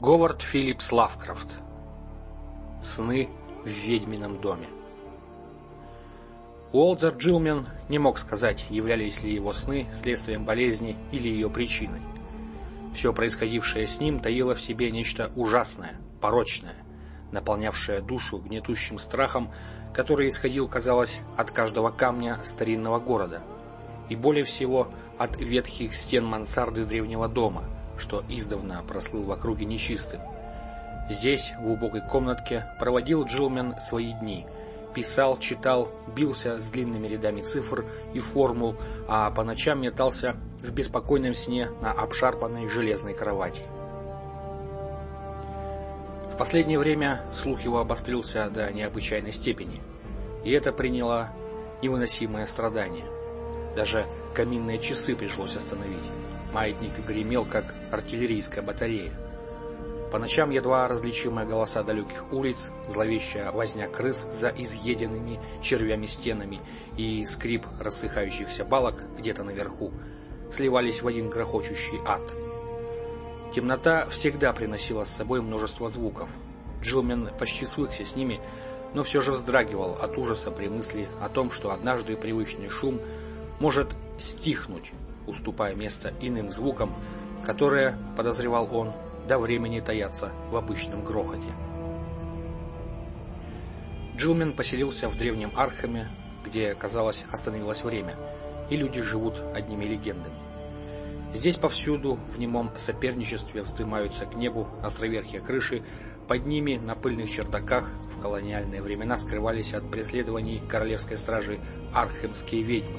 Говард Филлипс Лавкрафт. Сны в ведьмином доме. Уолтер Джилмен не мог сказать, являлись ли его сны следствием болезни или ее причиной. Все происходившее с ним таило в себе нечто ужасное, порочное, наполнявшее душу гнетущим страхом, который исходил, казалось, от каждого камня старинного города, и более всего от ветхих стен мансарды древнего дома – что издавна прослыл в округе нечистым. Здесь, в убогой комнатке, проводил Джилмен свои дни. Писал, читал, бился с длинными рядами цифр и формул, а по ночам метался в беспокойном сне на обшарпанной железной кровати. В последнее время слух его обострился до необычайной степени, и это приняло невыносимое страдание. Даже каминные часы пришлось остановить. Маятник гремел, как артиллерийская батарея. По ночам едва различимые голоса далеких улиц, зловещая возня крыс за изъеденными червями стенами и скрип рассыхающихся балок где-то наверху сливались в один грохочущий ад. Темнота всегда приносила с собой множество звуков. Джилмен почти свыкся с ними, но все же вздрагивал от ужаса при мысли о том, что однажды привычный шум может стихнуть уступая место иным звукам, которые, подозревал он, до времени таятся в обычном грохоте. Джилмен поселился в древнем Архаме, где, казалось, остановилось время, и люди живут одними легендами. Здесь повсюду в немом соперничестве вздымаются к небу островерхие крыши, под ними на пыльных чердаках в колониальные времена скрывались от преследований королевской стражи архемские ведьмы,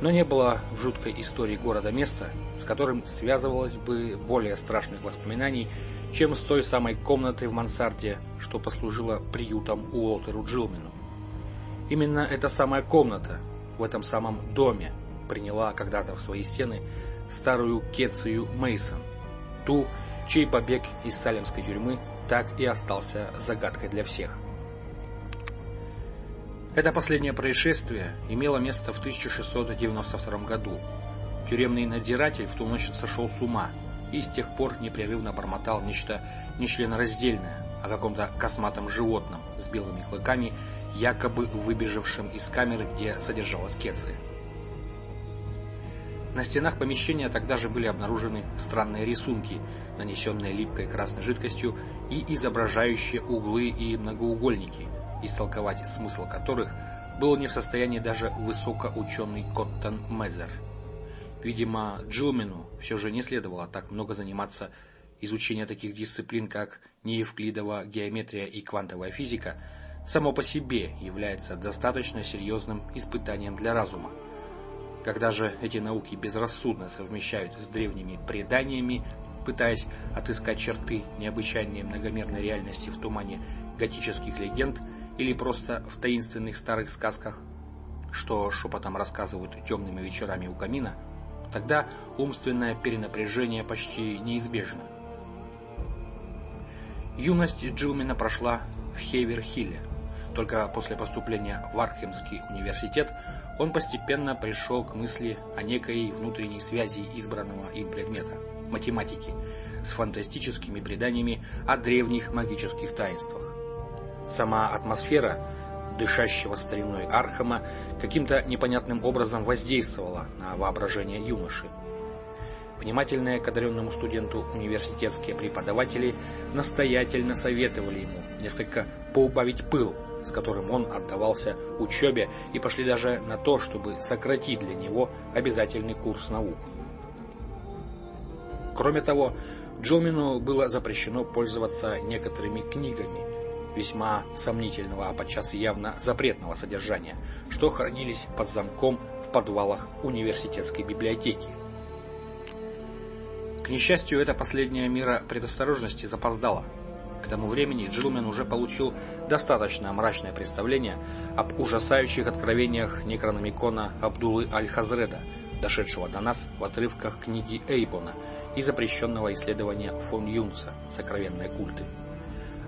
но не было в жуткой истории города места, с которым связывалось бы более страшных воспоминаний, чем с той самой комнатой в мансарде, что послужила приютом Уолтеру Джилмену. Именно эта самая комната в этом самом доме приняла когда-то в свои стены старую Кецию Мейсон, ту, чей побег из салемской тюрьмы так и остался загадкой для всех. Это последнее происшествие имело место в 1692 году. Тюремный надзиратель в ту ночь сошел с ума и с тех пор непрерывно бормотал нечто нечленораздельное о каком-то косматом животном с белыми клыками, якобы выбежавшем из камеры, где содержалась Кеция. На стенах помещения тогда же были обнаружены странные рисунки, нанесенные липкой красной жидкостью и изображающие углы и многоугольники – истолковать смысл которых был не в состоянии даже высокоученый Коттон Мезер. Видимо, Джилмену все же не следовало так много заниматься изучением таких дисциплин, как неевклидова геометрия и квантовая физика, само по себе является достаточно серьезным испытанием для разума. Когда же эти науки безрассудно совмещают с древними преданиями, пытаясь отыскать черты необычайной многомерной реальности в тумане готических легенд, или просто в таинственных старых сказках, что шепотом рассказывают темными вечерами у камина, тогда умственное перенапряжение почти неизбежно. Юность Джилмена прошла в Хейверхилле. Только после поступления в Архемский университет он постепенно пришел к мысли о некой внутренней связи избранного им предмета – математики, с фантастическими преданиями о древних магических таинствах. Сама атмосфера дышащего стариной Архама каким-то непонятным образом воздействовала на воображение юноши. Внимательные к одаренному студенту университетские преподаватели настоятельно советовали ему несколько поубавить пыл, с которым он отдавался учебе, и пошли даже на то, чтобы сократить для него обязательный курс наук. Кроме того, Джомину было запрещено пользоваться некоторыми книгами, весьма сомнительного, а подчас явно запретного содержания, что хранились под замком в подвалах университетской библиотеки. К несчастью, эта последняя мера предосторожности запоздала. К тому времени Джилмен уже получил достаточно мрачное представление об ужасающих откровениях некрономикона Абдулы Аль-Хазреда, дошедшего до нас в отрывках книги Эйбона и запрещенного исследования фон Юнца «Сокровенные культы».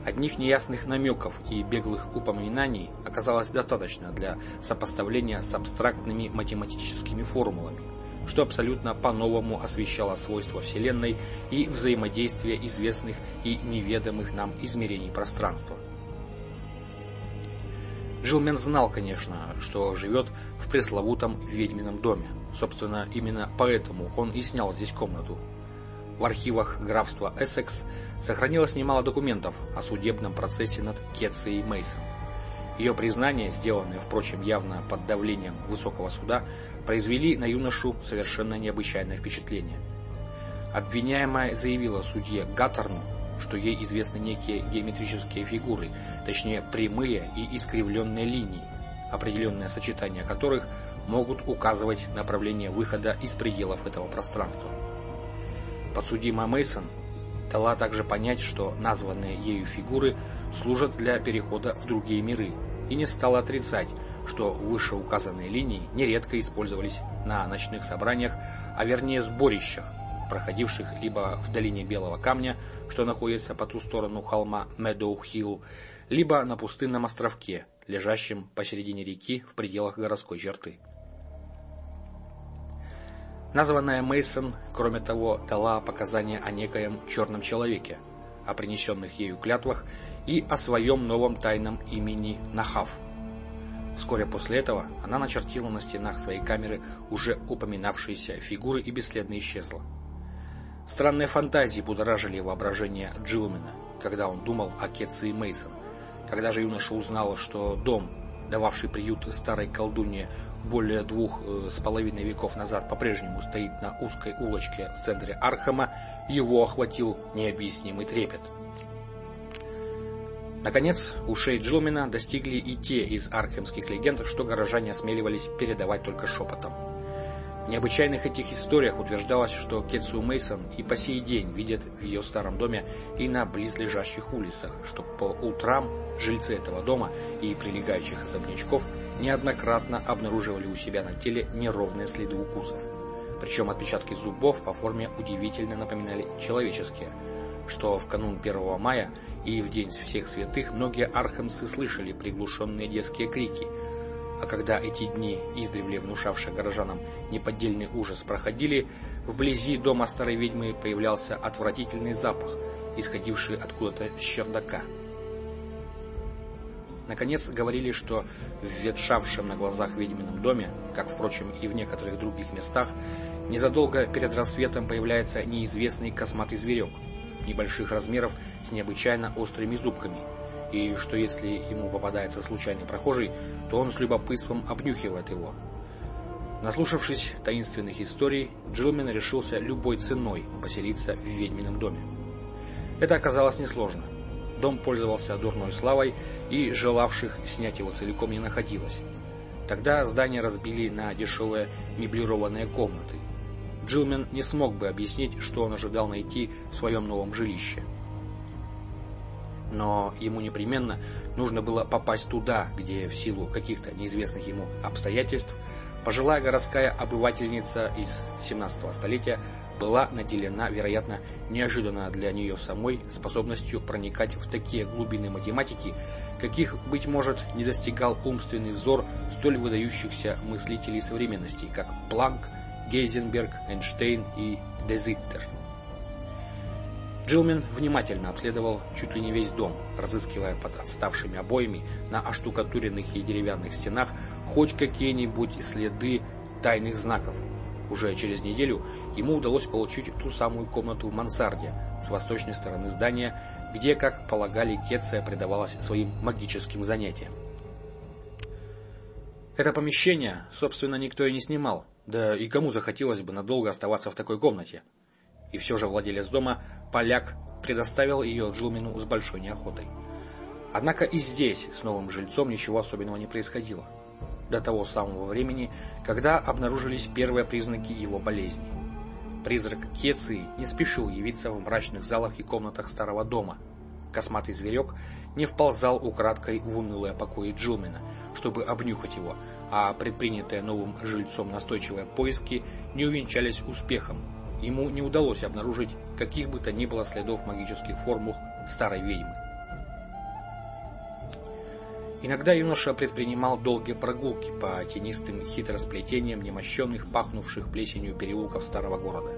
Одних неясных намеков и беглых упоминаний оказалось достаточно для сопоставления с абстрактными математическими формулами, что абсолютно по-новому освещало свойства Вселенной и взаимодействие известных и неведомых нам измерений пространства. Джилмен знал, конечно, что живет в пресловутом ведьмином доме. Собственно, именно поэтому он и снял здесь комнату. В архивах графства Эссекс сохранилось немало документов о судебном процессе над Кетцией Мейсон. Ее признания, сделанные, впрочем, явно под давлением высокого суда, произвели на юношу совершенно необычайное впечатление. Обвиняемая заявила судье Гаттерну, что ей известны некие геометрические фигуры, точнее прямые и искривленные линии, определенное сочетание которых могут указывать направление выхода из пределов этого пространства. Подсудимая Мейсон дала также понять, что названные ею фигуры служат для перехода в другие миры, и не стала отрицать, что вышеуказанные линии нередко использовались на ночных собраниях, а вернее сборищах, проходивших либо в долине Белого Камня, что находится по ту сторону холма Медоу-Хилл, либо на пустынном островке, лежащем посередине реки в пределах городской черты. Названная Мейсон, кроме того, дала показания о некоем черном человеке, о принесенных ею клятвах и о своем новом тайном имени Нахав. Вскоре после этого она начертила на стенах своей камеры уже упоминавшиеся фигуры и бесследно исчезла. Странные фантазии будоражили воображение Джилмена, когда он думал о Кетси и Мейсон. Когда же юноша узнал, что дом, дававший приют старой колдунье более двух э, с половиной веков назад по-прежнему стоит на узкой улочке в центре Архама, его охватил необъяснимый трепет. Наконец, ушей Джилмена достигли и те из архемских легенд, что горожане осмеливались передавать только шепотом. В необычайных этих историях утверждалось, что Кетсу Мейсон и по сей день видят в ее старом доме и на близлежащих улицах, что по утрам жильцы этого дома и прилегающих особнячков неоднократно обнаруживали у себя на теле неровные следы укусов. Причем отпечатки зубов по форме удивительно напоминали человеческие, что в канун 1 мая и в день всех святых многие архемсы слышали приглушенные детские крики – а когда эти дни, издревле внушавшие горожанам неподдельный ужас, проходили, вблизи дома старой ведьмы появлялся отвратительный запах, исходивший откуда-то с чердака. Наконец говорили, что в ветшавшем на глазах ведьмином доме, как, впрочем, и в некоторых других местах, незадолго перед рассветом появляется неизвестный косматый зверек, небольших размеров с необычайно острыми зубками – и что если ему попадается случайный прохожий, то он с любопытством обнюхивает его. Наслушавшись таинственных историй, Джилмен решился любой ценой поселиться в ведьмином доме. Это оказалось несложно. Дом пользовался дурной славой, и желавших снять его целиком не находилось. Тогда здание разбили на дешевые меблированные комнаты. Джилмен не смог бы объяснить, что он ожидал найти в своем новом жилище но ему непременно нужно было попасть туда, где в силу каких-то неизвестных ему обстоятельств пожилая городская обывательница из 17 столетия была наделена, вероятно, неожиданно для нее самой способностью проникать в такие глубины математики, каких, быть может, не достигал умственный взор столь выдающихся мыслителей современности, как Планк, Гейзенберг, Эйнштейн и Дезиттер. Джилмен внимательно обследовал чуть ли не весь дом, разыскивая под отставшими обоями на оштукатуренных и деревянных стенах хоть какие-нибудь следы тайных знаков. Уже через неделю ему удалось получить ту самую комнату в мансарде с восточной стороны здания, где, как полагали, Кетция предавалась своим магическим занятиям. Это помещение, собственно, никто и не снимал, да и кому захотелось бы надолго оставаться в такой комнате. И все же владелец дома, поляк, предоставил ее Джилмину с большой неохотой. Однако и здесь с новым жильцом ничего особенного не происходило. До того самого времени, когда обнаружились первые признаки его болезни. Призрак Кеции не спешил явиться в мрачных залах и комнатах старого дома. Косматый зверек не вползал украдкой в унылые покои Джилмена, чтобы обнюхать его, а предпринятые новым жильцом настойчивые поиски не увенчались успехом, ему не удалось обнаружить каких бы то ни было следов магических формул старой ведьмы. Иногда юноша предпринимал долгие прогулки по тенистым хитросплетениям немощенных, пахнувших плесенью переулков старого города.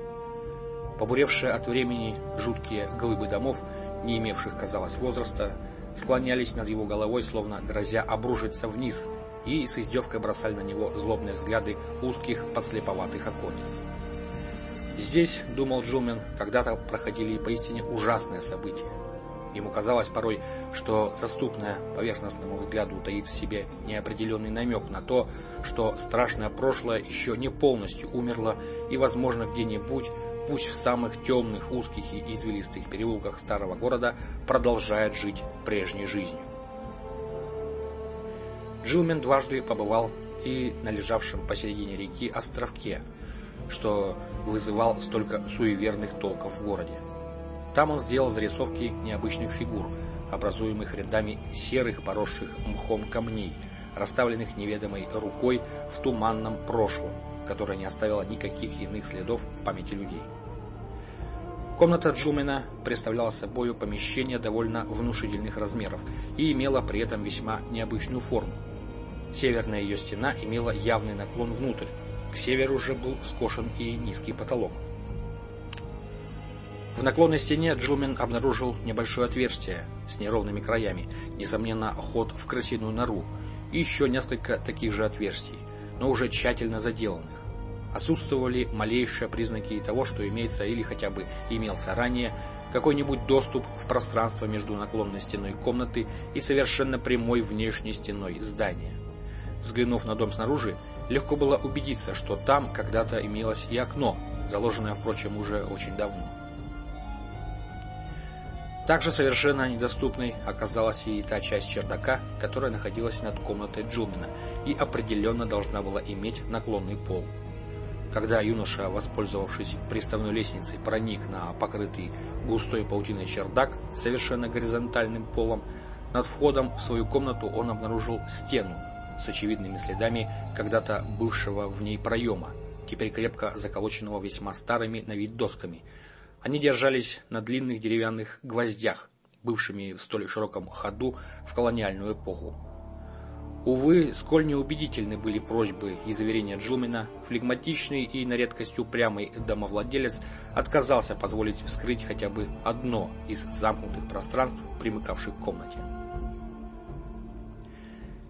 Побуревшие от времени жуткие глыбы домов, не имевших, казалось, возраста, склонялись над его головой, словно грозя обрушиться вниз, и с издевкой бросали на него злобные взгляды узких подслеповатых оконец. Здесь, думал Джилмен, когда-то проходили поистине ужасные события. Ему казалось порой, что доступное поверхностному взгляду таит в себе неопределенный намек на то, что страшное прошлое еще не полностью умерло и, возможно, где-нибудь, пусть в самых темных, узких и извилистых переулках старого города, продолжает жить прежней жизнью. Джилмен дважды побывал и на лежавшем посередине реки островке, что вызывал столько суеверных толков в городе. Там он сделал зарисовки необычных фигур, образуемых рядами серых, поросших мхом камней, расставленных неведомой рукой в туманном прошлом, которое не оставило никаких иных следов в памяти людей. Комната Джумена представляла собой помещение довольно внушительных размеров и имела при этом весьма необычную форму. Северная ее стена имела явный наклон внутрь, к северу же был скошен и низкий потолок. В наклонной стене Джилмен обнаружил небольшое отверстие с неровными краями, несомненно, ход в крысиную нору, и еще несколько таких же отверстий, но уже тщательно заделанных. Отсутствовали малейшие признаки того, что имеется или хотя бы имелся ранее какой-нибудь доступ в пространство между наклонной стеной комнаты и совершенно прямой внешней стеной здания. Взглянув на дом снаружи, легко было убедиться, что там когда-то имелось и окно, заложенное, впрочем, уже очень давно. Также совершенно недоступной оказалась и та часть чердака, которая находилась над комнатой Джумина и определенно должна была иметь наклонный пол. Когда юноша, воспользовавшись приставной лестницей, проник на покрытый густой паутиной чердак совершенно горизонтальным полом, над входом в свою комнату он обнаружил стену с очевидными следами когда-то бывшего в ней проема, теперь крепко заколоченного весьма старыми на вид досками – они держались на длинных деревянных гвоздях, бывшими в столь широком ходу в колониальную эпоху. Увы, сколь неубедительны были просьбы и заверения Джилмена, флегматичный и на редкость упрямый домовладелец отказался позволить вскрыть хотя бы одно из замкнутых пространств, примыкавших к комнате.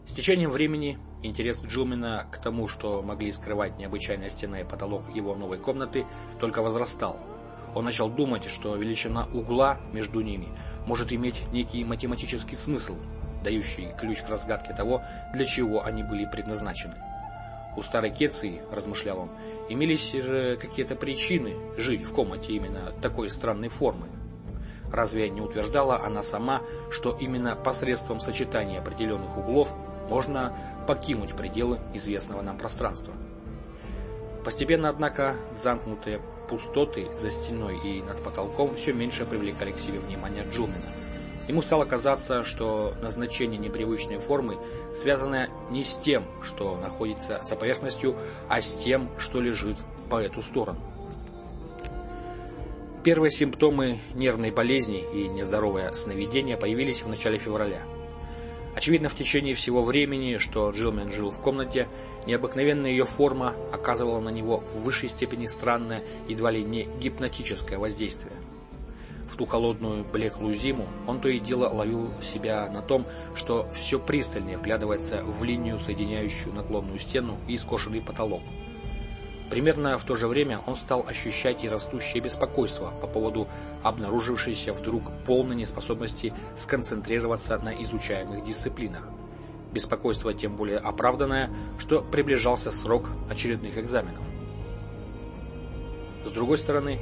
С течением времени интерес Джилмена к тому, что могли скрывать необычайная стена и потолок его новой комнаты, только возрастал – он начал думать, что величина угла между ними может иметь некий математический смысл, дающий ключ к разгадке того, для чего они были предназначены. У старой Кеции, размышлял он, имелись же какие-то причины жить в комнате именно такой странной формы. Разве не утверждала она сама, что именно посредством сочетания определенных углов можно покинуть пределы известного нам пространства? Постепенно, однако, замкнутые пустоты за стеной и над потолком все меньше привлекали к себе внимание Джумина. Ему стало казаться, что назначение непривычной формы связано не с тем, что находится за поверхностью, а с тем, что лежит по эту сторону. Первые симптомы нервной болезни и нездоровое сновидение появились в начале февраля. Очевидно, в течение всего времени, что Джилмен жил в комнате, необыкновенная ее форма оказывала на него в высшей степени странное, едва ли не гипнотическое воздействие. В ту холодную блеклую зиму он то и дело ловил себя на том, что все пристальнее вглядывается в линию, соединяющую наклонную стену и скошенный потолок. Примерно в то же время он стал ощущать и растущее беспокойство по поводу обнаружившейся вдруг полной неспособности сконцентрироваться на изучаемых дисциплинах. Беспокойство тем более оправданное, что приближался срок очередных экзаменов. С другой стороны,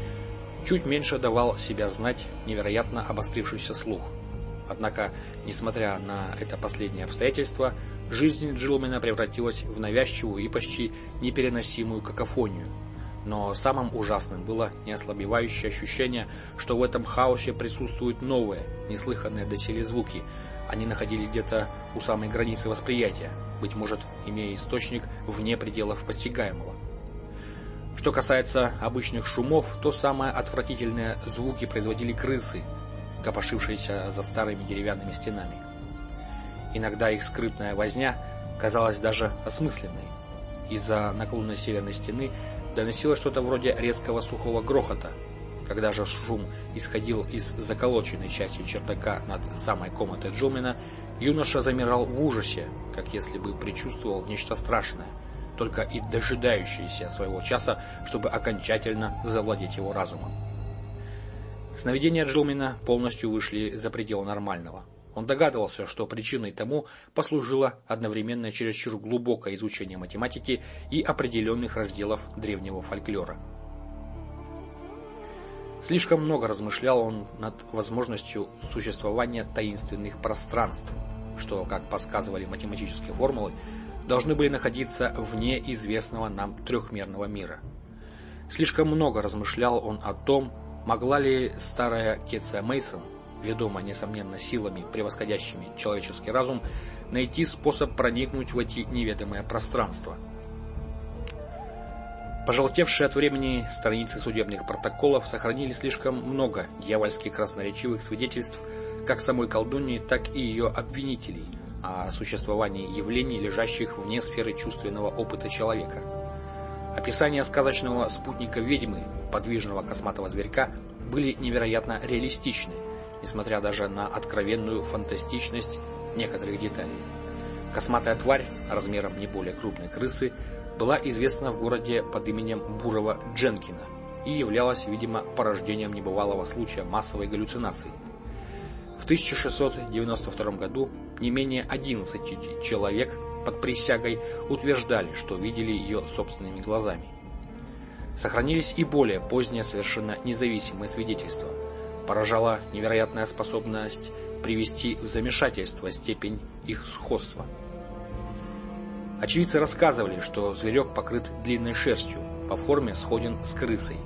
чуть меньше давал себя знать невероятно обострившийся слух. Однако, несмотря на это последнее обстоятельство, Жизнь Джилмена превратилась в навязчивую и почти непереносимую какофонию. Но самым ужасным было неослабевающее ощущение, что в этом хаосе присутствуют новые, неслыханные доселе звуки. Они находились где-то у самой границы восприятия, быть может, имея источник вне пределов постигаемого. Что касается обычных шумов, то самые отвратительные звуки производили крысы, копошившиеся за старыми деревянными стенами. Иногда их скрытная возня казалась даже осмысленной. Из-за наклона северной стены доносилось что-то вроде резкого сухого грохота. Когда же шум исходил из заколоченной части чердака над самой комнатой Джумена, юноша замирал в ужасе, как если бы предчувствовал нечто страшное, только и дожидающееся своего часа, чтобы окончательно завладеть его разумом. Сновидения Джилмина полностью вышли за пределы нормального. Он догадывался, что причиной тому послужило одновременно чересчур глубокое изучение математики и определенных разделов древнего фольклора. Слишком много размышлял он над возможностью существования таинственных пространств, что, как подсказывали математические формулы, должны были находиться вне известного нам трехмерного мира. Слишком много размышлял он о том, могла ли старая Кетса Мейсон ведомо, несомненно, силами, превосходящими человеческий разум, найти способ проникнуть в эти неведомые пространства. Пожелтевшие от времени страницы судебных протоколов сохранили слишком много дьявольских красноречивых свидетельств как самой колдуньи, так и ее обвинителей о существовании явлений, лежащих вне сферы чувственного опыта человека. Описания сказочного спутника ведьмы, подвижного косматого зверька, были невероятно реалистичны, несмотря даже на откровенную фантастичность некоторых деталей. Косматая тварь, размером не более крупной крысы, была известна в городе под именем Бурова Дженкина и являлась, видимо, порождением небывалого случая массовой галлюцинации. В 1692 году не менее 11 человек под присягой утверждали, что видели ее собственными глазами. Сохранились и более поздние совершенно независимые свидетельства – поражала невероятная способность привести в замешательство степень их сходства. Очевидцы рассказывали, что зверек покрыт длинной шерстью, по форме сходен с крысой,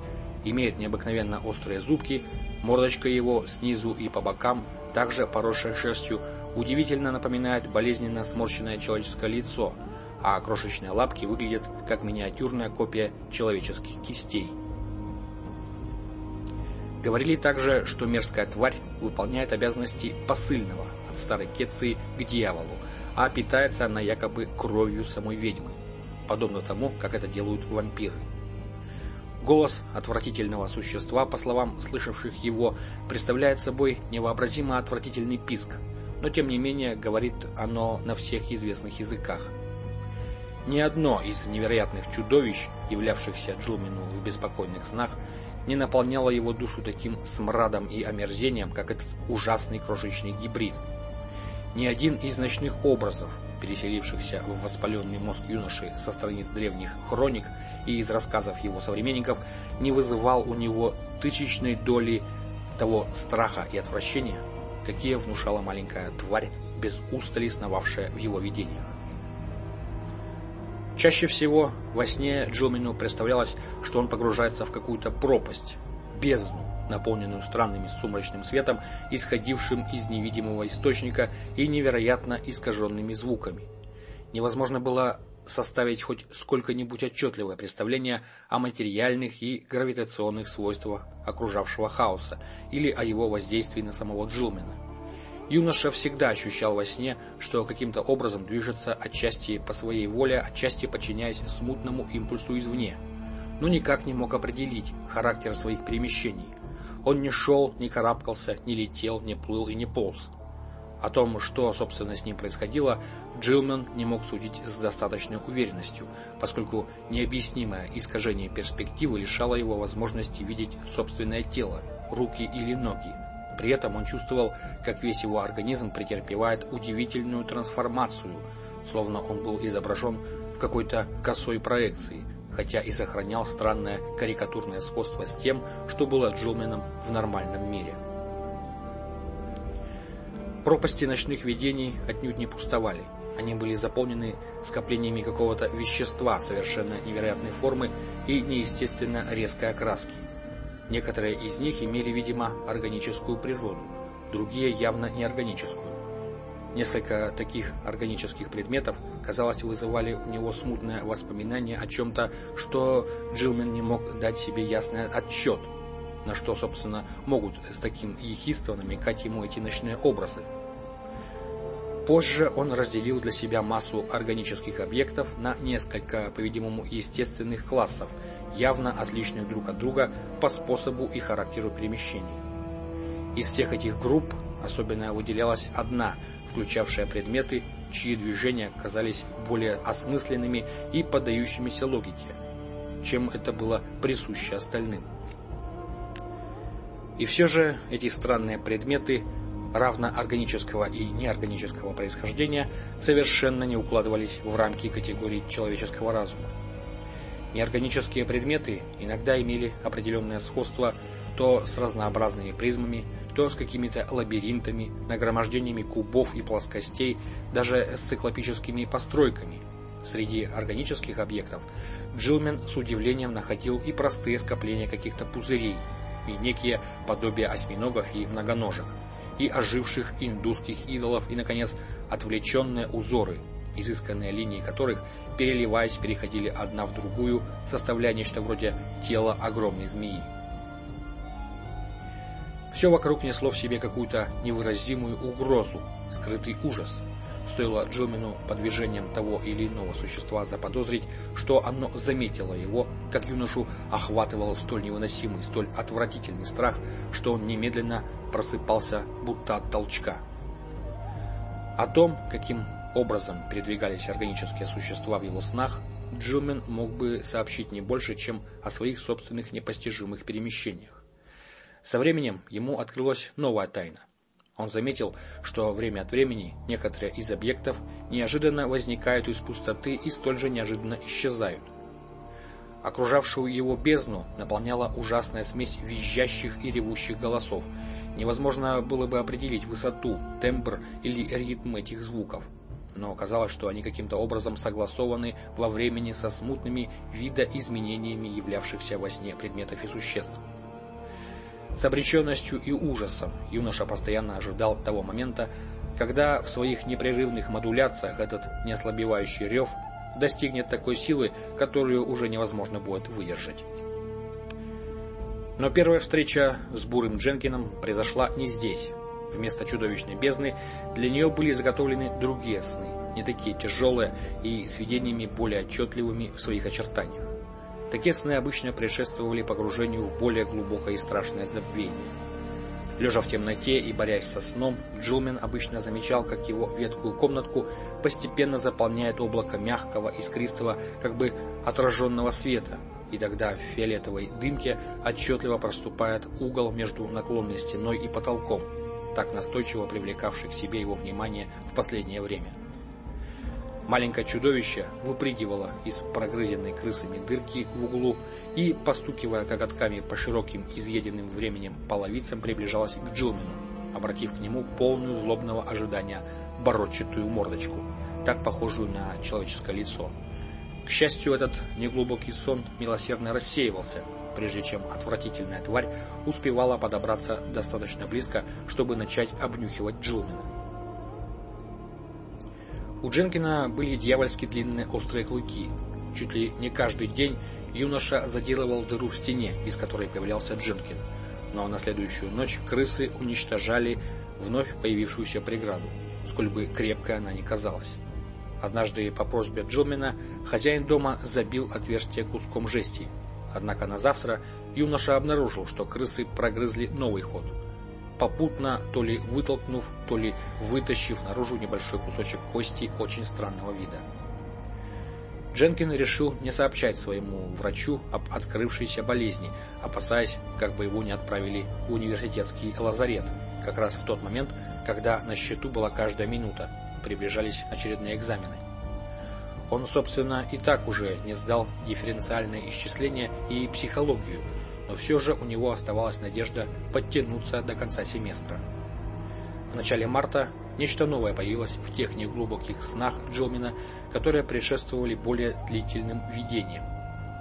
имеет необыкновенно острые зубки, мордочка его снизу и по бокам, также поросшая шерстью, удивительно напоминает болезненно сморщенное человеческое лицо, а крошечные лапки выглядят как миниатюрная копия человеческих кистей. Говорили также, что мерзкая тварь выполняет обязанности посыльного от старой Кетции к дьяволу, а питается она якобы кровью самой ведьмы, подобно тому, как это делают вампиры. Голос отвратительного существа, по словам слышавших его, представляет собой невообразимо отвратительный писк, но тем не менее говорит оно на всех известных языках. Ни одно из невероятных чудовищ, являвшихся Джулмину в беспокойных снах, не наполняло его душу таким смрадом и омерзением, как этот ужасный крошечный гибрид. Ни один из ночных образов, переселившихся в воспаленный мозг юноши со страниц древних хроник и из рассказов его современников, не вызывал у него тысячной доли того страха и отвращения, какие внушала маленькая тварь, без устали сновавшая в его видениях. Чаще всего во сне Джилмину представлялось, что он погружается в какую-то пропасть, бездну, наполненную странным сумрачным светом, исходившим из невидимого источника и невероятно искаженными звуками. Невозможно было составить хоть сколько-нибудь отчетливое представление о материальных и гравитационных свойствах окружавшего хаоса или о его воздействии на самого Джилмена. Юноша всегда ощущал во сне, что каким-то образом движется отчасти по своей воле, отчасти подчиняясь смутному импульсу извне, но никак не мог определить характер своих перемещений. Он не шел, не карабкался, не летел, не плыл и не полз. О том, что, собственно, с ним происходило, Джилман не мог судить с достаточной уверенностью, поскольку необъяснимое искажение перспективы лишало его возможности видеть собственное тело, руки или ноги, при этом он чувствовал, как весь его организм претерпевает удивительную трансформацию, словно он был изображен в какой-то косой проекции, хотя и сохранял странное карикатурное сходство с тем, что было Джилменом в нормальном мире. Пропасти ночных видений отнюдь не пустовали. Они были заполнены скоплениями какого-то вещества совершенно невероятной формы и неестественно резкой окраски. Некоторые из них имели, видимо, органическую природу, другие явно неорганическую. Несколько таких органических предметов, казалось, вызывали у него смутное воспоминание о чем-то, что Джилмен не мог дать себе ясный отчет, на что, собственно, могут с таким ехидством намекать ему эти ночные образы. Позже он разделил для себя массу органических объектов на несколько, по-видимому, естественных классов, явно отличных друг от друга по способу и характеру перемещений. Из всех этих групп особенно выделялась одна, включавшая предметы, чьи движения казались более осмысленными и поддающимися логике, чем это было присуще остальным. И все же эти странные предметы равно органического и неорганического происхождения совершенно не укладывались в рамки категорий человеческого разума. Неорганические предметы иногда имели определенное сходство то с разнообразными призмами, то с какими-то лабиринтами, нагромождениями кубов и плоскостей, даже с циклопическими постройками. Среди органических объектов Джилмен с удивлением находил и простые скопления каких-то пузырей, и некие подобия осьминогов и многоножек, и оживших индусских идолов, и, наконец, отвлеченные узоры, изысканные линии которых, переливаясь, переходили одна в другую, составляя нечто вроде тела огромной змеи. Все вокруг несло в себе какую-то невыразимую угрозу, скрытый ужас. Стоило Джилмину по движениям того или иного существа заподозрить, что оно заметило его, как юношу охватывал столь невыносимый, столь отвратительный страх, что он немедленно просыпался, будто от толчка. О том, каким образом передвигались органические существа в его снах, Джилмен мог бы сообщить не больше, чем о своих собственных непостижимых перемещениях. Со временем ему открылась новая тайна. Он заметил, что время от времени некоторые из объектов неожиданно возникают из пустоты и столь же неожиданно исчезают. Окружавшую его бездну наполняла ужасная смесь визжащих и ревущих голосов. Невозможно было бы определить высоту, тембр или ритм этих звуков. Но оказалось, что они каким-то образом согласованы во времени со смутными видоизменениями являвшихся во сне предметов и существ. С обреченностью и ужасом юноша постоянно ожидал того момента, когда в своих непрерывных модуляциях этот неослабевающий рев достигнет такой силы, которую уже невозможно будет выдержать. Но первая встреча с Бурым Дженкином произошла не здесь. Вместо чудовищной бездны для нее были заготовлены другие сны, не такие тяжелые и с видениями более отчетливыми в своих очертаниях. Такие сны обычно предшествовали погружению в более глубокое и страшное забвение. Лежа в темноте и борясь со сном, Джилмен обычно замечал, как его ветхую комнатку постепенно заполняет облако мягкого, искристого, как бы отраженного света, и тогда в фиолетовой дымке отчетливо проступает угол между наклонной стеной и потолком, так настойчиво привлекавший к себе его внимание в последнее время. Маленькое чудовище выпрыгивало из прогрызенной крысами дырки в углу и, постукивая коготками по широким изъеденным временем половицам, приближалось к Джилмену, обратив к нему полную злобного ожидания бородчатую мордочку, так похожую на человеческое лицо. К счастью, этот неглубокий сон милосердно рассеивался, прежде чем отвратительная тварь успевала подобраться достаточно близко, чтобы начать обнюхивать Джилмена. У Дженкина были дьявольски длинные острые клыки. Чуть ли не каждый день юноша заделывал дыру в стене, из которой появлялся Дженкин. Но на следующую ночь крысы уничтожали вновь появившуюся преграду, сколь бы крепкой она ни казалась. Однажды по просьбе Джилмена хозяин дома забил отверстие куском жести. Однако на завтра юноша обнаружил, что крысы прогрызли новый ход – попутно то ли вытолкнув, то ли вытащив наружу небольшой кусочек кости очень странного вида. Дженкин решил не сообщать своему врачу об открывшейся болезни, опасаясь, как бы его не отправили в университетский лазарет, как раз в тот момент, когда на счету была каждая минута, приближались очередные экзамены. Он, собственно, и так уже не сдал дифференциальное исчисление и психологию, но все же у него оставалась надежда подтянуться до конца семестра. В начале марта нечто новое появилось в тех неглубоких снах Джилмина, которые предшествовали более длительным видениям.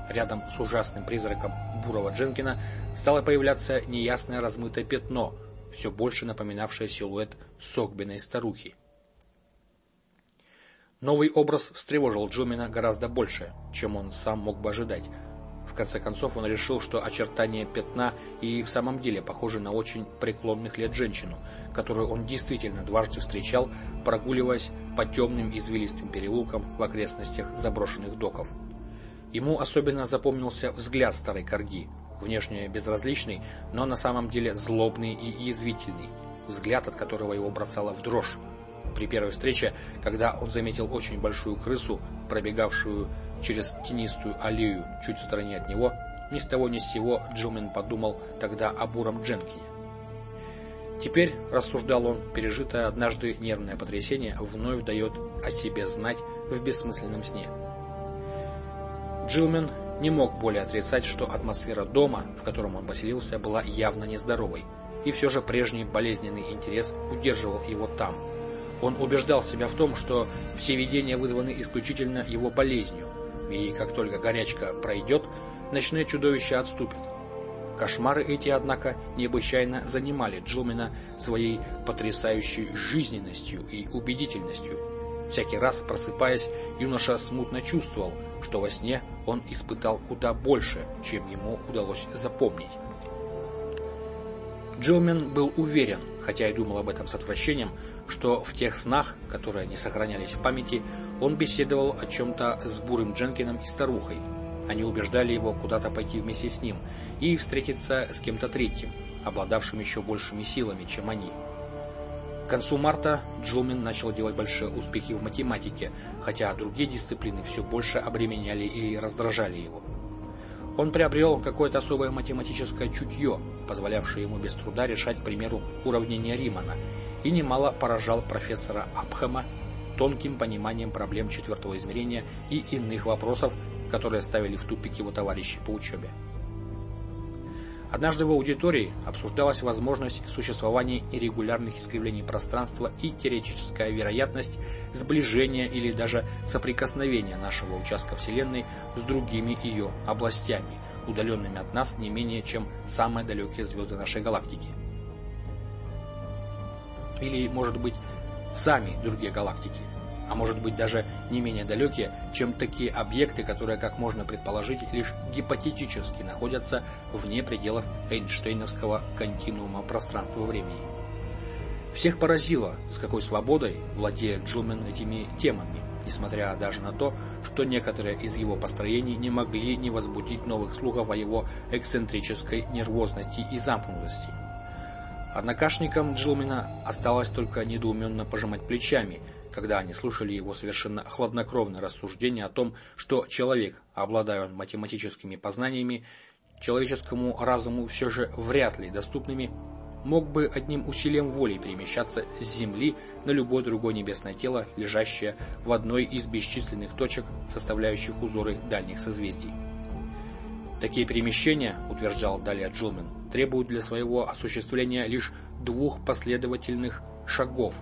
Рядом с ужасным призраком бурого Дженкина стало появляться неясное размытое пятно, все больше напоминавшее силуэт согбенной старухи. Новый образ встревожил Джилмина гораздо больше, чем он сам мог бы ожидать. В конце концов он решил, что очертания пятна и в самом деле похожи на очень преклонных лет женщину, которую он действительно дважды встречал, прогуливаясь по темным извилистым переулкам в окрестностях заброшенных доков. Ему особенно запомнился взгляд старой корги, внешне безразличный, но на самом деле злобный и язвительный, взгляд, от которого его бросало в дрожь. При первой встрече, когда он заметил очень большую крысу, пробегавшую через тенистую аллею чуть в стороне от него, ни с того ни с сего Джилмен подумал тогда о буром Дженкине. Теперь, рассуждал он, пережитое однажды нервное потрясение вновь дает о себе знать в бессмысленном сне. Джилмен не мог более отрицать, что атмосфера дома, в котором он поселился, была явно нездоровой, и все же прежний болезненный интерес удерживал его там. Он убеждал себя в том, что все видения вызваны исключительно его болезнью, и как только горячка пройдет, ночные чудовища отступят. Кошмары эти, однако, необычайно занимали Джилмена своей потрясающей жизненностью и убедительностью. Всякий раз, просыпаясь, юноша смутно чувствовал, что во сне он испытал куда больше, чем ему удалось запомнить. Джилмен был уверен, хотя и думал об этом с отвращением, что в тех снах, которые не сохранялись в памяти, он беседовал о чем-то с Бурым Дженкином и старухой. Они убеждали его куда-то пойти вместе с ним и встретиться с кем-то третьим, обладавшим еще большими силами, чем они. К концу марта Джилмен начал делать большие успехи в математике, хотя другие дисциплины все больше обременяли и раздражали его. Он приобрел какое-то особое математическое чутье, позволявшее ему без труда решать, к примеру, уравнения Римана, и немало поражал профессора Апхема тонким пониманием проблем четвертого измерения и иных вопросов, которые ставили в тупик его товарищи по учебе. Однажды в аудитории обсуждалась возможность существования иррегулярных искривлений пространства и теоретическая вероятность сближения или даже соприкосновения нашего участка Вселенной с другими ее областями, удаленными от нас не менее, чем самые далекие звезды нашей галактики. Или, может быть, сами другие галактики а может быть даже не менее далекие, чем такие объекты, которые, как можно предположить, лишь гипотетически находятся вне пределов Эйнштейновского континуума пространства-времени. Всех поразило, с какой свободой владеет Джумен этими темами, несмотря даже на то, что некоторые из его построений не могли не возбудить новых слухов о его эксцентрической нервозности и замкнутости. Однокашникам Джилмена осталось только недоуменно пожимать плечами – когда они слушали его совершенно хладнокровное рассуждение о том, что человек, обладая математическими познаниями, человеческому разуму все же вряд ли доступными, мог бы одним усилием воли перемещаться с Земли на любое другое небесное тело, лежащее в одной из бесчисленных точек, составляющих узоры дальних созвездий. Такие перемещения, утверждал далее Джилмен, требуют для своего осуществления лишь двух последовательных шагов.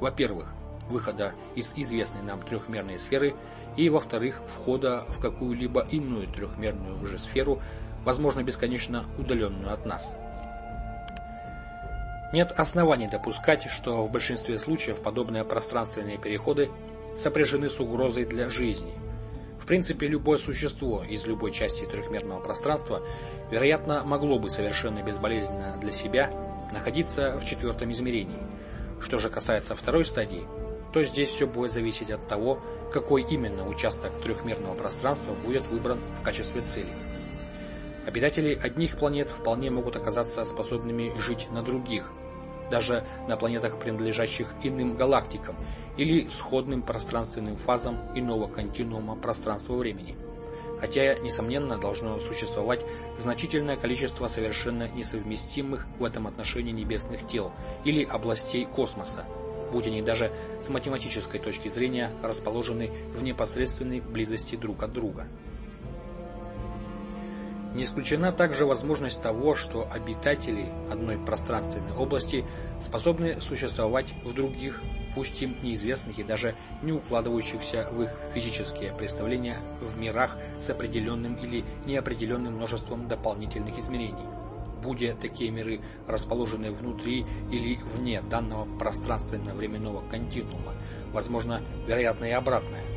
Во-первых, выхода из известной нам трехмерной сферы и, во-вторых, входа в какую-либо иную трехмерную уже сферу, возможно, бесконечно удаленную от нас. Нет оснований допускать, что в большинстве случаев подобные пространственные переходы сопряжены с угрозой для жизни. В принципе, любое существо из любой части трехмерного пространства, вероятно, могло бы совершенно безболезненно для себя находиться в четвертом измерении. Что же касается второй стадии, то здесь все будет зависеть от того, какой именно участок трехмерного пространства будет выбран в качестве цели. Обитатели одних планет вполне могут оказаться способными жить на других, даже на планетах, принадлежащих иным галактикам или сходным пространственным фазам иного континуума пространства-времени. Хотя, несомненно, должно существовать значительное количество совершенно несовместимых в этом отношении небесных тел или областей космоса, будь они даже с математической точки зрения расположены в непосредственной близости друг от друга. Не исключена также возможность того, что обитатели одной пространственной области способны существовать в других, пусть им неизвестных и даже не укладывающихся в их физические представления в мирах с определенным или неопределенным множеством дополнительных измерений будь такие миры расположены внутри или вне данного пространственно-временного континуума, возможно, вероятно и обратное.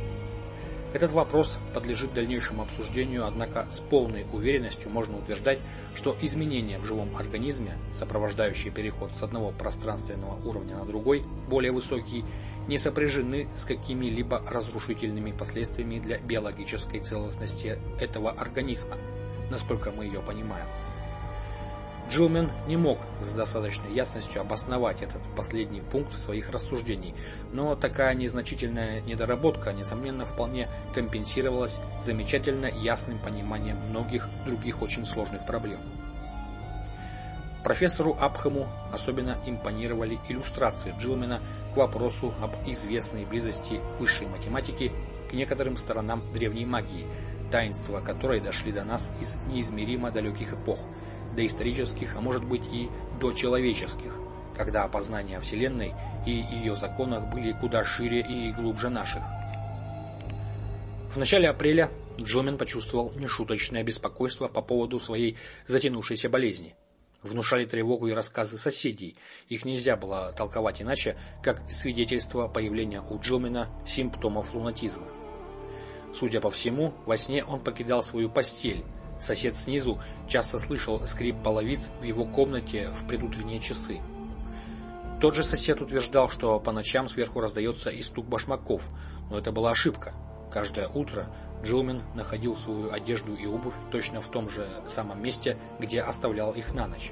Этот вопрос подлежит дальнейшему обсуждению, однако с полной уверенностью можно утверждать, что изменения в живом организме, сопровождающие переход с одного пространственного уровня на другой, более высокий, не сопряжены с какими-либо разрушительными последствиями для биологической целостности этого организма, насколько мы ее понимаем. Джилмен не мог с достаточной ясностью обосновать этот последний пункт своих рассуждений, но такая незначительная недоработка, несомненно, вполне компенсировалась замечательно ясным пониманием многих других очень сложных проблем. Профессору Абхаму особенно импонировали иллюстрации Джилмена к вопросу об известной близости высшей математики к некоторым сторонам древней магии, таинства которой дошли до нас из неизмеримо далеких эпох – доисторических, а может быть и дочеловеческих, когда опознания Вселенной и ее законах были куда шире и глубже наших. В начале апреля Джомен почувствовал нешуточное беспокойство по поводу своей затянувшейся болезни. Внушали тревогу и рассказы соседей. Их нельзя было толковать иначе, как свидетельство появления у Джилмена симптомов лунатизма. Судя по всему, во сне он покидал свою постель, Сосед снизу часто слышал скрип половиц в его комнате в предутренние часы. Тот же сосед утверждал, что по ночам сверху раздается и стук башмаков, но это была ошибка. Каждое утро Джилмен находил свою одежду и обувь точно в том же самом месте, где оставлял их на ночь.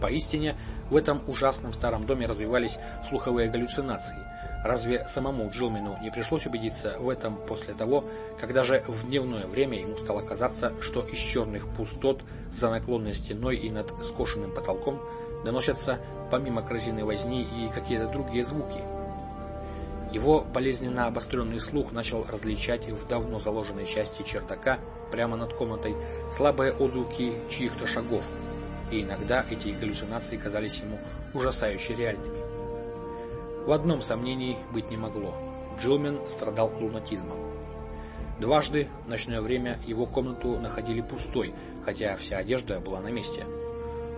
Поистине, в этом ужасном старом доме развивались слуховые галлюцинации – Разве самому Джилмину не пришлось убедиться в этом после того, когда же в дневное время ему стало казаться, что из черных пустот за наклонной стеной и над скошенным потолком доносятся помимо корзины возни и какие-то другие звуки? Его болезненно обостренный слух начал различать в давно заложенной части чердака прямо над комнатой слабые отзвуки чьих-то шагов, и иногда эти галлюцинации казались ему ужасающе реальными. В одном сомнений быть не могло. Джилмен страдал лунатизмом. Дважды в ночное время его комнату находили пустой, хотя вся одежда была на месте.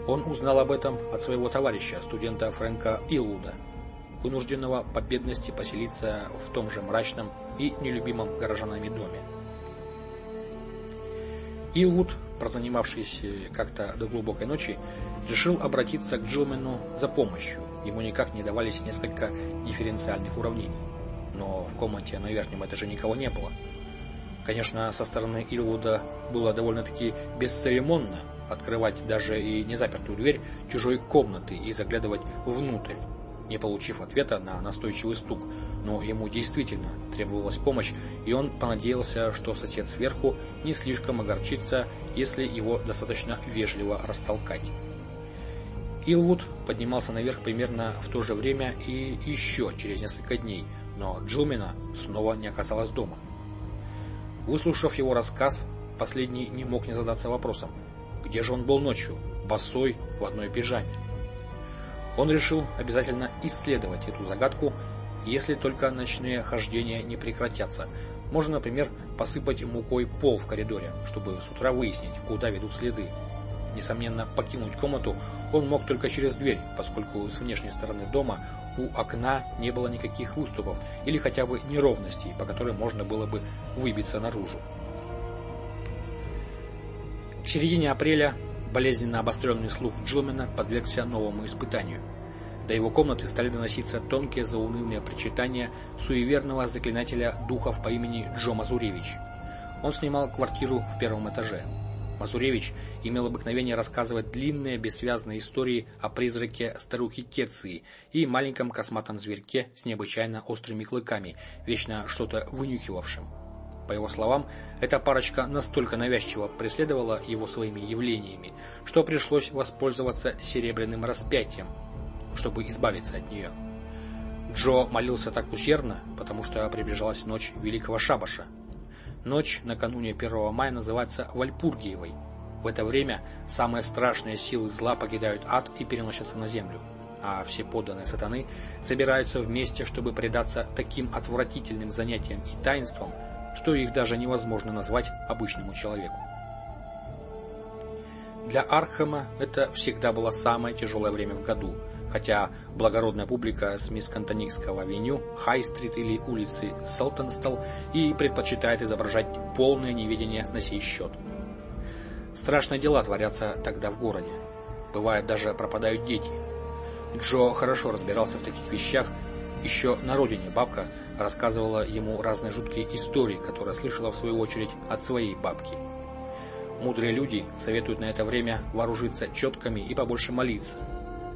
Он узнал об этом от своего товарища, студента Фрэнка Илвуда, вынужденного по бедности поселиться в том же мрачном и нелюбимом горожанами доме. Илвуд, прозанимавшийся как-то до глубокой ночи, решил обратиться к Джилмену за помощью. Ему никак не давались несколько дифференциальных уравнений. Но в комнате на верхнем этаже никого не было. Конечно, со стороны Илвуда было довольно-таки бесцеремонно открывать даже и незапертую дверь чужой комнаты и заглядывать внутрь, не получив ответа на настойчивый стук. Но ему действительно требовалась помощь, и он понадеялся, что сосед сверху не слишком огорчится, если его достаточно вежливо растолкать. Илвуд поднимался наверх примерно в то же время и еще через несколько дней, но Джилмена снова не оказалось дома. Выслушав его рассказ, последний не мог не задаться вопросом, где же он был ночью, босой, в одной пижаме. Он решил обязательно исследовать эту загадку, если только ночные хождения не прекратятся. Можно, например, посыпать мукой пол в коридоре, чтобы с утра выяснить, куда ведут следы. Несомненно, покинуть комнату он мог только через дверь, поскольку с внешней стороны дома у окна не было никаких выступов или хотя бы неровностей, по которым можно было бы выбиться наружу. К середине апреля болезненно обостренный слух Джилмена подвергся новому испытанию. До его комнаты стали доноситься тонкие заунывные причитания суеверного заклинателя духов по имени Джо Мазуревич. Он снимал квартиру в первом этаже. Мазуревич имел обыкновение рассказывать длинные бессвязные истории о призраке старухи Теции и маленьком косматом зверьке с необычайно острыми клыками, вечно что-то вынюхивавшим. По его словам, эта парочка настолько навязчиво преследовала его своими явлениями, что пришлось воспользоваться серебряным распятием, чтобы избавиться от нее. Джо молился так усердно, потому что приближалась ночь Великого Шабаша, Ночь накануне 1 мая называется Вальпургиевой. В это время самые страшные силы зла покидают ад и переносятся на землю, а все подданные сатаны собираются вместе, чтобы предаться таким отвратительным занятиям и таинствам, что их даже невозможно назвать обычному человеку. Для Архама это всегда было самое тяжелое время в году, хотя благородная публика с Мискантоникского авеню, Хай-стрит или улицы Селтонстал и предпочитает изображать полное неведение на сей счет. Страшные дела творятся тогда в городе. Бывает, даже пропадают дети. Джо хорошо разбирался в таких вещах. Еще на родине бабка рассказывала ему разные жуткие истории, которые слышала в свою очередь от своей бабки. Мудрые люди советуют на это время вооружиться четками и побольше молиться.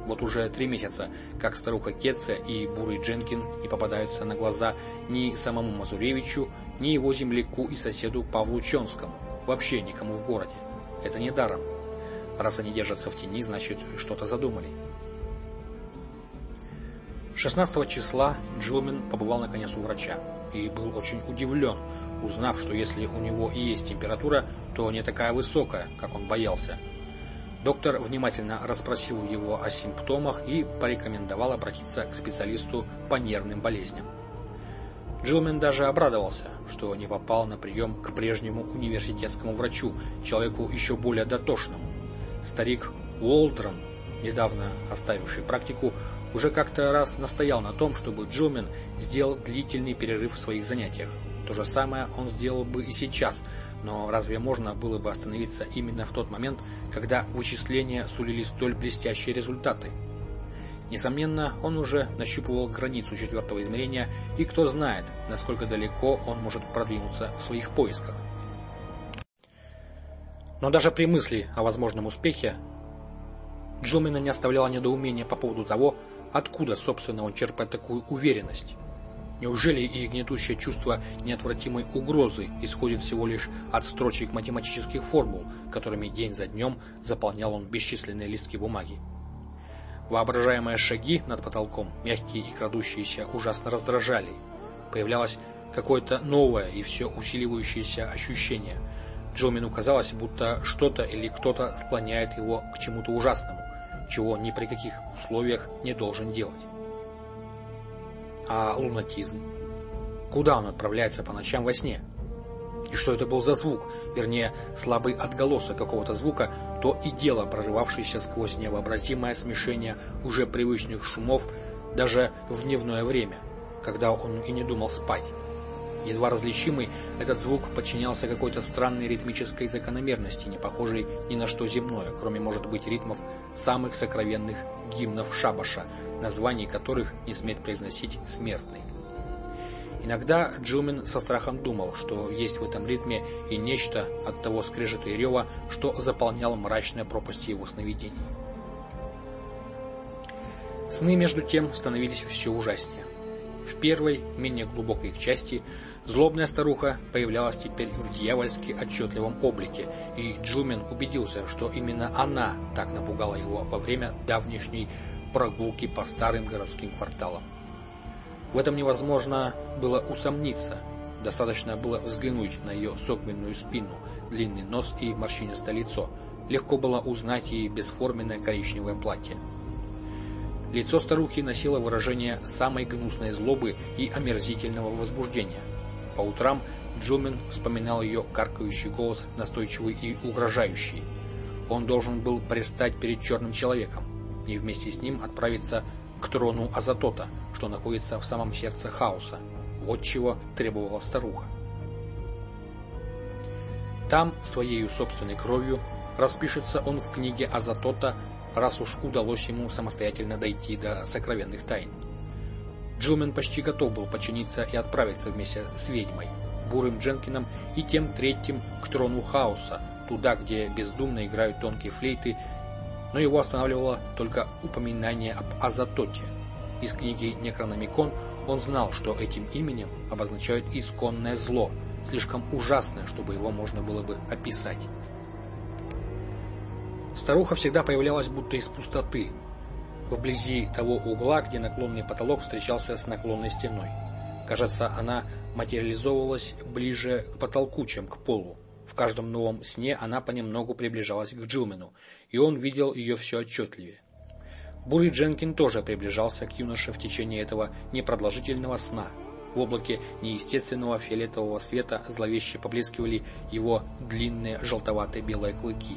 Вот уже три месяца, как старуха Кетца и Бурый Дженкин не попадаются на глаза ни самому Мазуревичу, ни его земляку и соседу Павлу Чонскому, вообще никому в городе. Это не даром. Раз они держатся в тени, значит, что-то задумали. 16 числа Джилмен побывал наконец у врача и был очень удивлен, узнав, что если у него и есть температура, то не такая высокая, как он боялся. Доктор внимательно расспросил его о симптомах и порекомендовал обратиться к специалисту по нервным болезням. Джилмен даже обрадовался, что не попал на прием к прежнему университетскому врачу, человеку еще более дотошному. Старик Уолдрон, недавно оставивший практику, уже как-то раз настоял на том, чтобы Джилмен сделал длительный перерыв в своих занятиях. То же самое он сделал бы и сейчас, но разве можно было бы остановиться именно в тот момент, когда вычисления сулили столь блестящие результаты? Несомненно, он уже нащупывал границу четвертого измерения, и кто знает, насколько далеко он может продвинуться в своих поисках. Но даже при мысли о возможном успехе Джилмена не оставляло недоумения по поводу того, откуда, собственно, он черпает такую уверенность. Неужели и гнетущее чувство неотвратимой угрозы исходит всего лишь от строчек математических формул, которыми день за днем заполнял он бесчисленные листки бумаги? Воображаемые шаги над потолком, мягкие и крадущиеся, ужасно раздражали. Появлялось какое-то новое и все усиливающееся ощущение. Джомину казалось, будто что-то или кто-то склоняет его к чему-то ужасному, чего ни при каких условиях не должен делать. А лунатизм? Куда он отправляется по ночам во сне? И что это был за звук, вернее, слабый отголосок какого-то звука, то и дело прорывавшийся сквозь невообразимое смешение уже привычных шумов даже в дневное время, когда он и не думал спать. Едва различимый, этот звук подчинялся какой-то странной ритмической закономерности, не похожей ни на что земное, кроме, может быть, ритмов самых сокровенных гимнов шабаша, названий которых не смеет произносить смертный. Иногда Джилмен со страхом думал, что есть в этом ритме и нечто от того скрежета и рева, что заполняло мрачные пропасти его сновидений. Сны, между тем, становились все ужаснее. В первой, менее глубокой их части, злобная старуха появлялась теперь в дьявольски отчетливом облике, и Джумен убедился, что именно она так напугала его во время давнешней прогулки по старым городским кварталам. В этом невозможно было усомниться. Достаточно было взглянуть на ее согбенную спину, длинный нос и морщинистое лицо. Легко было узнать и бесформенное коричневое платье. Лицо старухи носило выражение самой гнусной злобы и омерзительного возбуждения. По утрам Джумен вспоминал ее каркающий голос, настойчивый и угрожающий. Он должен был предстать перед черным человеком и вместе с ним отправиться к трону Азатота, что находится в самом сердце хаоса. Вот чего требовала старуха. Там, своей собственной кровью, распишется он в книге Азатота, раз уж удалось ему самостоятельно дойти до сокровенных тайн. Джилмен почти готов был подчиниться и отправиться вместе с ведьмой, Бурым Дженкином и тем третьим к трону хаоса, туда, где бездумно играют тонкие флейты но его останавливало только упоминание об Азатоте. Из книги Некрономикон он знал, что этим именем обозначают исконное зло, слишком ужасное, чтобы его можно было бы описать. Старуха всегда появлялась будто из пустоты, вблизи того угла, где наклонный потолок встречался с наклонной стеной. Кажется, она материализовывалась ближе к потолку, чем к полу. В каждом новом сне она понемногу приближалась к Джилмену, и он видел ее все отчетливее. Бурый Дженкин тоже приближался к юноше в течение этого непродолжительного сна. В облаке неестественного фиолетового света зловеще поблескивали его длинные желтоватые белые клыки.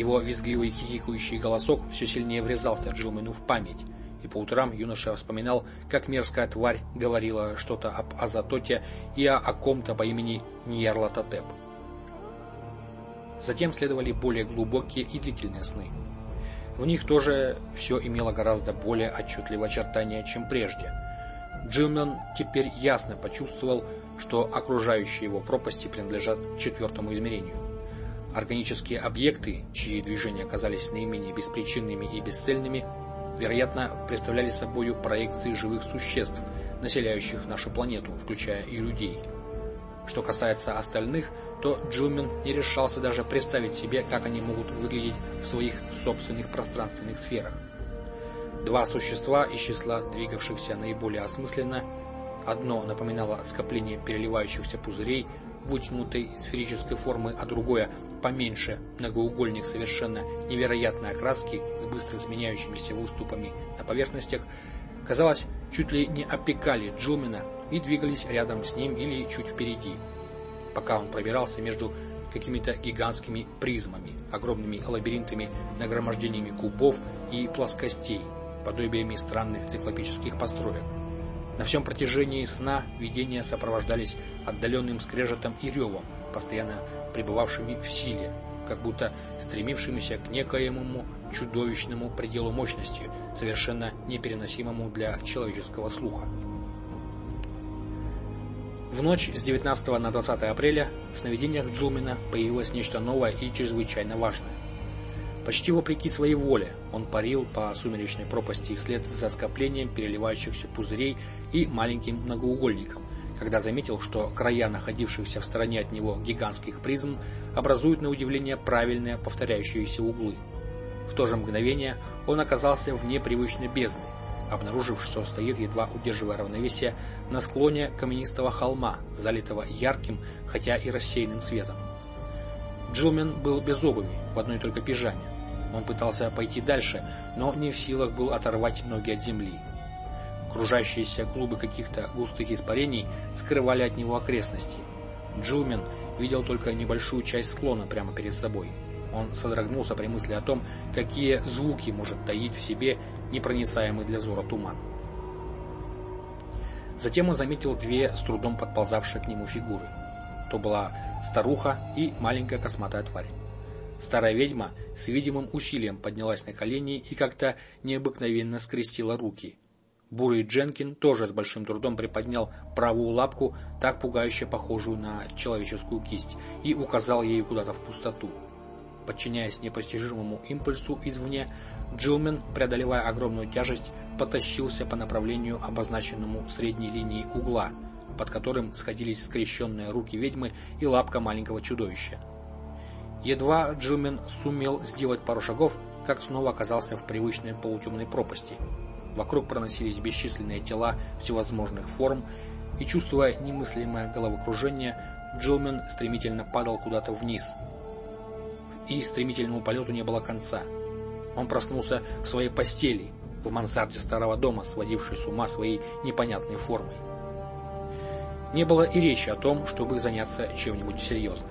Его визгливый хихикающий голосок все сильнее врезался Джилмену в память, и по утрам юноша вспоминал, как мерзкая тварь говорила что-то об Азатоте и о, ком-то по имени Ньярлатотеп. Затем следовали более глубокие и длительные сны. В них тоже все имело гораздо более отчетливое очертания, чем прежде. Джилмен теперь ясно почувствовал, что окружающие его пропасти принадлежат четвертому измерению. Органические объекты, чьи движения оказались наименее беспричинными и бесцельными, вероятно, представляли собой проекции живых существ, населяющих нашу планету, включая и людей. Что касается остальных, то Джилмен не решался даже представить себе, как они могут выглядеть в своих собственных пространственных сферах. Два существа из числа двигавшихся наиболее осмысленно, одно напоминало скопление переливающихся пузырей вытянутой сферической формы, а другое поменьше, многоугольник совершенно невероятной окраски с быстро сменяющимися выступами на поверхностях, казалось, чуть ли не опекали Джилмена и двигались рядом с ним или чуть впереди, пока он пробирался между какими-то гигантскими призмами, огромными лабиринтами, нагромождениями кубов и плоскостей, подобиями странных циклопических построек. На всем протяжении сна видения сопровождались отдаленным скрежетом и ревом, постоянно пребывавшими в силе, как будто стремившимися к некоему чудовищному пределу мощности, совершенно непереносимому для человеческого слуха. В ночь с 19 на 20 апреля в сновидениях Джилмена появилось нечто новое и чрезвычайно важное. Почти вопреки своей воле он парил по сумеречной пропасти вслед за скоплением переливающихся пузырей и маленьким многоугольником, когда заметил, что края находившихся в стороне от него гигантских призм образуют на удивление правильные повторяющиеся углы. В то же мгновение он оказался вне привычной бездны, обнаружив, что стоит, едва удерживая равновесие, на склоне каменистого холма, залитого ярким, хотя и рассеянным светом. Джилмен был без обуви, в одной только пижаме. Он пытался пойти дальше, но не в силах был оторвать ноги от земли. Кружащиеся клубы каких-то густых испарений скрывали от него окрестности. Джилмен видел только небольшую часть склона прямо перед собой. Он содрогнулся при мысли о том, какие звуки может таить в себе непроницаемый для зора туман. Затем он заметил две с трудом подползавшие к нему фигуры. То была старуха и маленькая косматая тварь. Старая ведьма с видимым усилием поднялась на колени и как-то необыкновенно скрестила руки. Бурый Дженкин тоже с большим трудом приподнял правую лапку, так пугающе похожую на человеческую кисть, и указал ею куда-то в пустоту. Подчиняясь непостижимому импульсу извне, Джилмен, преодолевая огромную тяжесть, потащился по направлению, обозначенному средней линией угла, под которым сходились скрещенные руки ведьмы и лапка маленького чудовища. Едва Джилмен сумел сделать пару шагов, как снова оказался в привычной полутемной пропасти. Вокруг проносились бесчисленные тела всевозможных форм, и, чувствуя немыслимое головокружение, Джилмен стремительно падал куда-то вниз. И стремительному полету не было конца. Он проснулся в своей постели, в мансарде старого дома, сводившей с ума своей непонятной формой. Не было и речи о том, чтобы заняться чем-нибудь серьезным.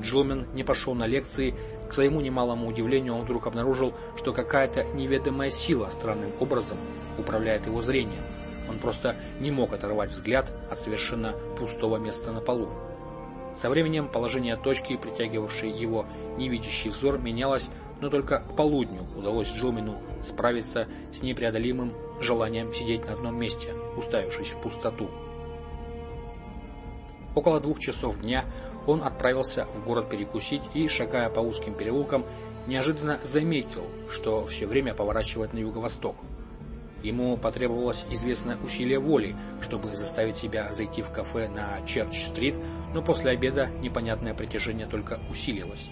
Джилмен не пошел на лекции. К своему немалому удивлению он вдруг обнаружил, что какая-то неведомая сила странным образом управляет его зрением. Он просто не мог оторвать взгляд от совершенно пустого места на полу. Со временем положение точки, притягивавшей его невидящий взор, менялось, но только к полудню удалось Джилмену справиться с непреодолимым желанием сидеть на одном месте, уставившись в пустоту. Около двух часов дня он отправился в город перекусить и, шагая по узким переулкам, неожиданно заметил, что все время поворачивает на юго-восток. Ему потребовалось известное усилие воли, чтобы заставить себя зайти в кафе на Черч-стрит, но после обеда непонятное притяжение только усилилось.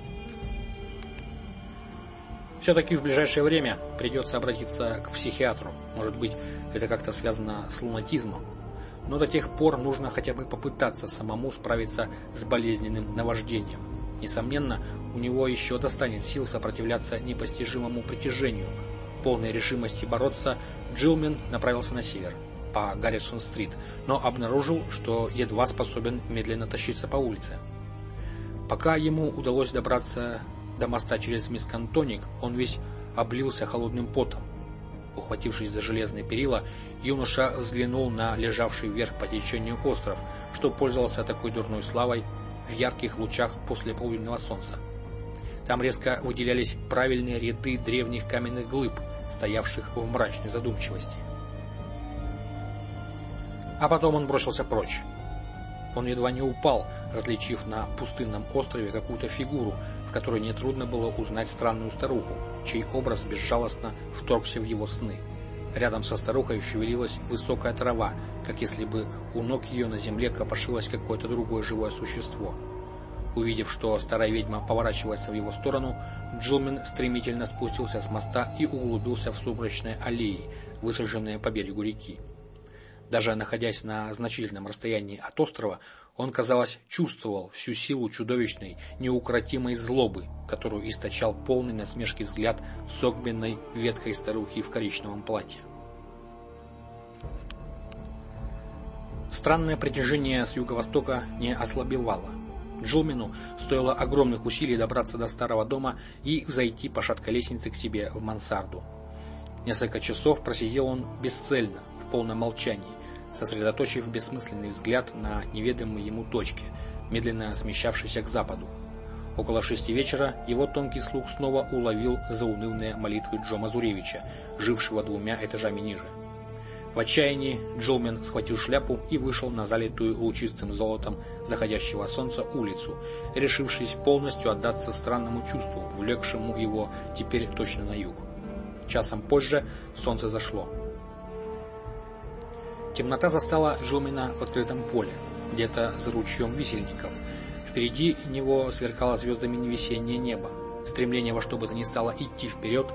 Все-таки в ближайшее время придется обратиться к психиатру. Может быть, это как-то связано с лунатизмом но до тех пор нужно хотя бы попытаться самому справиться с болезненным наваждением. Несомненно, у него еще достанет сил сопротивляться непостижимому притяжению. Полной решимости бороться, Джилмен направился на север, по Гаррисон-стрит, но обнаружил, что едва способен медленно тащиться по улице. Пока ему удалось добраться до моста через Мискантоник, он весь облился холодным потом. Ухватившись за железные перила, юноша взглянул на лежавший вверх по течению остров, что пользовался такой дурной славой в ярких лучах после полуденного солнца. Там резко выделялись правильные ряды древних каменных глыб, стоявших в мрачной задумчивости. А потом он бросился прочь. Он едва не упал, различив на пустынном острове какую-то фигуру, в которой нетрудно было узнать странную старуху, чей образ безжалостно вторгся в его сны. Рядом со старухой шевелилась высокая трава, как если бы у ног ее на земле копошилось какое-то другое живое существо. Увидев, что старая ведьма поворачивается в его сторону, Джилмен стремительно спустился с моста и углубился в сумрачные аллеи, высаженные по берегу реки. Даже находясь на значительном расстоянии от острова, он, казалось, чувствовал всю силу чудовищной, неукротимой злобы, которую источал полный насмешки взгляд согбенной ветхой старухи в коричневом платье. Странное притяжение с юго-востока не ослабевало. Джулмину стоило огромных усилий добраться до старого дома и взойти по шаткой лестнице к себе в мансарду. Несколько часов просидел он бесцельно, в полном молчании, сосредоточив бессмысленный взгляд на неведомой ему точке, медленно смещавшейся к западу. Около шести вечера его тонкий слух снова уловил заунывные молитвы Джо Мазуревича, жившего двумя этажами ниже. В отчаянии Джолмен схватил шляпу и вышел на залитую лучистым золотом заходящего солнца улицу, решившись полностью отдаться странному чувству, влекшему его теперь точно на юг. Часом позже солнце зашло. Темнота застала Джолмена в открытом поле, где-то за ручьем висельников. Впереди него сверкало звездами весеннее небо. Стремление во что бы то ни стало идти вперед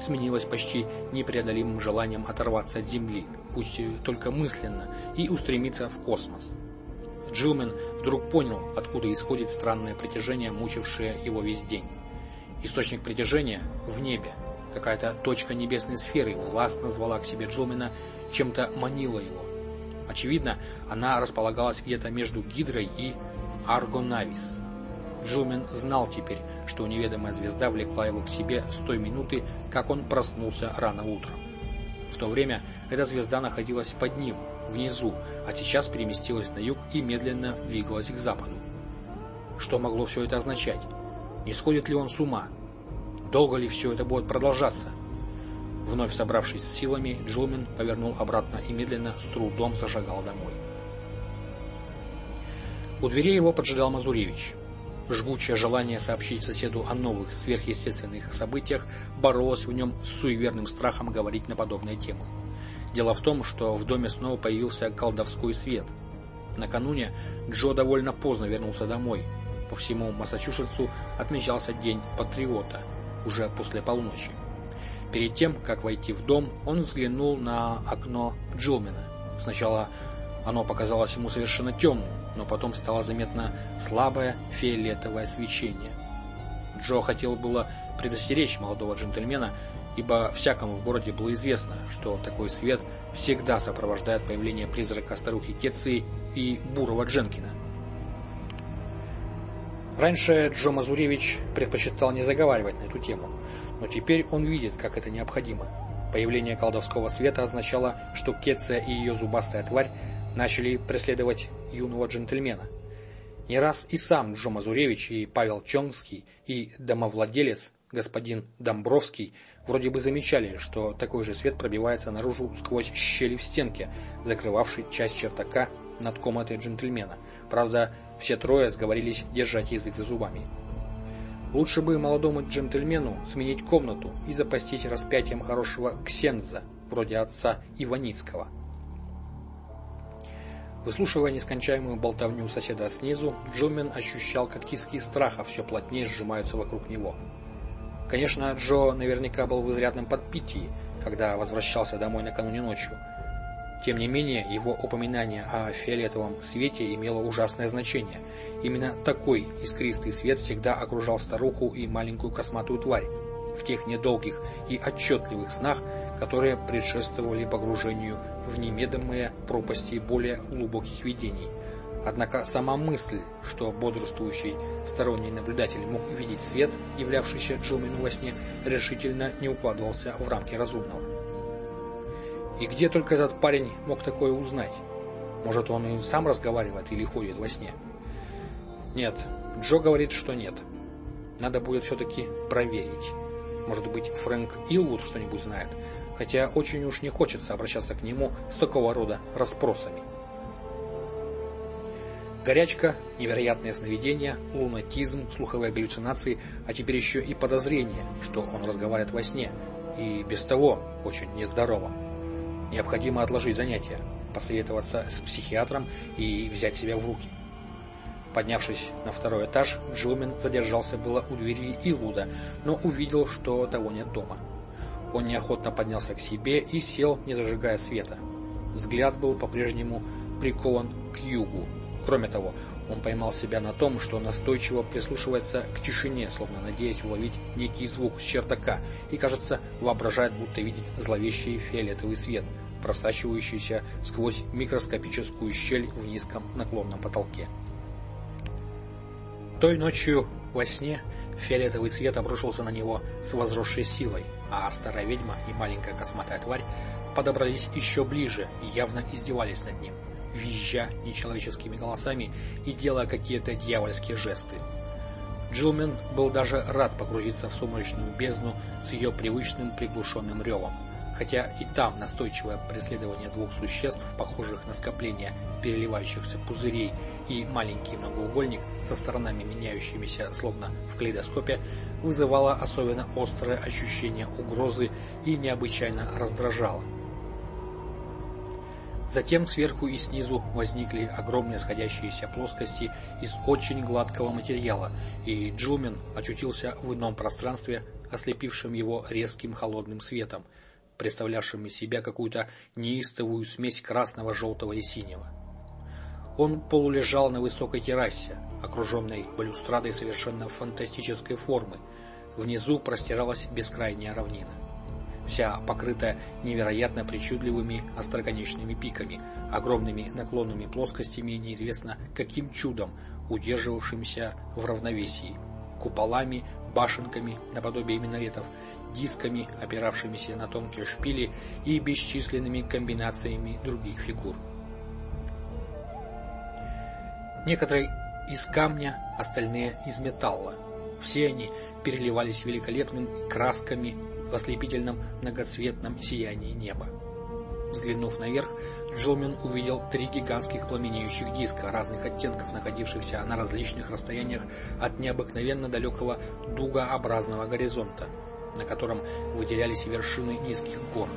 сменилось почти непреодолимым желанием оторваться от земли, пусть только мысленно, и устремиться в космос. Джилмен вдруг понял, откуда исходит странное притяжение, мучившее его весь день. Источник притяжения в небе. Какая-то точка небесной сферы властно звала к себе Джилмена, чем-то манила его. Очевидно, она располагалась где-то между Гидрой и Аргонавис. Джилмен знал теперь, что неведомая звезда влекла его к себе с той минуты, как он проснулся рано утром. В то время эта звезда находилась под ним, внизу, а сейчас переместилась на юг и медленно двигалась к западу. Что могло все это означать? Не сходит ли он с ума? Долго ли все это будет продолжаться? Вновь собравшись с силами, Джилмен повернул обратно и медленно, с трудом зашагал домой. У дверей его поджидал Мазуревич. Жгучее желание сообщить соседу о новых сверхъестественных событиях боролось в нем с суеверным страхом говорить на подобные темы. Дело в том, что в доме снова появился колдовской свет. Накануне Джо довольно поздно вернулся домой. По всему Массачусетсу отмечался день патриота, уже после полуночи. Перед тем, как войти в дом, он взглянул на окно Джилмена. Сначала оно показалось ему совершенно темным, но потом стало заметно слабое фиолетовое свечение. Джо хотел было предостеречь молодого джентльмена, ибо всякому в городе было известно, что такой свет всегда сопровождает появление призрака старухи Кетции и бурого Дженкина. Раньше Джо Мазуревич предпочитал не заговаривать на эту тему, но теперь он видит, как это необходимо. Появление колдовского света означало, что Кетция и ее зубастая тварь начали преследовать юного джентльмена. Не раз и сам Джо Мазуревич, и Павел Чонгский, и домовладелец господин Домбровский вроде бы замечали, что такой же свет пробивается наружу сквозь щели в стенке, закрывавшей часть чертака над комнатой джентльмена. Правда, все трое сговорились держать язык за зубами. Лучше бы молодому джентльмену сменить комнату и запастись распятием хорошего ксенза, вроде отца Иваницкого. Выслушивая нескончаемую болтовню соседа снизу, Джомен ощущал, как тиски страха все плотнее сжимаются вокруг него. Конечно, Джо наверняка был в изрядном подпитии, когда возвращался домой накануне ночью. Тем не менее, его упоминание о фиолетовом свете имело ужасное значение – Именно такой искристый свет всегда окружал старуху и маленькую косматую тварь в тех недолгих и отчетливых снах, которые предшествовали погружению в немедомые пропасти более глубоких видений. Однако сама мысль, что бодрствующий сторонний наблюдатель мог видеть свет, являвшийся Джилмину во сне, решительно не укладывался в рамки разумного. И где только этот парень мог такое узнать? Может, он и сам разговаривает или ходит во сне? Нет, Джо говорит, что нет. Надо будет все-таки проверить. Может быть, Фрэнк Илвуд что-нибудь знает, хотя очень уж не хочется обращаться к нему с такого рода расспросами. Горячка, невероятные сновидения, лунатизм, слуховые галлюцинации, а теперь еще и подозрение, что он разговаривает во сне, и без того очень нездорово. Необходимо отложить занятия, посоветоваться с психиатром и взять себя в руки. Поднявшись на второй этаж, Джилмен задержался было у двери Илуда, но увидел, что того нет дома. Он неохотно поднялся к себе и сел, не зажигая света. Взгляд был по-прежнему прикован к югу, Кроме того, он поймал себя на том, что настойчиво прислушивается к тишине, словно надеясь уловить некий звук с чердака, и, кажется, воображает, будто видит зловещий фиолетовый свет, просачивающийся сквозь микроскопическую щель в низком наклонном потолке. Той ночью во сне фиолетовый свет обрушился на него с возросшей силой, а старая ведьма и маленькая косматая тварь подобрались еще ближе и явно издевались над ним визжа нечеловеческими голосами и делая какие-то дьявольские жесты. Джилмен был даже рад погрузиться в сумрачную бездну с ее привычным приглушенным ревом, хотя и там настойчивое преследование двух существ, похожих на скопление переливающихся пузырей и маленький многоугольник со сторонами меняющимися словно в калейдоскопе, вызывало особенно острое ощущение угрозы и необычайно раздражало. Затем сверху и снизу возникли огромные сходящиеся плоскости из очень гладкого материала, и Джумен очутился в ином пространстве, ослепившем его резким холодным светом, представлявшим из себя какую-то неистовую смесь красного, желтого и синего. Он полулежал на высокой террасе, окруженной балюстрадой совершенно фантастической формы. Внизу простиралась бескрайняя равнина вся покрытая невероятно причудливыми остроконечными пиками, огромными наклонными плоскостями, неизвестно каким чудом удерживавшимся в равновесии, куполами, башенками наподобие минаретов, дисками, опиравшимися на тонкие шпили и бесчисленными комбинациями других фигур. Некоторые из камня, остальные из металла. Все они переливались великолепными красками в ослепительном многоцветном сиянии неба. Взглянув наверх, Джоумен увидел три гигантских пламенеющих диска разных оттенков, находившихся на различных расстояниях от необыкновенно далекого дугообразного горизонта, на котором выделялись вершины низких гор.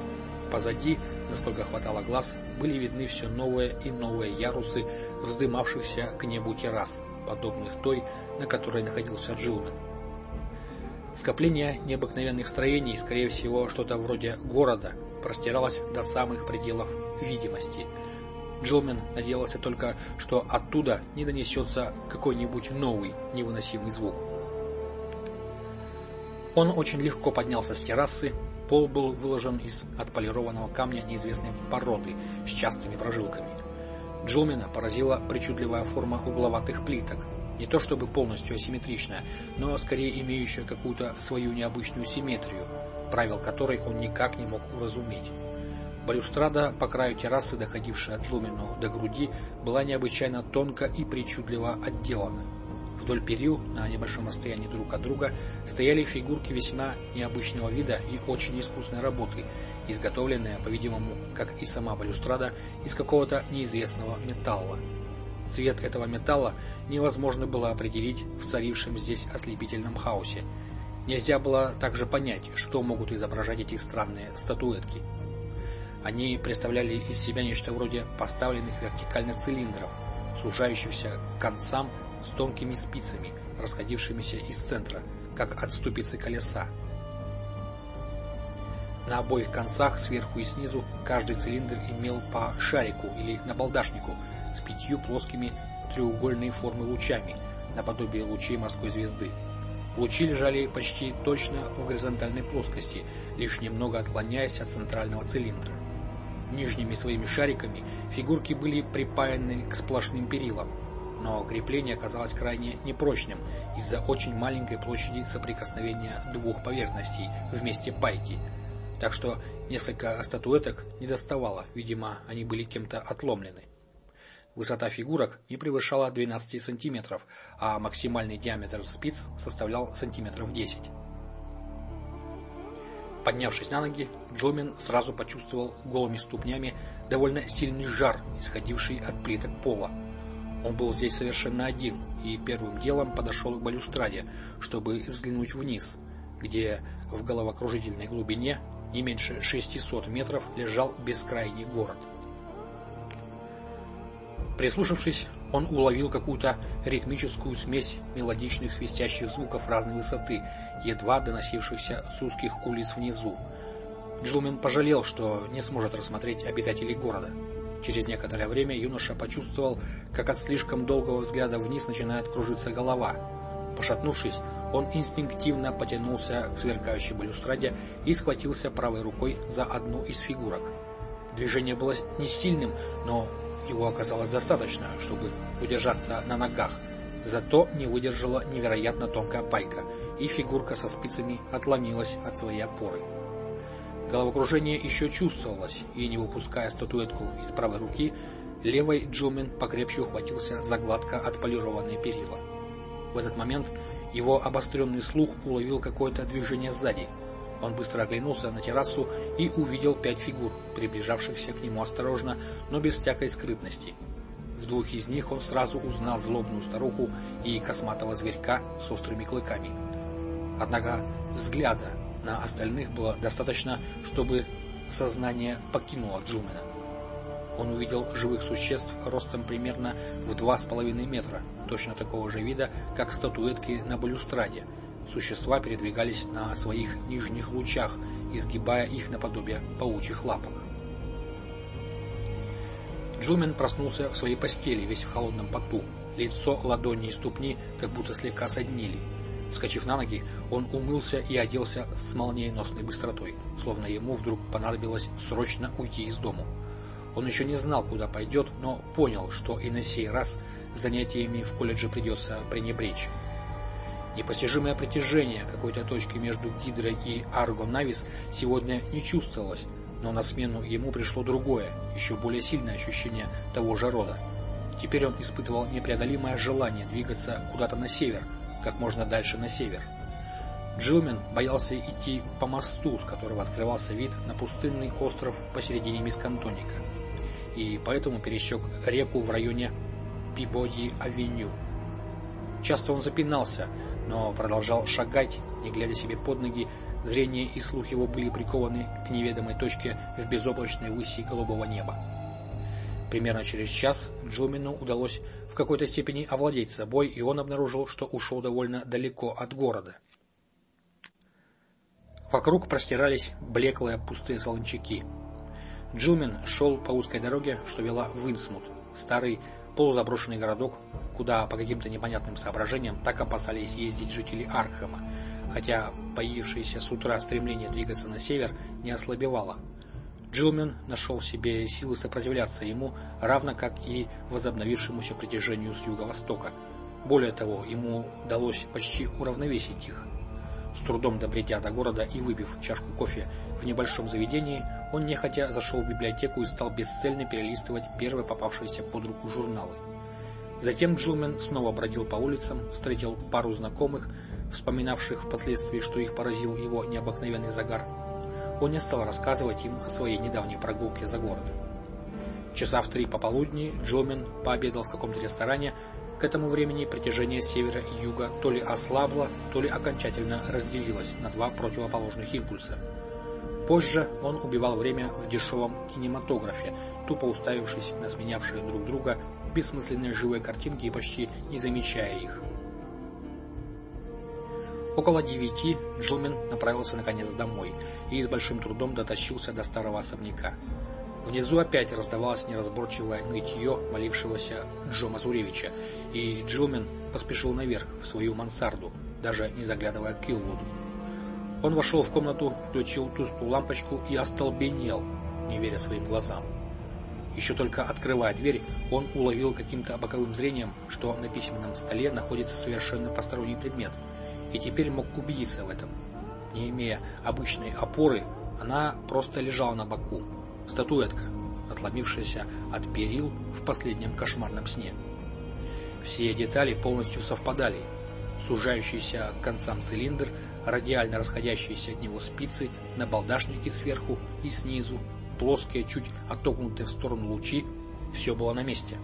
Позади, насколько хватало глаз, были видны все новые и новые ярусы вздымавшихся к небу террас, подобных той, на которой находился Джилмен. Скопление необыкновенных строений, скорее всего, что-то вроде города, простиралось до самых пределов видимости. Джилмен надеялся только, что оттуда не донесется какой-нибудь новый невыносимый звук. Он очень легко поднялся с террасы, пол был выложен из отполированного камня неизвестной породы с частыми прожилками. Джилмена поразила причудливая форма угловатых плиток, не то чтобы полностью асимметричная, но скорее имеющая какую-то свою необычную симметрию, правил которой он никак не мог уразуметь. Балюстрада по краю террасы, доходившая от Лумину до груди, была необычайно тонко и причудливо отделана. Вдоль перил, на небольшом расстоянии друг от друга, стояли фигурки весьма необычного вида и очень искусной работы, изготовленные, по-видимому, как и сама балюстрада, из какого-то неизвестного металла. Цвет этого металла невозможно было определить в царившем здесь ослепительном хаосе. Нельзя было также понять, что могут изображать эти странные статуэтки. Они представляли из себя нечто вроде поставленных вертикально цилиндров, сужающихся к концам с тонкими спицами, расходившимися из центра, как от ступицы колеса. На обоих концах, сверху и снизу, каждый цилиндр имел по шарику или набалдашнику, с пятью плоскими треугольной формы лучами, наподобие лучей морской звезды. Лучи лежали почти точно в горизонтальной плоскости, лишь немного отклоняясь от центрального цилиндра. Нижними своими шариками фигурки были припаяны к сплошным перилам, но крепление оказалось крайне непрочным из-за очень маленькой площади соприкосновения двух поверхностей вместе пайки, так что несколько статуэток не доставало, видимо, они были кем-то отломлены. Высота фигурок не превышала 12 сантиметров, а максимальный диаметр спиц составлял сантиметров 10. Поднявшись на ноги, Джомин сразу почувствовал голыми ступнями довольно сильный жар, исходивший от плиток пола. Он был здесь совершенно один и первым делом подошел к балюстраде, чтобы взглянуть вниз, где в головокружительной глубине не меньше 600 метров лежал бескрайний город. Прислушавшись, он уловил какую-то ритмическую смесь мелодичных свистящих звуков разной высоты, едва доносившихся с узких улиц внизу. Джилмен пожалел, что не сможет рассмотреть обитателей города. Через некоторое время юноша почувствовал, как от слишком долгого взгляда вниз начинает кружиться голова. Пошатнувшись, он инстинктивно потянулся к сверкающей балюстраде и схватился правой рукой за одну из фигурок. Движение было не сильным, но его оказалось достаточно, чтобы удержаться на ногах. Зато не выдержала невероятно тонкая пайка, и фигурка со спицами отломилась от своей опоры. Головокружение еще чувствовалось, и не выпуская статуэтку из правой руки, левой Джумен покрепче ухватился за гладко отполированные перила. В этот момент его обостренный слух уловил какое-то движение сзади. Он быстро оглянулся на террасу и увидел пять фигур, приближавшихся к нему осторожно, но без всякой скрытности. В двух из них он сразу узнал злобную старуху и косматого зверька с острыми клыками. Однако взгляда на остальных было достаточно, чтобы сознание покинуло Джумена. Он увидел живых существ ростом примерно в два с половиной метра, точно такого же вида, как статуэтки на балюстраде, Существа передвигались на своих нижних лучах, изгибая их наподобие паучьих лапок. Джумен проснулся в своей постели, весь в холодном поту. Лицо, ладони и ступни как будто слегка соднили. Вскочив на ноги, он умылся и оделся с молниеносной быстротой, словно ему вдруг понадобилось срочно уйти из дому. Он еще не знал, куда пойдет, но понял, что и на сей раз занятиями в колледже придется пренебречь. Непостижимое притяжение какой-то точки между Гидрой и Арго Навис сегодня не чувствовалось, но на смену ему пришло другое, еще более сильное ощущение того же рода. Теперь он испытывал непреодолимое желание двигаться куда-то на север, как можно дальше на север. Джилмен боялся идти по мосту, с которого открывался вид на пустынный остров посередине Мискантоника, и поэтому пересек реку в районе Пибоди-авеню. Часто он запинался, но продолжал шагать, не глядя себе под ноги, зрение и слух его были прикованы к неведомой точке в безоблачной выси голубого неба. Примерно через час Джумину удалось в какой-то степени овладеть собой, и он обнаружил, что ушел довольно далеко от города. Вокруг простирались блеклые пустые солончаки. Джилмен шел по узкой дороге, что вела в Инсмут, старый полузаброшенный городок, куда по каким-то непонятным соображениям так опасались ездить жители Аркхема, хотя появившееся с утра стремление двигаться на север не ослабевало. Джилмен нашел в себе силы сопротивляться ему, равно как и возобновившемуся притяжению с юго-востока. Более того, ему удалось почти уравновесить их. С трудом добредя до города и выпив чашку кофе в небольшом заведении, он нехотя зашел в библиотеку и стал бесцельно перелистывать первые попавшиеся под руку журналы. Затем Джилмен снова бродил по улицам, встретил пару знакомых, вспоминавших впоследствии, что их поразил его необыкновенный загар. Он не стал рассказывать им о своей недавней прогулке за город. Часа в три пополудни Джилмен пообедал в каком-то ресторане, к этому времени притяжение севера и юга то ли ослабло, то ли окончательно разделилось на два противоположных импульса. Позже он убивал время в дешевом кинематографе, тупо уставившись на сменявшие друг друга бессмысленные живые картинки и почти не замечая их. Около девяти Джилмен направился наконец домой и с большим трудом дотащился до старого особняка. Внизу опять раздавалось неразборчивое нытье молившегося Джо Мазуревича, и Джилмен поспешил наверх, в свою мансарду, даже не заглядывая к Килвуду. Он вошел в комнату, включил тусклую лампочку и остолбенел. не веря своим глазам. Еще только открывая дверь, он уловил каким-то боковым зрением, что на письменном столе находится совершенно посторонний предмет, и теперь мог убедиться в этом. Не имея обычной опоры, она просто лежала на боку. Статуэтка, отломившаяся от перил в последнем кошмарном сне. Все детали полностью совпадали. Сужающийся к концам цилиндр, радиально расходящиеся от него спицы, набалдашники сверху и снизу, плоские, чуть отогнутые в сторону лучи, все было на месте.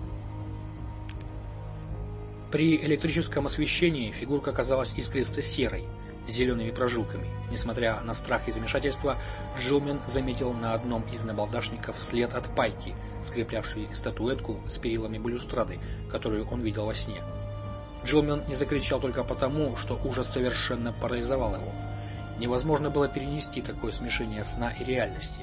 При электрическом освещении фигурка казалась искристо-серой, зелеными прожилками. Несмотря на страх и замешательство, Джилмен заметил на одном из набалдашников след от пайки, скреплявшей статуэтку с перилами балюстрады, которую он видел во сне. Джилмен не закричал только потому, что ужас совершенно парализовал его. Невозможно было перенести такое смешение сна и реальности.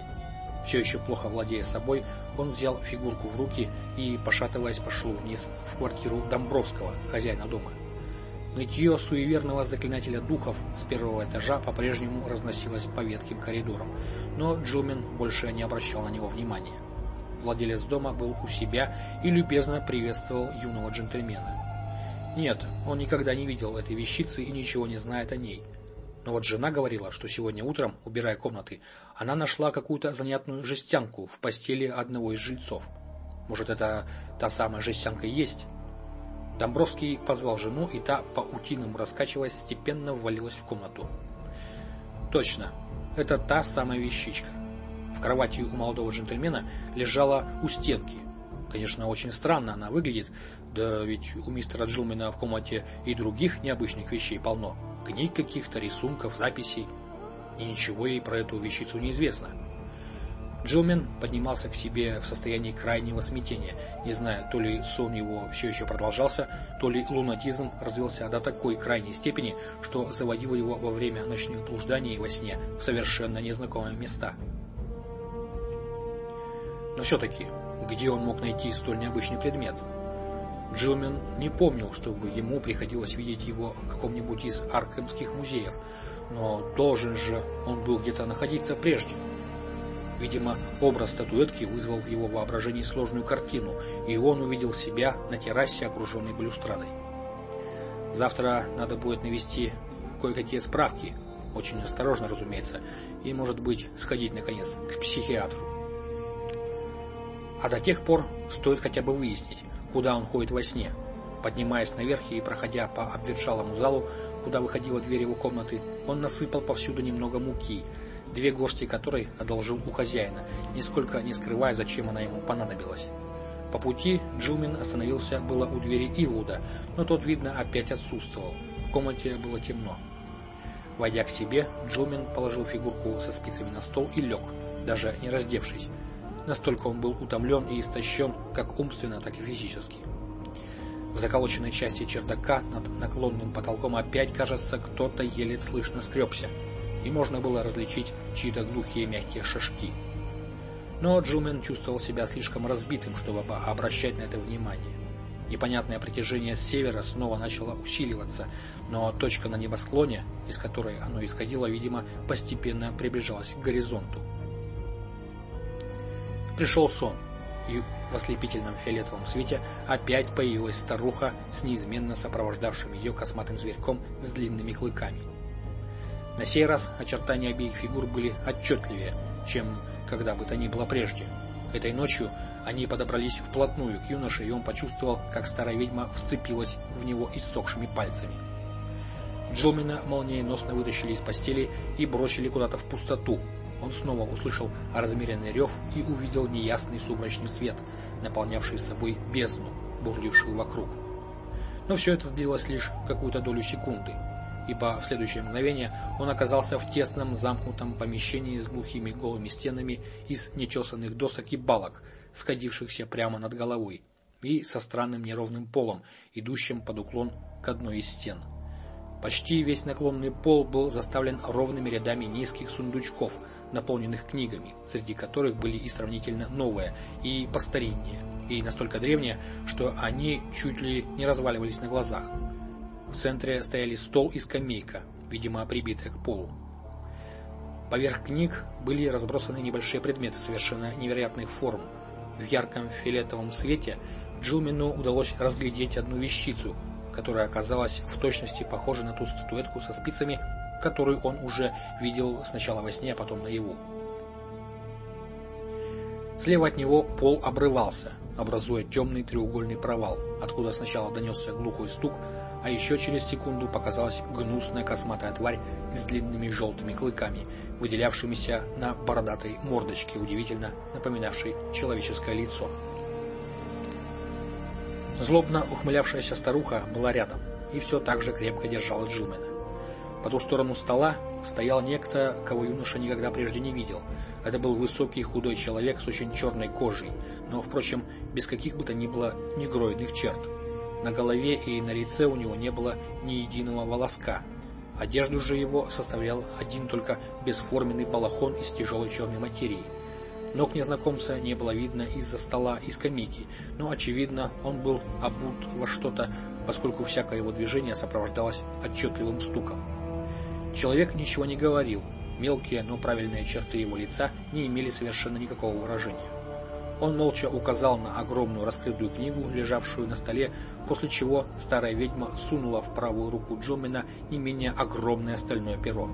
Все еще плохо владея собой, он взял фигурку в руки и, пошатываясь, пошел вниз в квартиру Домбровского, хозяина дома. Нытье суеверного заклинателя духов с первого этажа по-прежнему разносилось по ветким коридорам, но Джилмен больше не обращал на него внимания. Владелец дома был у себя и любезно приветствовал юного джентльмена. Нет, он никогда не видел этой вещицы и ничего не знает о ней. Но вот жена говорила, что сегодня утром, убирая комнаты, она нашла какую-то занятную жестянку в постели одного из жильцов. Может, это та самая жестянка и есть? Домбровский позвал жену, и та, паутиному раскачиваясь, степенно ввалилась в комнату. Точно, это та самая вещичка. В кровати у молодого джентльмена лежала у стенки. Конечно, очень странно она выглядит, да ведь у мистера Джилмена в комнате и других необычных вещей полно. Книг каких-то, рисунков, записей. И ничего ей про эту вещицу не известно. Джилмен поднимался к себе в состоянии крайнего смятения, не зная, то ли сон его все еще продолжался, то ли лунатизм развился до такой крайней степени, что заводил его во время ночных блужданий во сне в совершенно незнакомые места. Но все-таки, где он мог найти столь необычный предмет? Джилмен не помнил, чтобы ему приходилось видеть его в каком-нибудь из аркемских музеев, но должен же он был где-то находиться прежде. Видимо, образ статуэтки вызвал в его воображении сложную картину, и он увидел себя на террасе, окруженной балюстрадой. Завтра надо будет навести кое-какие справки, очень осторожно, разумеется, и, может быть, сходить, наконец, к психиатру. А до тех пор стоит хотя бы выяснить, куда он ходит во сне. Поднимаясь наверх и проходя по обветшалому залу, куда выходила дверь его комнаты, он насыпал повсюду немного муки, две горсти которой одолжил у хозяина, нисколько не скрывая, зачем она ему понадобилась. По пути Джилмин остановился было у двери Илвуда, но тот, видно, опять отсутствовал. В комнате было темно. Войдя к себе, Джилмин положил фигурку со спицами на стол и лег, даже не раздевшись. Настолько он был утомлен и истощен, как умственно, так и физически. В заколоченной части чердака над наклонным потолком опять, кажется, кто-то еле слышно скребся и можно было различить чьи-то глухие мягкие шажки. Но Джилмен чувствовал себя слишком разбитым, чтобы обращать на это внимание. Непонятное притяжение с севера снова начало усиливаться, но точка на небосклоне, из которой оно исходило, видимо, постепенно приближалась к горизонту. Пришел сон, и в ослепительном фиолетовом свете опять появилась старуха с неизменно сопровождавшим ее косматым зверьком с длинными клыками. На сей раз очертания обеих фигур были отчетливее, чем когда бы то ни было прежде. Этой ночью они подобрались вплотную к юноше, и он почувствовал, как старая ведьма вцепилась в него иссохшими пальцами. Джилмина молниеносно вытащили из постели и бросили куда-то в пустоту. Он снова услышал размеренный рев и увидел неясный сумрачный свет, наполнявший собой бездну, бурлившую вокруг. Но все это длилось лишь какую-то долю секунды ибо в следующее мгновение он оказался в тесном замкнутом помещении с глухими голыми стенами из нетесанных досок и балок, сходившихся прямо над головой, и со странным неровным полом, идущим под уклон к одной из стен. Почти весь наклонный пол был заставлен ровными рядами низких сундучков, наполненных книгами, среди которых были и сравнительно новые, и постариннее, и настолько древние, что они чуть ли не разваливались на глазах. В центре стояли стол и скамейка, видимо, прибитые к полу. Поверх книг были разбросаны небольшие предметы совершенно невероятных форм. В ярком фиолетовом свете Джилмину удалось разглядеть одну вещицу, которая оказалась в точности похожа на ту статуэтку со спицами, которую он уже видел сначала во сне, а потом наяву. Слева от него пол обрывался, образуя темный треугольный провал, откуда сначала донесся глухой стук, а еще через секунду показалась гнусная косматая тварь с длинными желтыми клыками, выделявшимися на бородатой мордочке, удивительно напоминавшей человеческое лицо. Злобно ухмылявшаяся старуха была рядом и все так же крепко держала Джилмена. По ту сторону стола стоял некто, кого юноша никогда прежде не видел. Это был высокий худой человек с очень черной кожей, но, впрочем, без каких бы то ни было негроидных черт. На голове и на лице у него не было ни единого волоска. Одежду же его составлял один только бесформенный балахон из тяжелой черной материи. Ног незнакомца не было видно из-за стола и скамейки, но, очевидно, он был обут во что-то, поскольку всякое его движение сопровождалось отчетливым стуком. Человек ничего не говорил, мелкие, но правильные черты его лица не имели совершенно никакого выражения. Он молча указал на огромную раскрытую книгу, лежавшую на столе, после чего старая ведьма сунула в правую руку Джомина не менее огромное стальное перо.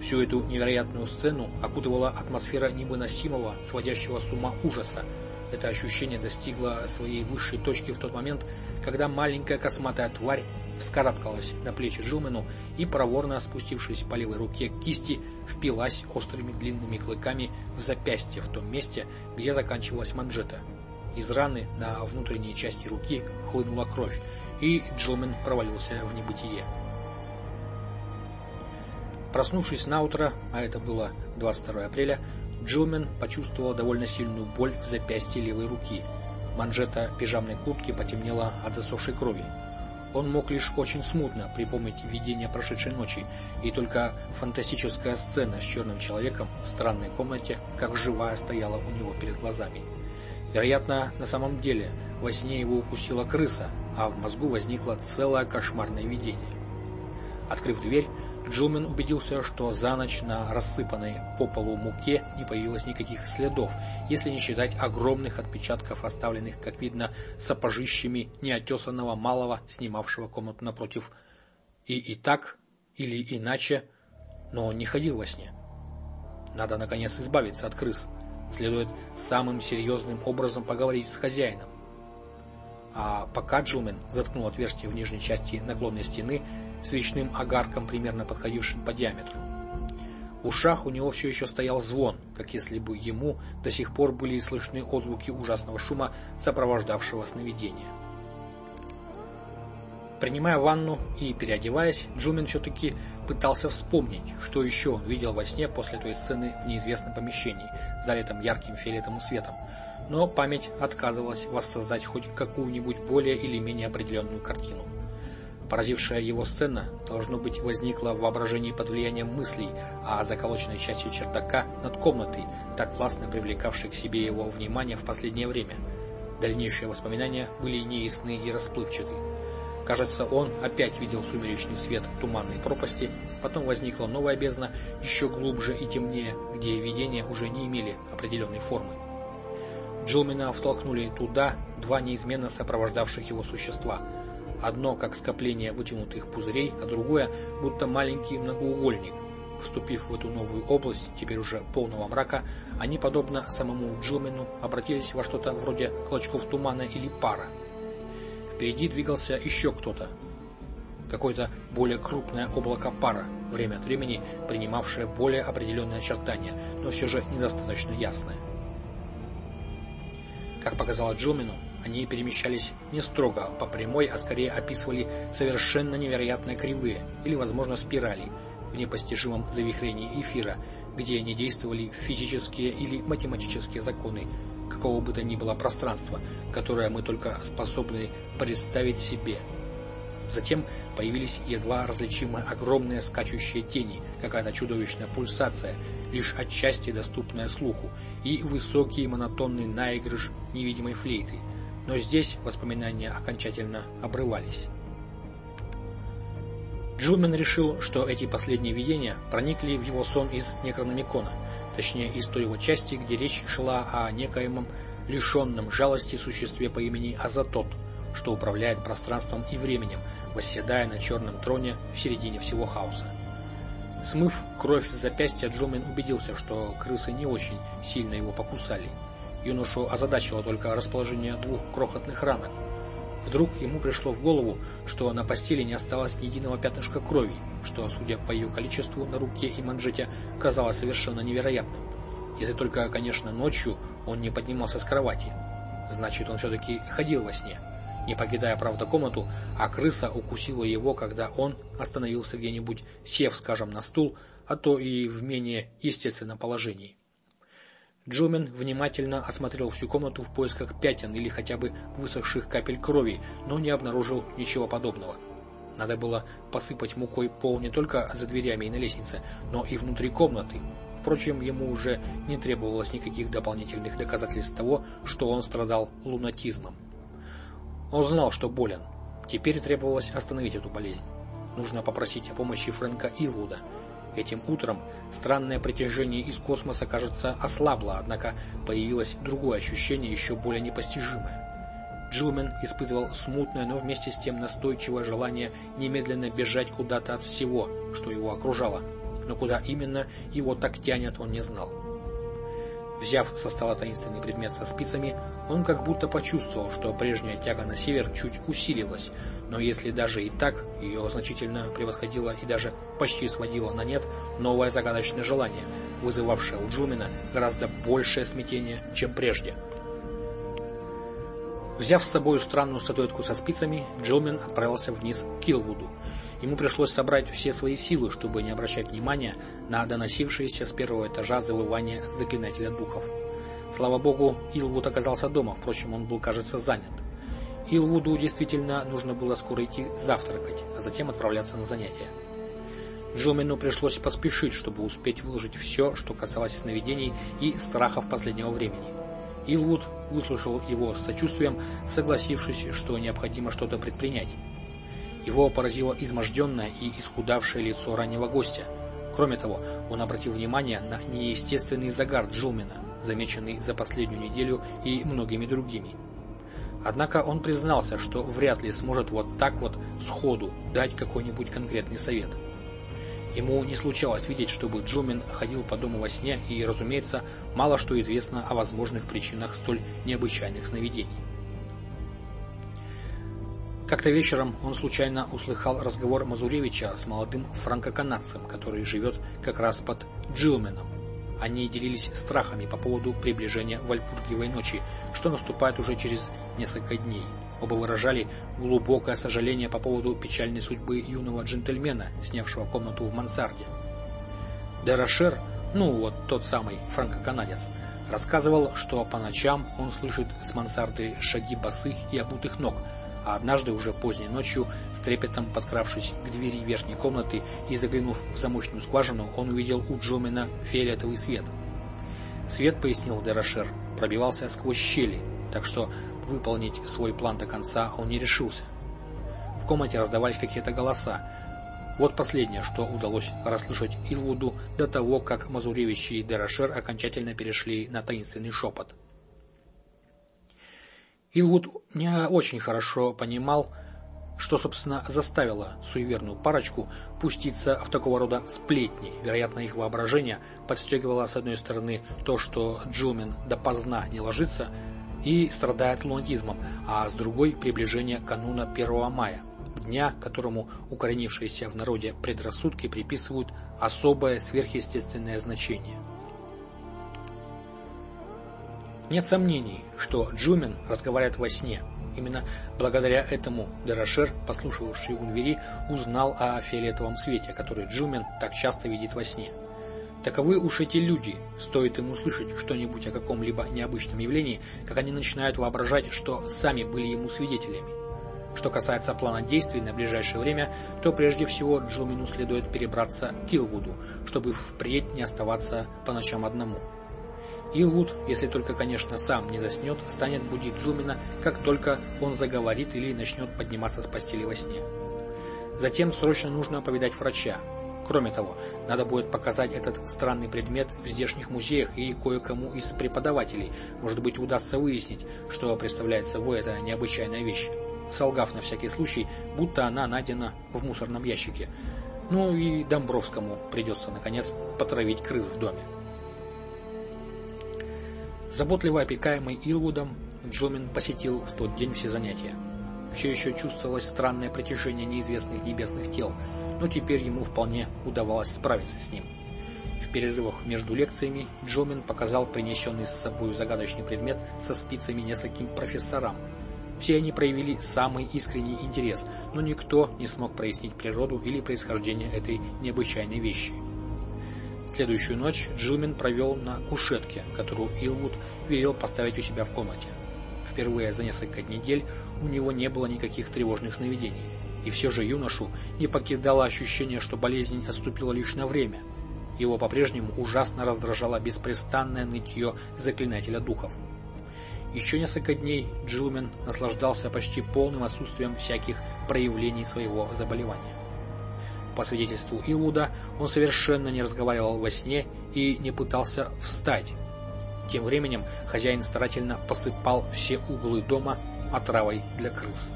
Всю эту невероятную сцену окутывала атмосфера невыносимого, сводящего с ума ужаса. Это ощущение достигло своей высшей точки в тот момент, когда маленькая косматая тварь вскарабкалась на плечи Джилмену и, проворно спустившись по левой руке к кисти, впилась острыми длинными клыками в запястье в том месте, где заканчивалась манжета. Из раны на внутренней части руки хлынула кровь, и Джилмен провалился в небытие. Проснувшись на утро, а это было 22 апреля, Джилмен почувствовал довольно сильную боль в запястье левой руки. Манжета пижамной куртки потемнела от засохшей крови. Он мог лишь очень смутно припомнить видение прошедшей ночи, и только фантастическая сцена с черным человеком в странной комнате, как живая, стояла у него перед глазами. Вероятно, на самом деле во сне его укусила крыса, а в мозгу возникло целое кошмарное видение. Открыв дверь, Джилмен убедился, что за ночь на рассыпанной по полу муке не появилось никаких следов, если не считать огромных отпечатков, оставленных, как видно, сапожищами неотесанного малого, снимавшего комнату напротив. И и так, или иначе, но он не ходил во сне. Надо, наконец, избавиться от крыс. Следует самым серьезным образом поговорить с хозяином. А пока Джилмен заткнул отверстие в нижней части наклонной стены, свечным огарком, примерно подходившим по диаметру. В ушах у него все еще стоял звон, как если бы ему до сих пор были слышны отзвуки ужасного шума, сопровождавшего сновидение. Принимая ванну и переодеваясь, Джилмен все-таки пытался вспомнить, что еще он видел во сне после той сцены в неизвестном помещении, залитом ярким фиолетовым светом, но память отказывалась воссоздать хоть какую-нибудь более или менее определенную картину. Поразившая его сцена, должно быть, возникла в воображении под влиянием мыслей о заколоченной части чердака над комнатой, так властно привлекавшей к себе его внимание в последнее время. Дальнейшие воспоминания были неясны и расплывчаты. Кажется, он опять видел сумеречный свет туманной пропасти, потом возникла новая бездна, еще глубже и темнее, где видения уже не имели определенной формы. Джилмена втолкнули туда два неизменно сопровождавших его существа — Одно как скопление вытянутых пузырей, а другое будто маленький многоугольник. Вступив в эту новую область, теперь уже полного мрака, они, подобно самому Джилмену, обратились во что-то вроде клочков тумана или пара. Впереди двигался еще кто-то. Какое-то более крупное облако пара, время от времени принимавшее более определенные очертания, но все же недостаточно ясное. Как показалось Джилмену, они перемещались не строго по прямой, а скорее описывали совершенно невероятные кривые или, возможно, спирали в непостижимом завихрении эфира, где не действовали физические или математические законы какого бы то ни было пространства, которое мы только способны представить себе. Затем появились едва различимые огромные скачущие тени, какая-то чудовищная пульсация, лишь отчасти доступная слуху, и высокий монотонный наигрыш невидимой флейты – но здесь воспоминания окончательно обрывались. Джилмен решил, что эти последние видения проникли в его сон из Некрономикона, точнее из той его части, где речь шла о некоемом лишенном жалости существе по имени Азатот, что управляет пространством и временем, восседая на черном троне в середине всего хаоса. Смыв кровь с запястья, Джилмен убедился, что крысы не очень сильно его покусали. Юношу озадачило только расположение двух крохотных ранок. Вдруг ему пришло в голову, что на постели не осталось ни единого пятнышка крови, что, судя по ее количеству на руке и манжете, казалось совершенно невероятным. Если только, конечно, ночью он не поднимался с кровати. Значит, он все-таки ходил во сне не покидая, правда, комнату, а крыса укусила его, когда он остановился где-нибудь, сев, скажем, на стул, а то и в менее естественном положении. Джилмен внимательно осмотрел всю комнату в поисках пятен или хотя бы высохших капель крови, но не обнаружил ничего подобного. Надо было посыпать мукой пол не только за дверями и на лестнице, но и внутри комнаты. Впрочем, ему уже не требовалось никаких дополнительных доказательств того, что он страдал лунатизмом. Он знал, что болен. Теперь требовалось остановить эту болезнь. Нужно попросить о помощи Фрэнка Илвуда. Этим утром странное притяжение из космоса, кажется, ослабло, однако появилось другое ощущение, еще более непостижимое. Джилмен испытывал смутное, но вместе с тем настойчивое желание немедленно бежать куда-то от всего, что его окружало. Но куда именно его так тянет, он не знал. Взяв со стола таинственный предмет со спицами, он как будто почувствовал, что прежняя тяга на север чуть усилилась, но если даже и так, ее значительно превосходило и даже почти сводило на нет новое загадочное желание, вызывавшее у Джумина гораздо большее смятение, чем прежде. Взяв с собой странную статуэтку со спицами, Джилмен отправился вниз к Килвуду. Ему пришлось собрать все свои силы, чтобы не обращать внимания на доносившиеся с первого этажа завывания заклинателя духов. Слава богу, Илвуд оказался дома, впрочем, он был, кажется, занят. Илвуду действительно нужно было скоро идти завтракать, а затем отправляться на занятия. Джилмену пришлось поспешить, чтобы успеть выложить все, что касалось сновидений и страхов последнего времени. Илвуд выслушал его с сочувствием, согласившись, что необходимо что-то предпринять. Его поразило изможденное и исхудавшее лицо раннего гостя. Кроме того, он обратил внимание на неестественный загар Джилмена, замеченный за последнюю неделю и многими другими. Однако он признался, что вряд ли сможет вот так вот сходу дать какой-нибудь конкретный совет. Ему не случалось видеть, чтобы Джилмен ходил по дому во сне, и, разумеется, мало что известно о возможных причинах столь необычайных сновидений. Как-то вечером он случайно услыхал разговор Мазуревича с молодым франкоканадцем, который живет как раз под Джилменом. Они делились страхами по поводу приближения Вальпургиевой ночи, что наступает уже через несколько дней. Оба выражали глубокое сожаление по поводу печальной судьбы юного джентльмена, снявшего комнату в мансарде. Дерошер, ну вот тот самый франкоканадец, рассказывал, что по ночам он слышит с мансарды шаги босых и обутых ног, а однажды уже поздней ночью, с трепетом подкравшись к двери верхней комнаты и заглянув в замочную скважину, он увидел у Джомена фиолетовый свет. Свет, пояснил Дерошер, пробивался сквозь щели, так что выполнить свой план до конца он не решился. В комнате раздавались какие-то голоса. Вот последнее, что удалось расслышать Илвуду до того, как Мазуревич и Дерошер окончательно перешли на таинственный шепот. Илвуд не очень хорошо понимал, что, собственно, заставило суеверную парочку пуститься в такого рода сплетни. Вероятно, их воображение подстегивало, с одной стороны, то, что Джилмен допоздна не ложится и страдает лунатизмом, а с другой – приближение кануна 1 мая, дня, которому укоренившиеся в народе предрассудки приписывают особое сверхъестественное значение – нет сомнений, что Джумен разговаривает во сне. Именно благодаря этому Дерошер, послушавший у двери, узнал о фиолетовом свете, который Джумен так часто видит во сне. Таковы уж эти люди. Стоит им услышать что-нибудь о каком-либо необычном явлении, как они начинают воображать, что сами были ему свидетелями. Что касается плана действий на ближайшее время, то прежде всего Джилмину следует перебраться к Килвуду, чтобы впредь не оставаться по ночам одному. Илвуд, если только, конечно, сам не заснет, станет будить Джумина, как только он заговорит или начнет подниматься с постели во сне. Затем срочно нужно повидать врача. Кроме того, надо будет показать этот странный предмет в здешних музеях и кое-кому из преподавателей. Может быть, удастся выяснить, что представляет собой эта необычайная вещь. Солгав на всякий случай, будто она найдена в мусорном ящике. Ну и Домбровскому придется, наконец, потравить крыс в доме. Заботливо опекаемый Илвудом, Джомин посетил в тот день все занятия. Все еще чувствовалось странное притяжение неизвестных небесных тел, но теперь ему вполне удавалось справиться с ним. В перерывах между лекциями Джомин показал принесенный с собой загадочный предмет со спицами нескольким профессорам. Все они проявили самый искренний интерес, но никто не смог прояснить природу или происхождение этой необычайной вещи. Следующую ночь Джилмен провел на кушетке, которую Илвуд велел поставить у себя в комнате. Впервые за несколько недель у него не было никаких тревожных сновидений. И все же юношу не покидало ощущение, что болезнь отступила лишь на время. Его по-прежнему ужасно раздражало беспрестанное нытье заклинателя духов. Еще несколько дней Джилмен наслаждался почти полным отсутствием всяких проявлений своего заболевания. По свидетельству Иуда, он совершенно не разговаривал во сне и не пытался встать. Тем временем хозяин старательно посыпал все углы дома отравой для крыс.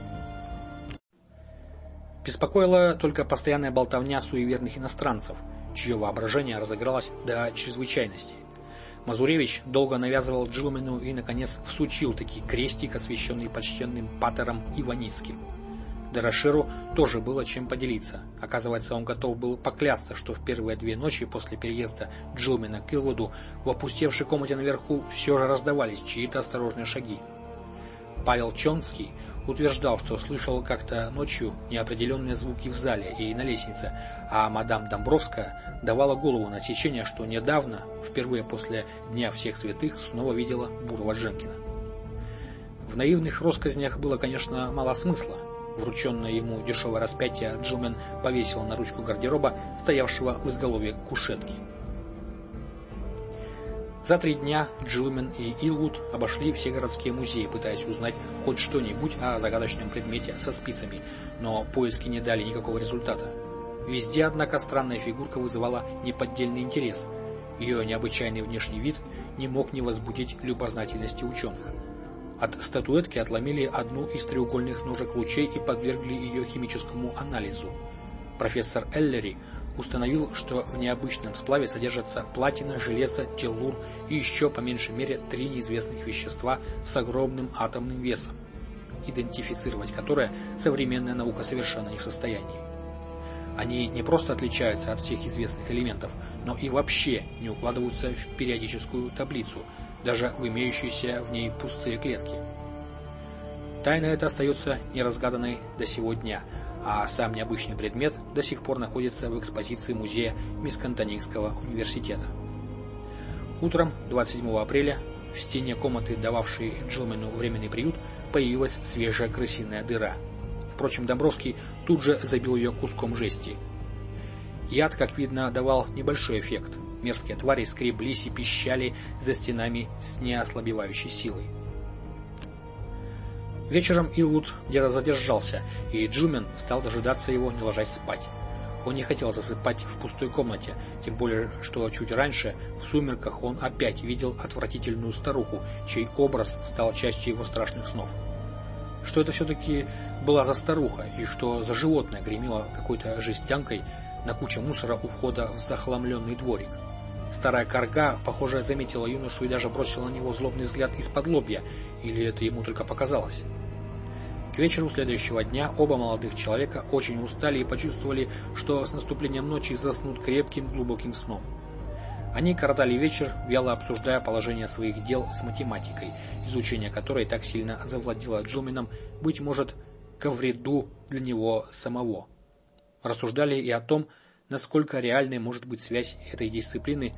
Беспокоила только постоянная болтовня суеверных иностранцев, чье воображение разыгралось до чрезвычайности. Мазуревич долго навязывал Джилмену и, наконец, всучил таки крестик, освященный почтенным патером Иваницким. Дероширу тоже было чем поделиться. Оказывается, он готов был поклясться, что в первые две ночи после переезда Джилмена к Илвуду в опустевшей комнате наверху все же раздавались чьи-то осторожные шаги. Павел Чонский утверждал, что слышал как-то ночью неопределенные звуки в зале и на лестнице, а мадам Домбровская давала голову на отсечение, что недавно, впервые после Дня всех святых, снова видела Бурова Женкина. В наивных россказнях было, конечно, мало смысла, Врученное ему дешевое распятие Джилмен повесил на ручку гардероба, стоявшего в изголовье кушетки. За три дня Джилмен и Илвуд обошли все городские музеи, пытаясь узнать хоть что-нибудь о загадочном предмете со спицами, но поиски не дали никакого результата. Везде, однако, странная фигурка вызывала неподдельный интерес. Ее необычайный внешний вид не мог не возбудить любознательности ученых. От статуэтки отломили одну из треугольных ножек лучей и подвергли ее химическому анализу. Профессор Эллери установил, что в необычном сплаве содержатся платина, железо, теллур и еще по меньшей мере три неизвестных вещества с огромным атомным весом, идентифицировать которое современная наука совершенно не в состоянии. Они не просто отличаются от всех известных элементов, но и вообще не укладываются в периодическую таблицу – даже в имеющиеся в ней пустые клетки. Тайна эта остается неразгаданной до сего дня, а сам необычный предмет до сих пор находится в экспозиции музея Мискантоникского университета. Утром 27 апреля в стене комнаты, дававшей Джилмену временный приют, появилась свежая крысиная дыра. Впрочем, Домбровский тут же забил ее куском жести. Яд, как видно, давал небольшой эффект – Мерзкие твари скреблись и пищали за стенами с неослабевающей силой. Вечером Илвуд где-то задержался, и Джилмен стал дожидаться его, не ложась спать. Он не хотел засыпать в пустой комнате, тем более, что чуть раньше, в сумерках, он опять видел отвратительную старуху, чей образ стал частью его страшных снов. Что это все-таки была за старуха, и что за животное гремело какой-то жестянкой на куче мусора у входа в захламленный дворик. Старая корга, похоже, заметила юношу и даже бросила на него злобный взгляд из-под лобья, или это ему только показалось. К вечеру следующего дня оба молодых человека очень устали и почувствовали, что с наступлением ночи заснут крепким глубоким сном. Они коротали вечер, вяло обсуждая положение своих дел с математикой, изучение которой так сильно завладело Джилмином, быть может, ко вреду для него самого. Рассуждали и о том, насколько реальной может быть связь этой дисциплины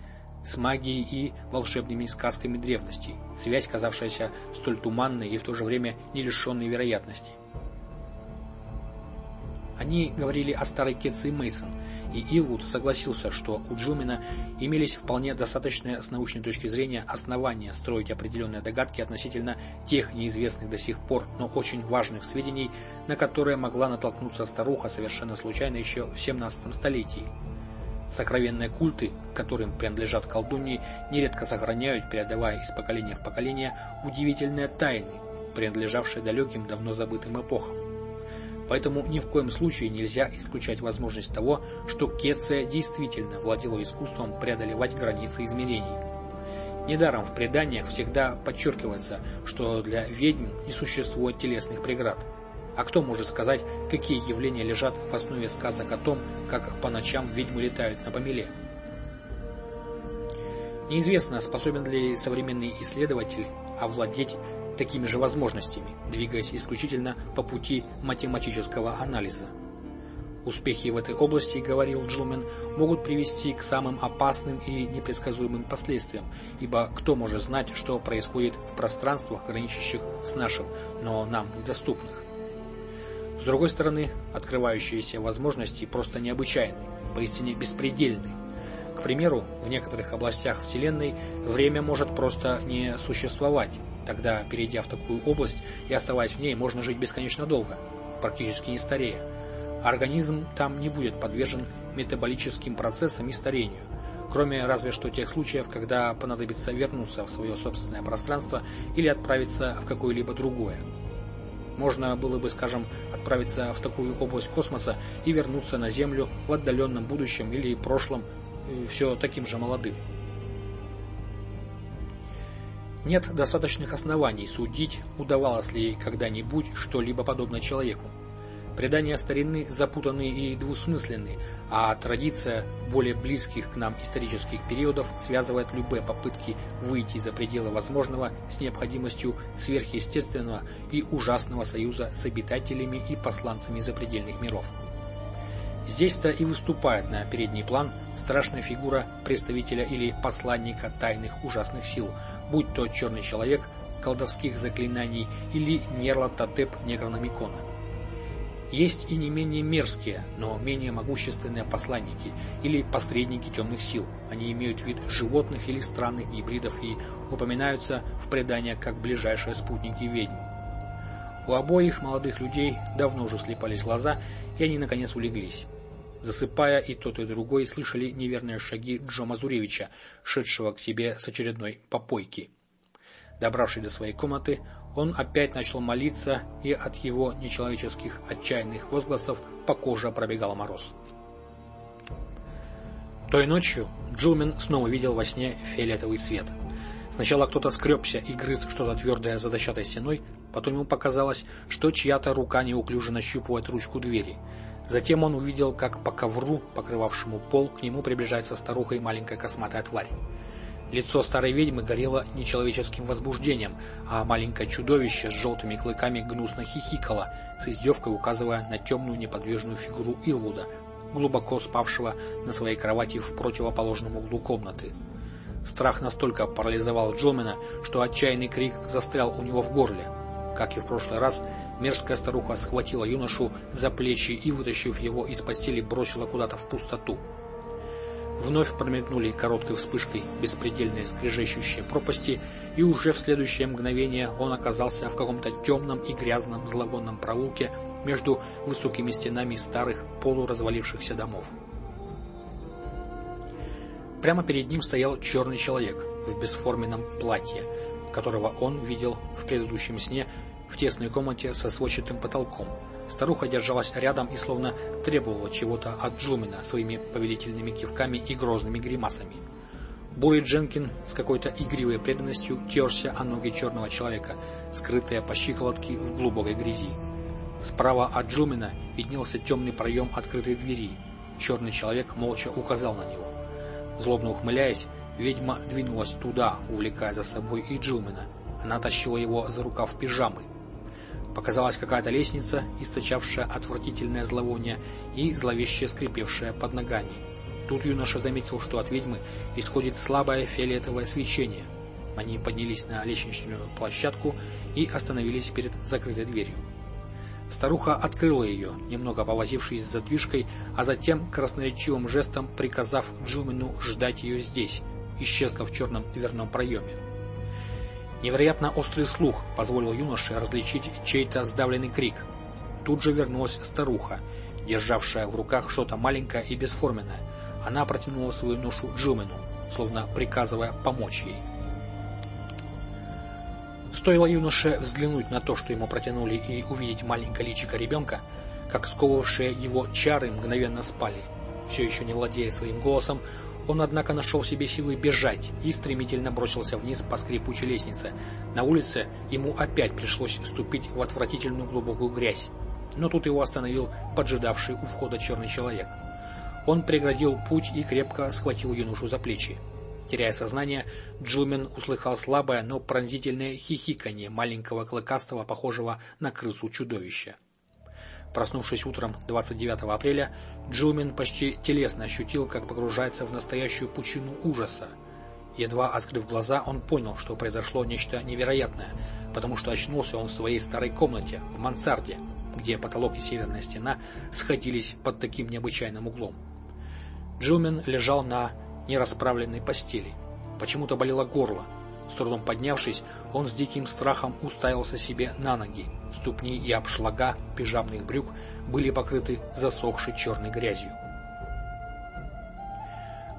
с магией и волшебными сказками древности, связь, казавшаяся столь туманной и в то же время не лишенной вероятности. Они говорили о старой Кетси Мейсон и Илвуд согласился, что у Джумина имелись вполне достаточные с научной точки зрения основания строить определенные догадки относительно тех неизвестных до сих пор, но очень важных сведений, на которые могла натолкнуться старуха совершенно случайно еще в 17 столетии. Сокровенные культы, которым принадлежат колдуньи, нередко сохраняют, передавая из поколения в поколение, удивительные тайны, принадлежавшие далеким, давно забытым эпохам. Поэтому ни в коем случае нельзя исключать возможность того, что Кетция действительно владела искусством преодолевать границы измерений. Недаром в преданиях всегда подчеркивается, что для ведьм не существует телесных преград. А кто может сказать, какие явления лежат в основе сказок о том, как по ночам ведьмы летают на помеле? Неизвестно, способен ли современный исследователь овладеть такими же возможностями, двигаясь исключительно по пути математического анализа. Успехи в этой области, говорил Джилмен, могут привести к самым опасным и непредсказуемым последствиям, ибо кто может знать, что происходит в пространствах, граничащих с нашим, но нам недоступных. С другой стороны, открывающиеся возможности просто необычайны, поистине беспредельны. К примеру, в некоторых областях Вселенной время может просто не существовать, Тогда, перейдя в такую область и оставаясь в ней, можно жить бесконечно долго, практически не старея. Организм там не будет подвержен метаболическим процессам и старению, кроме разве что тех случаев, когда понадобится вернуться в свое собственное пространство или отправиться в какое-либо другое. Можно было бы, скажем, отправиться в такую область космоса и вернуться на Землю в отдаленном будущем или прошлом, э, все таким же молодым. Нет достаточных оснований судить, удавалось ли ей когда-нибудь что-либо подобное человеку. Предания старины запутаны и двусмысленны, а традиция более близких к нам исторических периодов связывает любые попытки выйти за пределы возможного с необходимостью сверхъестественного и ужасного союза с обитателями и посланцами запредельных миров. Здесь-то и выступает на передний план страшная фигура представителя или посланника тайных ужасных сил, будь то черный человек колдовских заклинаний или Нерлатотеп Негрономикона. Есть и не менее мерзкие, но менее могущественные посланники или посредники темных сил. Они имеют вид животных или странных гибридов и упоминаются в преданиях как ближайшие спутники ведьм. У обоих молодых людей давно уже слепались глаза, и они наконец улеглись. Засыпая, и тот, и другой слышали неверные шаги Джо Мазуревича, шедшего к себе с очередной попойки. Добравшись до своей комнаты, он опять начал молиться, и от его нечеловеческих отчаянных возгласов по коже пробегал мороз. Той ночью Джилмен снова видел во сне фиолетовый цвет. Сначала кто-то скребся и грыз что-то твердое за дощатой стеной, потом ему показалось, что чья-то рука неуклюже нащупывает ручку двери. Затем он увидел, как по ковру, покрывавшему пол, к нему приближается старуха и маленькая косматая тварь. Лицо старой ведьмы горело нечеловеческим возбуждением, а маленькое чудовище с желтыми клыками гнусно хихикало, с издевкой указывая на темную неподвижную фигуру Илвуда, глубоко спавшего на своей кровати в противоположном углу комнаты. Страх настолько парализовал Джомена, что отчаянный крик застрял у него в горле. Как и в прошлый раз, мерзкая старуха схватила юношу за плечи и, вытащив его из постели, бросила куда-то в пустоту. Вновь промелькнули короткой вспышкой беспредельные скрежещущие пропасти, и уже в следующее мгновение он оказался в каком-то темном и грязном зловонном проулке между высокими стенами старых полуразвалившихся домов. Прямо перед ним стоял черный человек в бесформенном платье, которого он видел в предыдущем сне в тесной комнате со сводчатым потолком. Старуха держалась рядом и словно требовала чего-то от Джумина своими повелительными кивками и грозными гримасами. Бой Дженкин с какой-то игривой преданностью терся о ноги черного человека, скрытые по щиколотке в глубокой грязи. Справа от Джумина виднелся темный проем открытой двери. Черный человек молча указал на него. Злобно ухмыляясь, ведьма двинулась туда, увлекая за собой и Джумина. Она тащила его за рукав пижамы. Показалась какая-то лестница, источавшая отвратительное зловоние и зловеще скрипевшая под ногами. Тут юноша заметил, что от ведьмы исходит слабое фиолетовое свечение. Они поднялись на лестничную площадку и остановились перед закрытой дверью. Старуха открыла ее, немного повозившись с задвижкой, а затем красноречивым жестом приказав Джилмину ждать ее здесь, исчезла в черном дверном проеме. Невероятно острый слух позволил юноше различить чей-то сдавленный крик. Тут же вернулась старуха, державшая в руках что-то маленькое и бесформенное. Она протянула свою ношу Джилмену, словно приказывая помочь ей. Стоило юноше взглянуть на то, что ему протянули, и увидеть маленькое личико ребенка, как сковывавшие его чары мгновенно спали. Все еще не владея своим голосом, он, однако, нашел себе силы бежать и стремительно бросился вниз по скрипучей лестнице. На улице ему опять пришлось ступить в отвратительную глубокую грязь. Но тут его остановил поджидавший у входа черный человек. Он преградил путь и крепко схватил юношу за плечи. Теряя сознание, Джилмен услыхал слабое, но пронзительное хихиканье маленького клыкастого, похожего на крысу чудовища. Проснувшись утром 29 апреля, Джилмен почти телесно ощутил, как погружается в настоящую пучину ужаса. Едва открыв глаза, он понял, что произошло нечто невероятное, потому что очнулся он в своей старой комнате, в мансарде, где потолок и северная стена сходились под таким необычайным углом. Джилмен лежал на нерасправленной постели. Почему-то болело горло. С трудом поднявшись, он с диким страхом уставился себе на ноги. Ступни и обшлага пижамных брюк были покрыты засохшей черной грязью.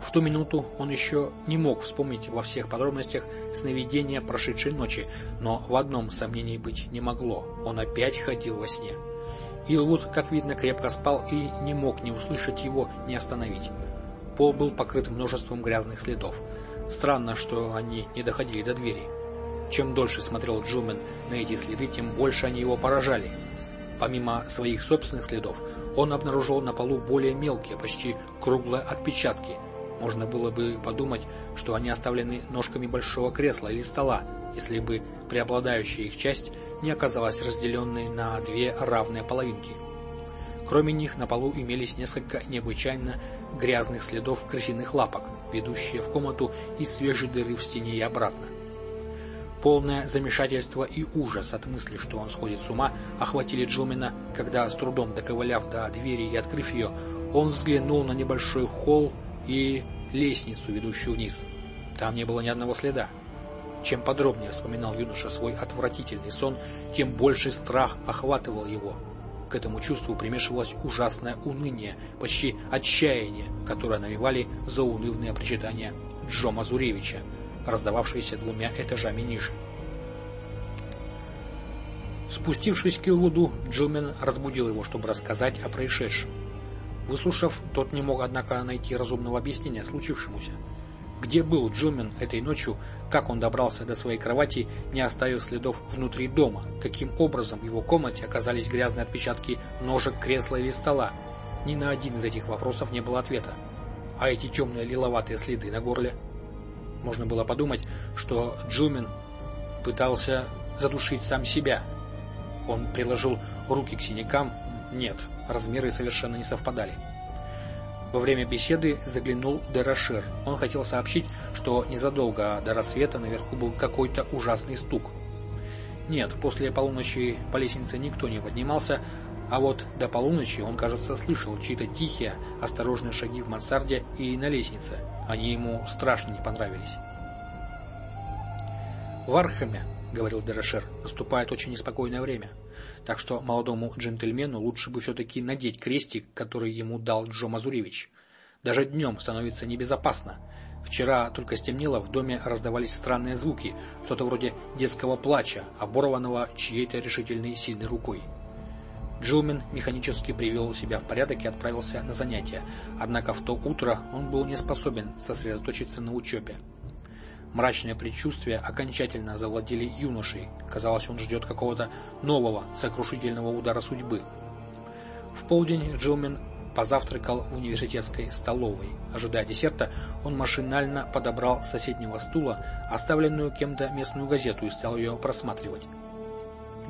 В ту минуту он еще не мог вспомнить во всех подробностях сновидения прошедшей ночи, но в одном сомнений быть не могло. Он опять ходил во сне. Илвуд, как видно, крепко спал и не мог ни услышать его, ни остановить. Пол был покрыт множеством грязных следов. Странно, что они не доходили до двери. Чем дольше смотрел Джилмен на эти следы, тем больше они его поражали. Помимо своих собственных следов, он обнаружил на полу более мелкие, почти круглые отпечатки. Можно было бы подумать, что они оставлены ножками большого кресла или стола, если бы преобладающая их часть не оказалась разделенной на две равные половинки. Кроме них на полу имелись несколько необычайно грязных следов крысиных лапок, ведущие в комнату из свежей дыры в стене и обратно. Полное замешательство и ужас от мысли, что он сходит с ума, охватили Джилмена, когда, с трудом доковыляв до двери и открыв ее, он взглянул на небольшой холл и лестницу, ведущую вниз. Там не было ни одного следа. Чем подробнее вспоминал юноша свой отвратительный сон, тем больше страх охватывал его. К этому чувству примешивалось ужасное уныние, почти отчаяние, которое навевали заунывные причитания Джо Мазуревича, раздававшиеся двумя этажами ниже. Спустившись к Килвуду, Джилмен разбудил его, чтобы рассказать о происшедшем. Выслушав, тот не мог, однако, найти разумного объяснения случившемуся. Где был Джумен этой ночью, как он добрался до своей кровати, не оставив следов внутри дома, каким образом в его комнате оказались грязные отпечатки ножек, кресла или стола. Ни на один из этих вопросов не было ответа. А эти темные лиловатые следы на горле? Можно было подумать, что Джумен пытался задушить сам себя. Он приложил руки к синякам. Нет, размеры совершенно не совпадали. Во время беседы заглянул Дерошир. Он хотел сообщить, что незадолго до рассвета наверху был какой-то ужасный стук. Нет, после полуночи по лестнице никто не поднимался, а вот до полуночи он, кажется, слышал чьи-то тихие, осторожные шаги в мансарде и на лестнице. Они ему страшно не понравились. В Архаме — говорил Дерешер, — наступает очень неспокойное время. Так что молодому джентльмену лучше бы все-таки надеть крестик, который ему дал Джо Мазуревич. Даже днем становится небезопасно. Вчера только стемнело, в доме раздавались странные звуки, что-то вроде детского плача, оборванного чьей-то решительной сильной рукой. Джилмен механически привел себя в порядок и отправился на занятия, однако в то утро он был не способен сосредоточиться на учебе. Мрачные предчувствия окончательно завладели юношей. Казалось, он ждет какого-то нового, сокрушительного удара судьбы. В полдень Джилмен позавтракал в университетской столовой. Ожидая десерта, он машинально подобрал с соседнего стула оставленную кем-то местную газету и стал ее просматривать.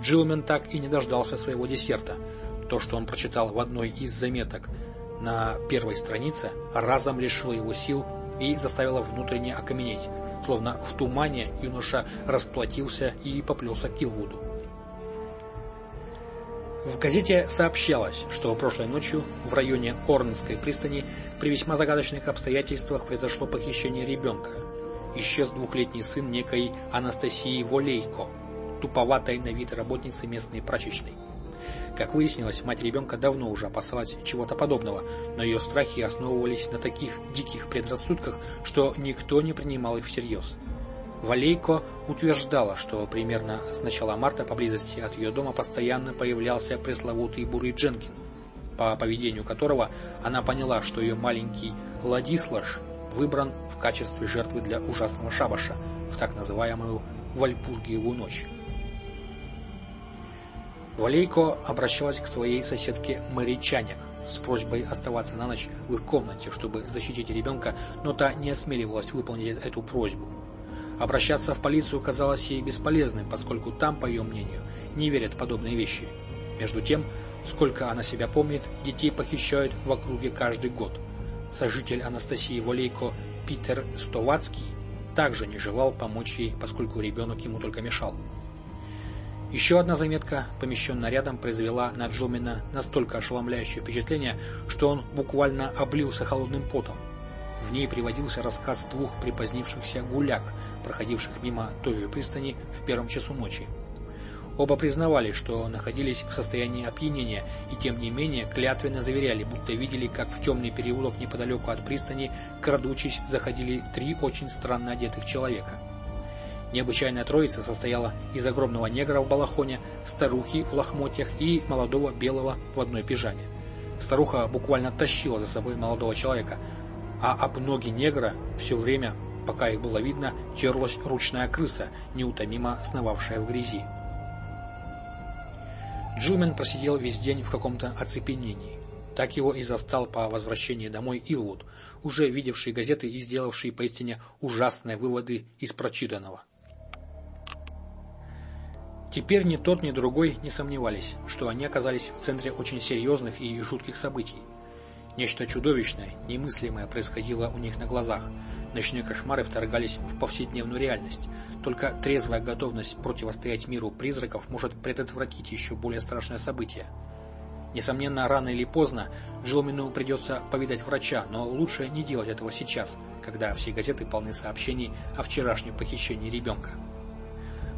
Джилмен так и не дождался своего десерта. То, что он прочитал в одной из заметок на первой странице, разом лишило его сил и заставило внутренне окаменеть. Словно в тумане юноша расплатился и поплелся к Килвуду. В газете сообщалось, что прошлой ночью в районе Орнской пристани при весьма загадочных обстоятельствах произошло похищение ребенка. Исчез двухлетний сын некой Анастасии Волейко, туповатой на вид работницы местной прачечной. Как выяснилось, мать ребенка давно уже опасалась чего-то подобного, но ее страхи основывались на таких диких предрассудках, что никто не принимал их всерьез. Валейко утверждала, что примерно с начала марта поблизости от ее дома постоянно появлялся пресловутый Бурый Дженкин, по поведению которого она поняла, что ее маленький Ладислаш выбран в качестве жертвы для ужасного шабаша в так называемую Вальпургиеву ночь. Валейко обращалась к своей соседке Мэри Чаник с просьбой оставаться на ночь в их комнате, чтобы защитить ребенка, но та не осмеливалась выполнить эту просьбу. Обращаться в полицию казалось ей бесполезным, поскольку там, по ее мнению, не верят в подобные вещи. Между тем, сколько она себя помнит, детей похищают в округе каждый год. Сожитель Анастасии Волейко Питер Стовацкий также не желал помочь ей, поскольку ребенок ему только мешал. Еще одна заметка, помещенная рядом, произвела на Джомина настолько ошеломляющее впечатление, что он буквально облился холодным потом. В ней приводился рассказ двух припозднившихся гуляк, проходивших мимо той же пристани в первом часу ночи. Оба признавали, что находились в состоянии опьянения, и тем не менее клятвенно заверяли, будто видели, как в темный переулок неподалеку от пристани, крадучись, заходили три очень странно одетых человека. Необычайная троица состояла из огромного негра в балахоне, старухи в лохмотьях и молодого белого в одной пижаме. Старуха буквально тащила за собой молодого человека, а об ноги негра все время, пока их было видно, терлась ручная крыса, неутомимо сновавшая в грязи. Джумен просидел весь день в каком-то оцепенении. Так его и застал по возвращении домой Илвуд, уже видевший газеты и сделавший поистине ужасные выводы из прочитанного. Теперь ни тот, ни другой не сомневались, что они оказались в центре очень серьезных и жутких событий. Нечто чудовищное, немыслимое происходило у них на глазах. Ночные кошмары вторгались в повседневную реальность. Только трезвая готовность противостоять миру призраков может предотвратить еще более страшное событие. Несомненно, рано или поздно Джилмину придется повидать врача, но лучше не делать этого сейчас, когда все газеты полны сообщений о вчерашнем похищении ребенка.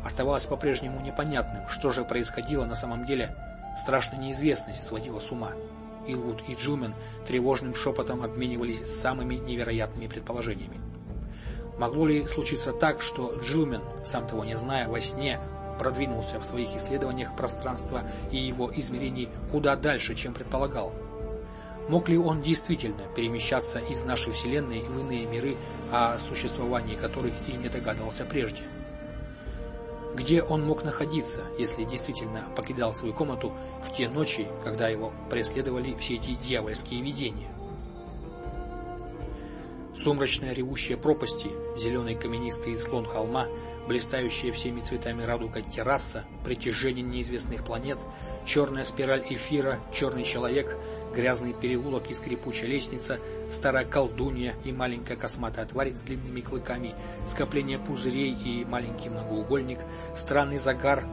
Оставалось по-прежнему непонятным, что же происходило на самом деле. Страшная неизвестность сводила с ума. Илвуд и Джумен тревожным шепотом обменивались самыми невероятными предположениями. Могло ли случиться так, что Джилмен, сам того не зная, во сне продвинулся в своих исследованиях пространства и его измерений куда дальше, чем предполагал? Мог ли он действительно перемещаться из нашей Вселенной в иные миры, о существовании которых и не догадывался прежде? Где он мог находиться, если действительно покидал свою комнату в те ночи, когда его преследовали все эти дьявольские видения? Сумрачная ревущая пропасти, зеленый каменистый склон холма, блистающая всеми цветами радуга терраса, притяжение неизвестных планет, черная спираль эфира, черный человек, грязный переулок и скрипучая лестница, старая колдунья и маленькая косматая тварь с длинными клыками, скопление пузырей и маленький многоугольник, странный загар,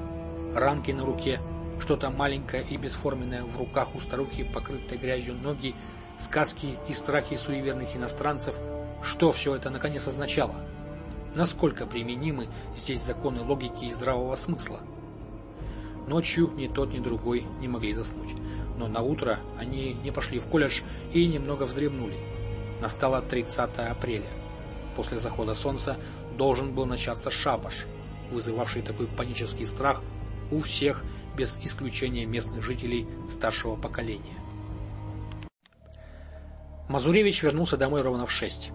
ранки на руке, что-то маленькое и бесформенное в руках у старухи, покрытые грязью ноги, сказки и страхи суеверных иностранцев. Что все это наконец означало? Насколько применимы здесь законы логики и здравого смысла? Ночью ни тот, ни другой не могли заснуть но на утро они не пошли в колледж и немного вздремнули. Настало 30 апреля. После захода солнца должен был начаться шабаш, вызывавший такой панический страх у всех, без исключения местных жителей старшего поколения. Мазуревич вернулся домой ровно в шесть.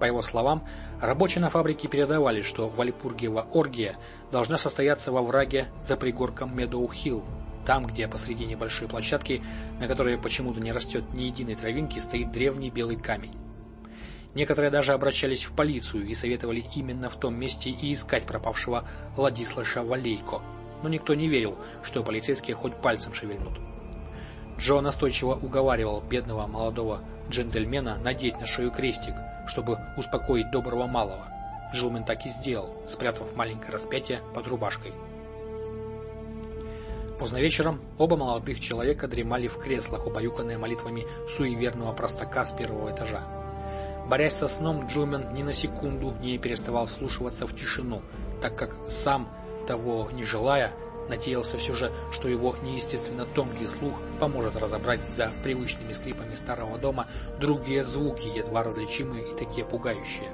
По его словам, рабочие на фабрике передавали, что Вальпургиева оргия должна состояться в овраге за пригорком Медоу-Хилл, там, где посреди небольшой площадки, на которой почему-то не растет ни единой травинки, стоит древний белый камень. Некоторые даже обращались в полицию и советовали именно в том месте и искать пропавшего Владислава Валейко, но никто не верил, что полицейские хоть пальцем шевельнут. Джо настойчиво уговаривал бедного молодого джентльмена надеть на шею крестик, чтобы успокоить доброго малого. Джилмен так и сделал, спрятав маленькое распятие под рубашкой. Поздно вечером оба молодых человека дремали в креслах, убаюканные молитвами суеверного простака с первого этажа. Борясь со сном, Джумен ни на секунду не переставал вслушиваться в тишину, так как сам, того не желая, надеялся все же, что его неестественно тонкий слух поможет разобрать за привычными скрипами старого дома другие звуки, едва различимые и такие пугающие.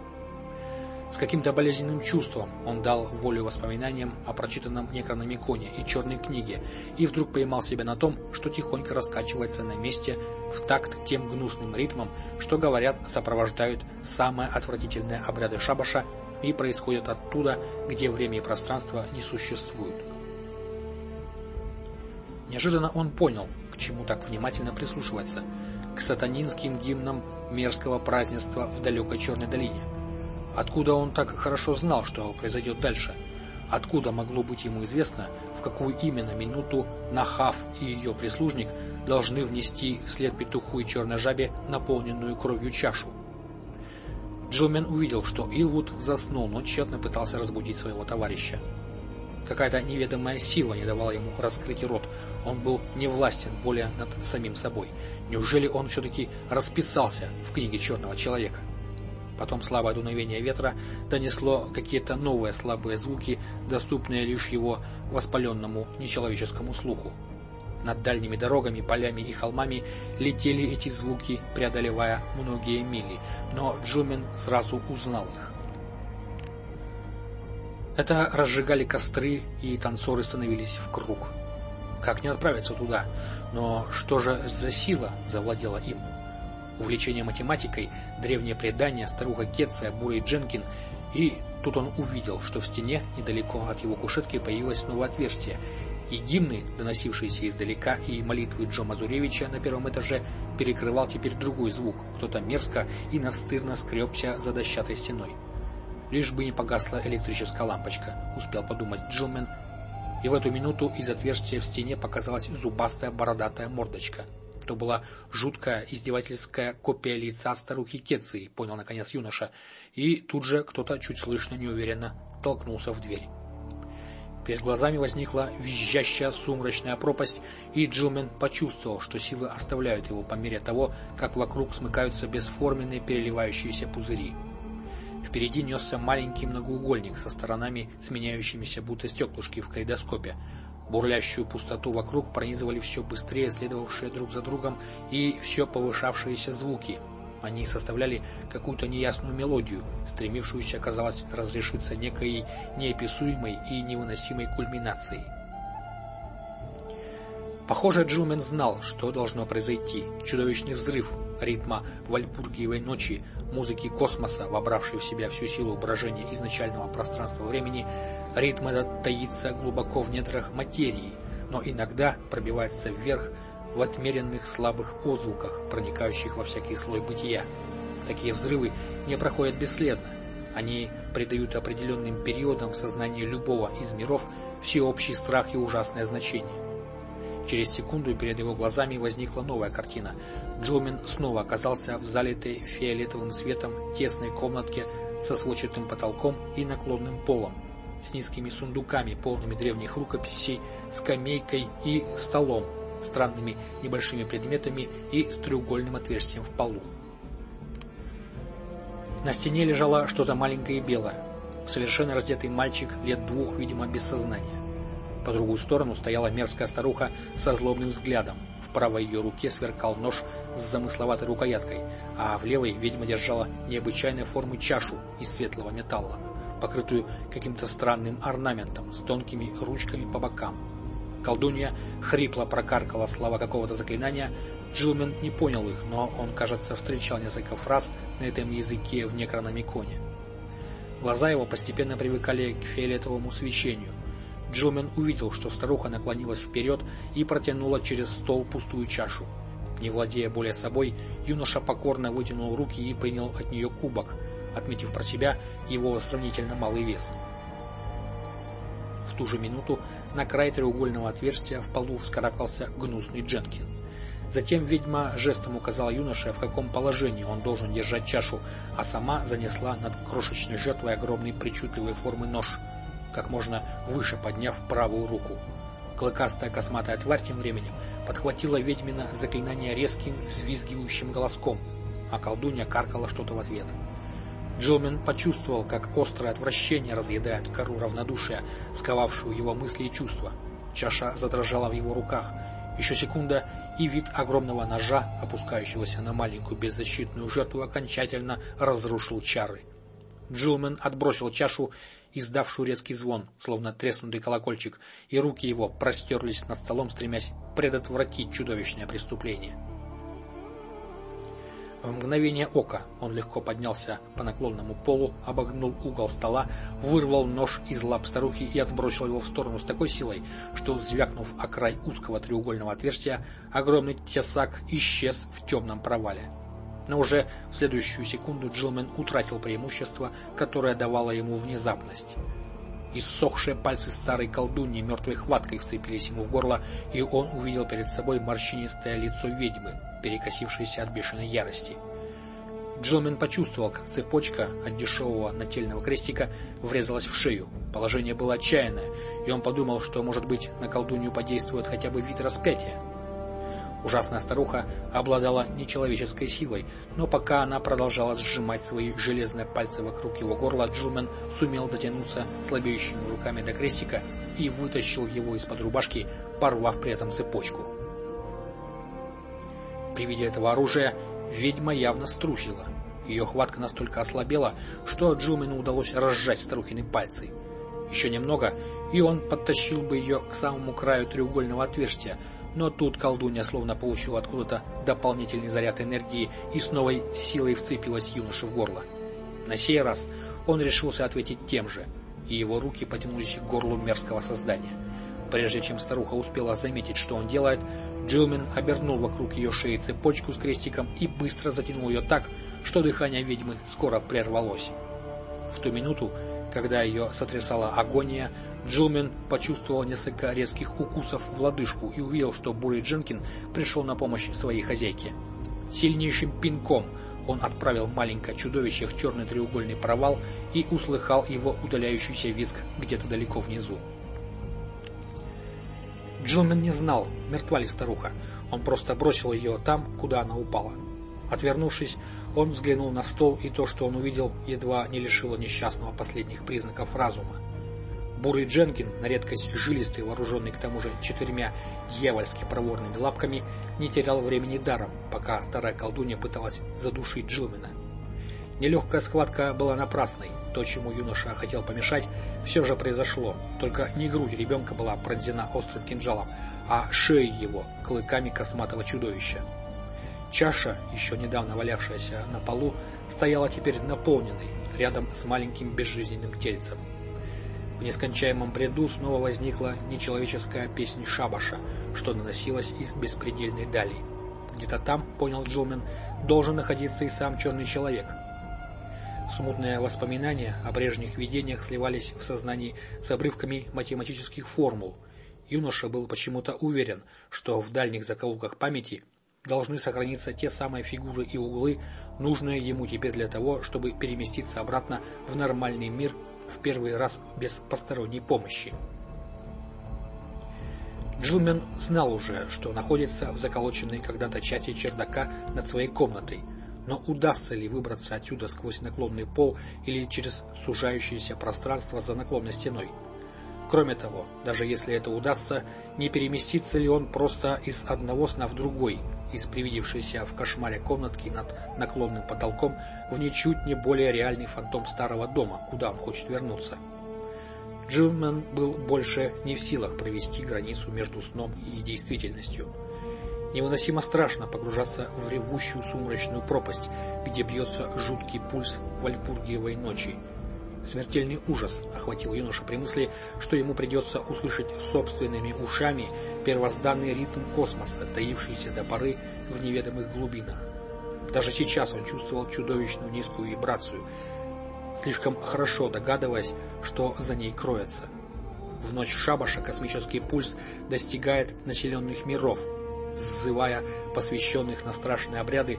С каким-то болезненным чувством он дал волю воспоминаниям о прочитанном Некрономиконе и Черной книге и вдруг поймал себя на том, что тихонько раскачивается на месте в такт тем гнусным ритмам, что, говорят, сопровождают самые отвратительные обряды шабаша и происходят оттуда, где время и пространство не существуют. Неожиданно он понял, к чему так внимательно прислушиваться, к сатанинским гимнам мерзкого празднества в далекой Черной долине. Откуда он так хорошо знал, что произойдет дальше? Откуда могло быть ему известно, в какую именно минуту Нахав и ее прислужник должны внести вслед петуху и черной жабе наполненную кровью чашу? Джилмен увидел, что Илвуд заснул, но тщетно пытался разбудить своего товарища. Какая-то неведомая сила не давала ему раскрыть рот. Он был не властен более над самим собой. Неужели он все-таки расписался в книге черного человека? Потом слабое дуновение ветра донесло какие-то новые слабые звуки, доступные лишь его воспаленному нечеловеческому слуху. Над дальними дорогами, полями и холмами летели эти звуки, преодолевая многие мили, но Джумен сразу узнал их. Это разжигали костры, и танцоры становились в круг. Как не отправиться туда? Но что же за сила завладела им? Увлечение математикой, древнее предание, старуха Кетция, Бурей Дженкин, и тут он увидел, что в стене, недалеко от его кушетки, появилось новое отверстие, и гимны, доносившиеся издалека, и молитвы Джо Мазуревича на первом этаже перекрывал теперь другой звук, кто-то мерзко и настырно скребся за дощатой стеной. Лишь бы не погасла электрическая лампочка, успел подумать Джилмен, и в эту минуту из отверстия в стене показалась зубастая бородатая мордочка. То была жуткая издевательская копия лица старухи Кеции, понял наконец юноша, и тут же кто-то чуть слышно неуверенно толкнулся в дверь. Перед глазами возникла визжащая сумрачная пропасть, и Джилмен почувствовал, что силы оставляют его по мере того, как вокруг смыкаются бесформенные переливающиеся пузыри. Впереди несся маленький многоугольник со сторонами, сменяющимися будто стеклышки в калейдоскопе. Бурлящую пустоту вокруг пронизывали все быстрее следовавшие друг за другом и все повышавшиеся звуки. Они составляли какую-то неясную мелодию, стремившуюся, казалось, разрешиться некой неописуемой и невыносимой кульминацией. Похоже, Джилмен знал, что должно произойти. Чудовищный взрыв ритма Вальпургиевой ночи, музыки космоса, вобравшей в себя всю силу брожения изначального пространства-времени, ритм этот таится глубоко в недрах материи, но иногда пробивается вверх в отмеренных слабых отзвуках, проникающих во всякий слой бытия. Такие взрывы не проходят бесследно. Они придают определенным периодам в сознании любого из миров всеобщий страх и ужасное значение. Через секунду перед его глазами возникла новая картина. Джоумен снова оказался в залитой фиолетовым светом тесной комнатке со сводчатым потолком и наклонным полом, с низкими сундуками, полными древних рукописей, скамейкой и столом, странными небольшими предметами и с треугольным отверстием в полу. На стене лежало что-то маленькое и белое. Совершенно раздетый мальчик лет двух, видимо, без сознания. По другую сторону стояла мерзкая старуха со злобным взглядом. В правой ее руке сверкал нож с замысловатой рукояткой, а в левой ведьма держала необычайной формы чашу из светлого металла, покрытую каким-то странным орнаментом с тонкими ручками по бокам. Колдунья хрипло прокаркала слова какого-то заклинания. Джилмен не понял их, но он, кажется, встречал несколько фраз на этом языке в некрономиконе. Глаза его постепенно привыкали к фиолетовому свечению, Джилмен увидел, что старуха наклонилась вперед и протянула через стол пустую чашу. Не владея более собой, юноша покорно вытянул руки и принял от нее кубок, отметив про себя его сравнительно малый вес. В ту же минуту на край треугольного отверстия в полу вскарабкался гнусный Дженкин. Затем ведьма жестом указала юноше, в каком положении он должен держать чашу, а сама занесла над крошечной жертвой огромной причудливой формы нож — как можно выше подняв правую руку. Клыкастая косматая тварь тем временем подхватила ведьмина заклинание резким взвизгивающим голоском, а колдунья каркала что-то в ответ. Джилмен почувствовал, как острое отвращение разъедает кору равнодушия, сковавшую его мысли и чувства. Чаша задрожала в его руках. Еще секунда, и вид огромного ножа, опускающегося на маленькую беззащитную жертву, окончательно разрушил чары. Джилмен отбросил чашу, издавшую резкий звон, словно треснутый колокольчик, и руки его простерлись над столом, стремясь предотвратить чудовищное преступление. В мгновение ока он легко поднялся по наклонному полу, обогнул угол стола, вырвал нож из лап старухи и отбросил его в сторону с такой силой, что, звякнув о край узкого треугольного отверстия, огромный тесак исчез в темном провале. Но уже в следующую секунду Джилмен утратил преимущество, которое давало ему внезапность. Иссохшие пальцы старой колдуньи мертвой хваткой вцепились ему в горло, и он увидел перед собой морщинистое лицо ведьмы, перекосившийся от бешеной ярости. Джилмен почувствовал, как цепочка от дешевого нательного крестика врезалась в шею. Положение было отчаянное, и он подумал, что, может быть, на колдунью подействует хотя бы вид распятия. Ужасная старуха обладала нечеловеческой силой, но пока она продолжала сжимать свои железные пальцы вокруг его горла, Джилмен сумел дотянуться слабеющими руками до крестика и вытащил его из-под рубашки, порвав при этом цепочку. При виде этого оружия ведьма явно струсила. Ее хватка настолько ослабела, что Джилмену удалось разжать старухины пальцы. Еще немного, и он подтащил бы ее к самому краю треугольного отверстия, но тут колдунья словно получила откуда-то дополнительный заряд энергии и с новой силой вцепилась юноше в горло. На сей раз он решился ответить тем же, и его руки потянулись к горлу мерзкого создания. Прежде чем старуха успела заметить, что он делает, Джилмен обернул вокруг ее шеи цепочку с крестиком и быстро затянул ее так, что дыхание ведьмы скоро прервалось. В ту минуту, когда ее сотрясала агония, Джилмен почувствовал несколько резких укусов в лодыжку и увидел, что Бурый Дженкин пришел на помощь своей хозяйке. Сильнейшим пинком он отправил маленькое чудовище в черный треугольный провал и услыхал его удаляющийся визг где-то далеко внизу. Джилмен не знал, мертва ли старуха. Он просто бросил ее там, куда она упала. Отвернувшись, он взглянул на стол, и то, что он увидел, едва не лишило несчастного последних признаков разума. Бурый Дженкин, на редкость жилистый, вооруженный к тому же четырьмя дьявольски проворными лапками, не терял времени даром, пока старая колдунья пыталась задушить Джилмена. Нелегкая схватка была напрасной. То, чему юноша хотел помешать, все же произошло. Только не грудь ребенка была пронзена острым кинжалом, а шея его клыками косматого чудовища. Чаша, еще недавно валявшаяся на полу, стояла теперь наполненной, рядом с маленьким безжизненным тельцем. В нескончаемом бреду снова возникла нечеловеческая песнь шабаша, что наносилась из беспредельной дали. Где-то там, понял Джилмен, должен находиться и сам черный человек — Смутные воспоминания о прежних видениях сливались в сознании с обрывками математических формул. Юноша был почему-то уверен, что в дальних закоулках памяти должны сохраниться те самые фигуры и углы, нужные ему теперь для того, чтобы переместиться обратно в нормальный мир в первый раз без посторонней помощи. Джилмен знал уже, что находится в заколоченной когда-то части чердака над своей комнатой – но удастся ли выбраться отсюда сквозь наклонный пол или через сужающееся пространство за наклонной стеной? Кроме того, даже если это удастся, не переместится ли он просто из одного сна в другой, из привидевшейся в кошмаре комнатки над наклонным потолком в ничуть не более реальный фантом старого дома, куда он хочет вернуться? Джилман был больше не в силах провести границу между сном и действительностью. Невыносимо страшно погружаться в ревущую сумрачную пропасть, где бьется жуткий пульс вальпургиевой ночи. Смертельный ужас охватил юношу при мысли, что ему придется услышать собственными ушами первозданный ритм космоса, таившийся до поры в неведомых глубинах. Даже сейчас он чувствовал чудовищную низкую вибрацию, слишком хорошо догадываясь, что за ней кроется. В ночь шабаша космический пульс достигает населенных миров, сзывая посвященных на страшные обряды,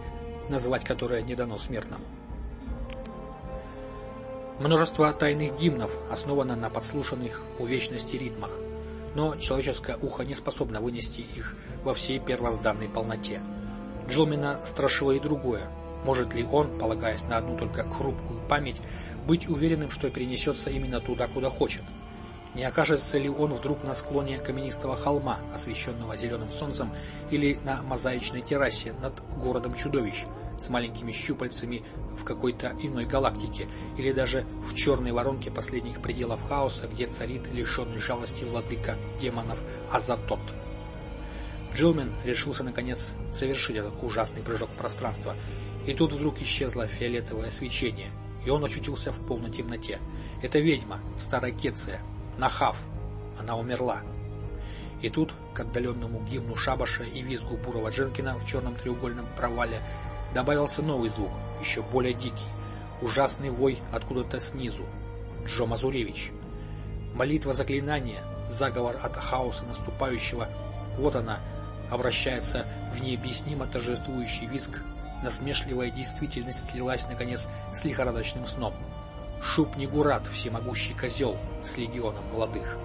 называть которые не дано смертному. Множество тайных гимнов основано на подслушанных у вечности ритмах. но человеческое ухо не способно вынести их во всей первозданной полноте. Джилмина страшило и другое. Может ли он, полагаясь на одну только хрупкую память, быть уверенным, что перенесется именно туда, куда хочет? Не окажется ли он вдруг на склоне каменистого холма, освещенного зеленым солнцем, или на мозаичной террасе над городом чудовищ, с маленькими щупальцами в какой-то иной галактике, или даже в черной воронке последних пределов хаоса, где царит лишенный жалости владыка демонов Азатот. Джилмен решился наконец совершить этот ужасный прыжок в пространство, и тут вдруг исчезло фиолетовое свечение, и он очутился в полной темноте. Это ведьма, старая Кетция, Нахав. Она умерла. И тут, к отдаленному гимну шабаша и визгу бурого Дженкина в черном треугольном провале, добавился новый звук, еще более дикий. Ужасный вой откуда-то снизу. Джо Мазуревич. Молитва заклинания, заговор от хаоса наступающего. Вот она, обращается в необъяснимо торжествующий визг. Насмешливая действительность слилась, наконец, с лихорадочным сном. Шуб Негурат, всемогущий козел с легионом молодых.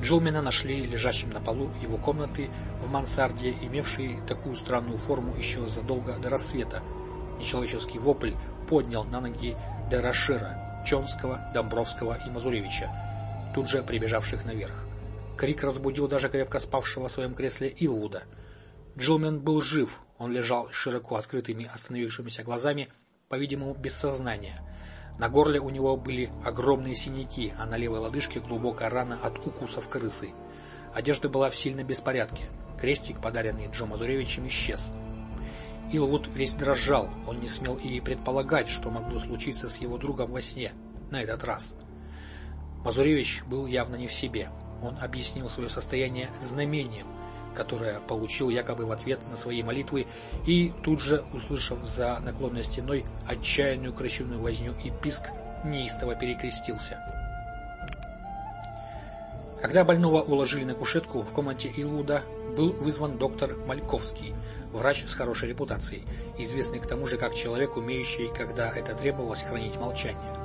Джилмена нашли лежащим на полу его комнаты в мансарде, имевшей такую странную форму еще задолго до рассвета. Нечеловеческий вопль поднял на ноги Дерашира, Чонского, Домбровского и Мазуревича, тут же прибежавших наверх. Крик разбудил даже крепко спавшего в своем кресле Илвуда. Джилмен был жив, он лежал широко открытыми остановившимися глазами, по-видимому, без сознания. На горле у него были огромные синяки, а на левой лодыжке глубокая рана от укусов крысы. Одежда была в сильном беспорядке. Крестик, подаренный Джо Мазуревичем, исчез. Илвуд весь дрожал, он не смел и предполагать, что могло случиться с его другом во сне, на этот раз. Мазуревич был явно не в себе. Он объяснил свое состояние знамением, которое получил якобы в ответ на свои молитвы, и тут же, услышав за наклонной стеной отчаянную крысиную возню и писк, неистово перекрестился. Когда больного уложили на кушетку, в комнате Илвуда был вызван доктор Мальковский, врач с хорошей репутацией, известный к тому же как человек, умеющий, когда это требовалось, хранить молчание.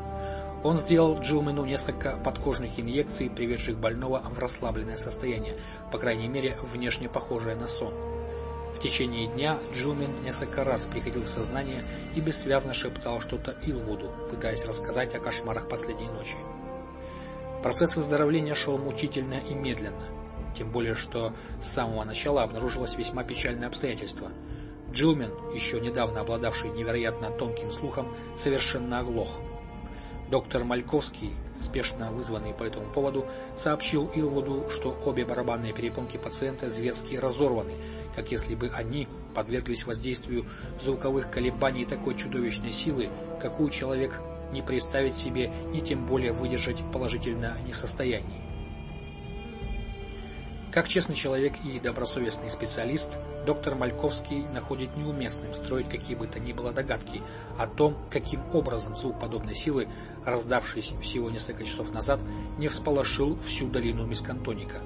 Он сделал Джилмену несколько подкожных инъекций, приведших больного в расслабленное состояние, по крайней мере, внешне похожее на сон. В течение дня Джилмен несколько раз приходил в сознание и бессвязно шептал что-то Илвуду, пытаясь рассказать о кошмарах последней ночи. Процесс выздоровления шел мучительно и медленно, тем более что с самого начала обнаружилось весьма печальное обстоятельство. Джилмен, еще недавно обладавший невероятно тонким слухом, совершенно оглох. Доктор Мальковский, спешно вызванный по этому поводу, сообщил Илвуду, что обе барабанные перепонки пациента зверски разорваны, как если бы они подверглись воздействию звуковых колебаний такой чудовищной силы, какую человек не представить себе, ни тем более выдержать положительно не в состоянии. Как честный человек и добросовестный специалист, доктор Мальковский находит неуместным строить какие бы то ни было догадки о том, каким образом звук подобной силы, раздавшийся всего несколько часов назад, не всполошил всю долину Мискантоника.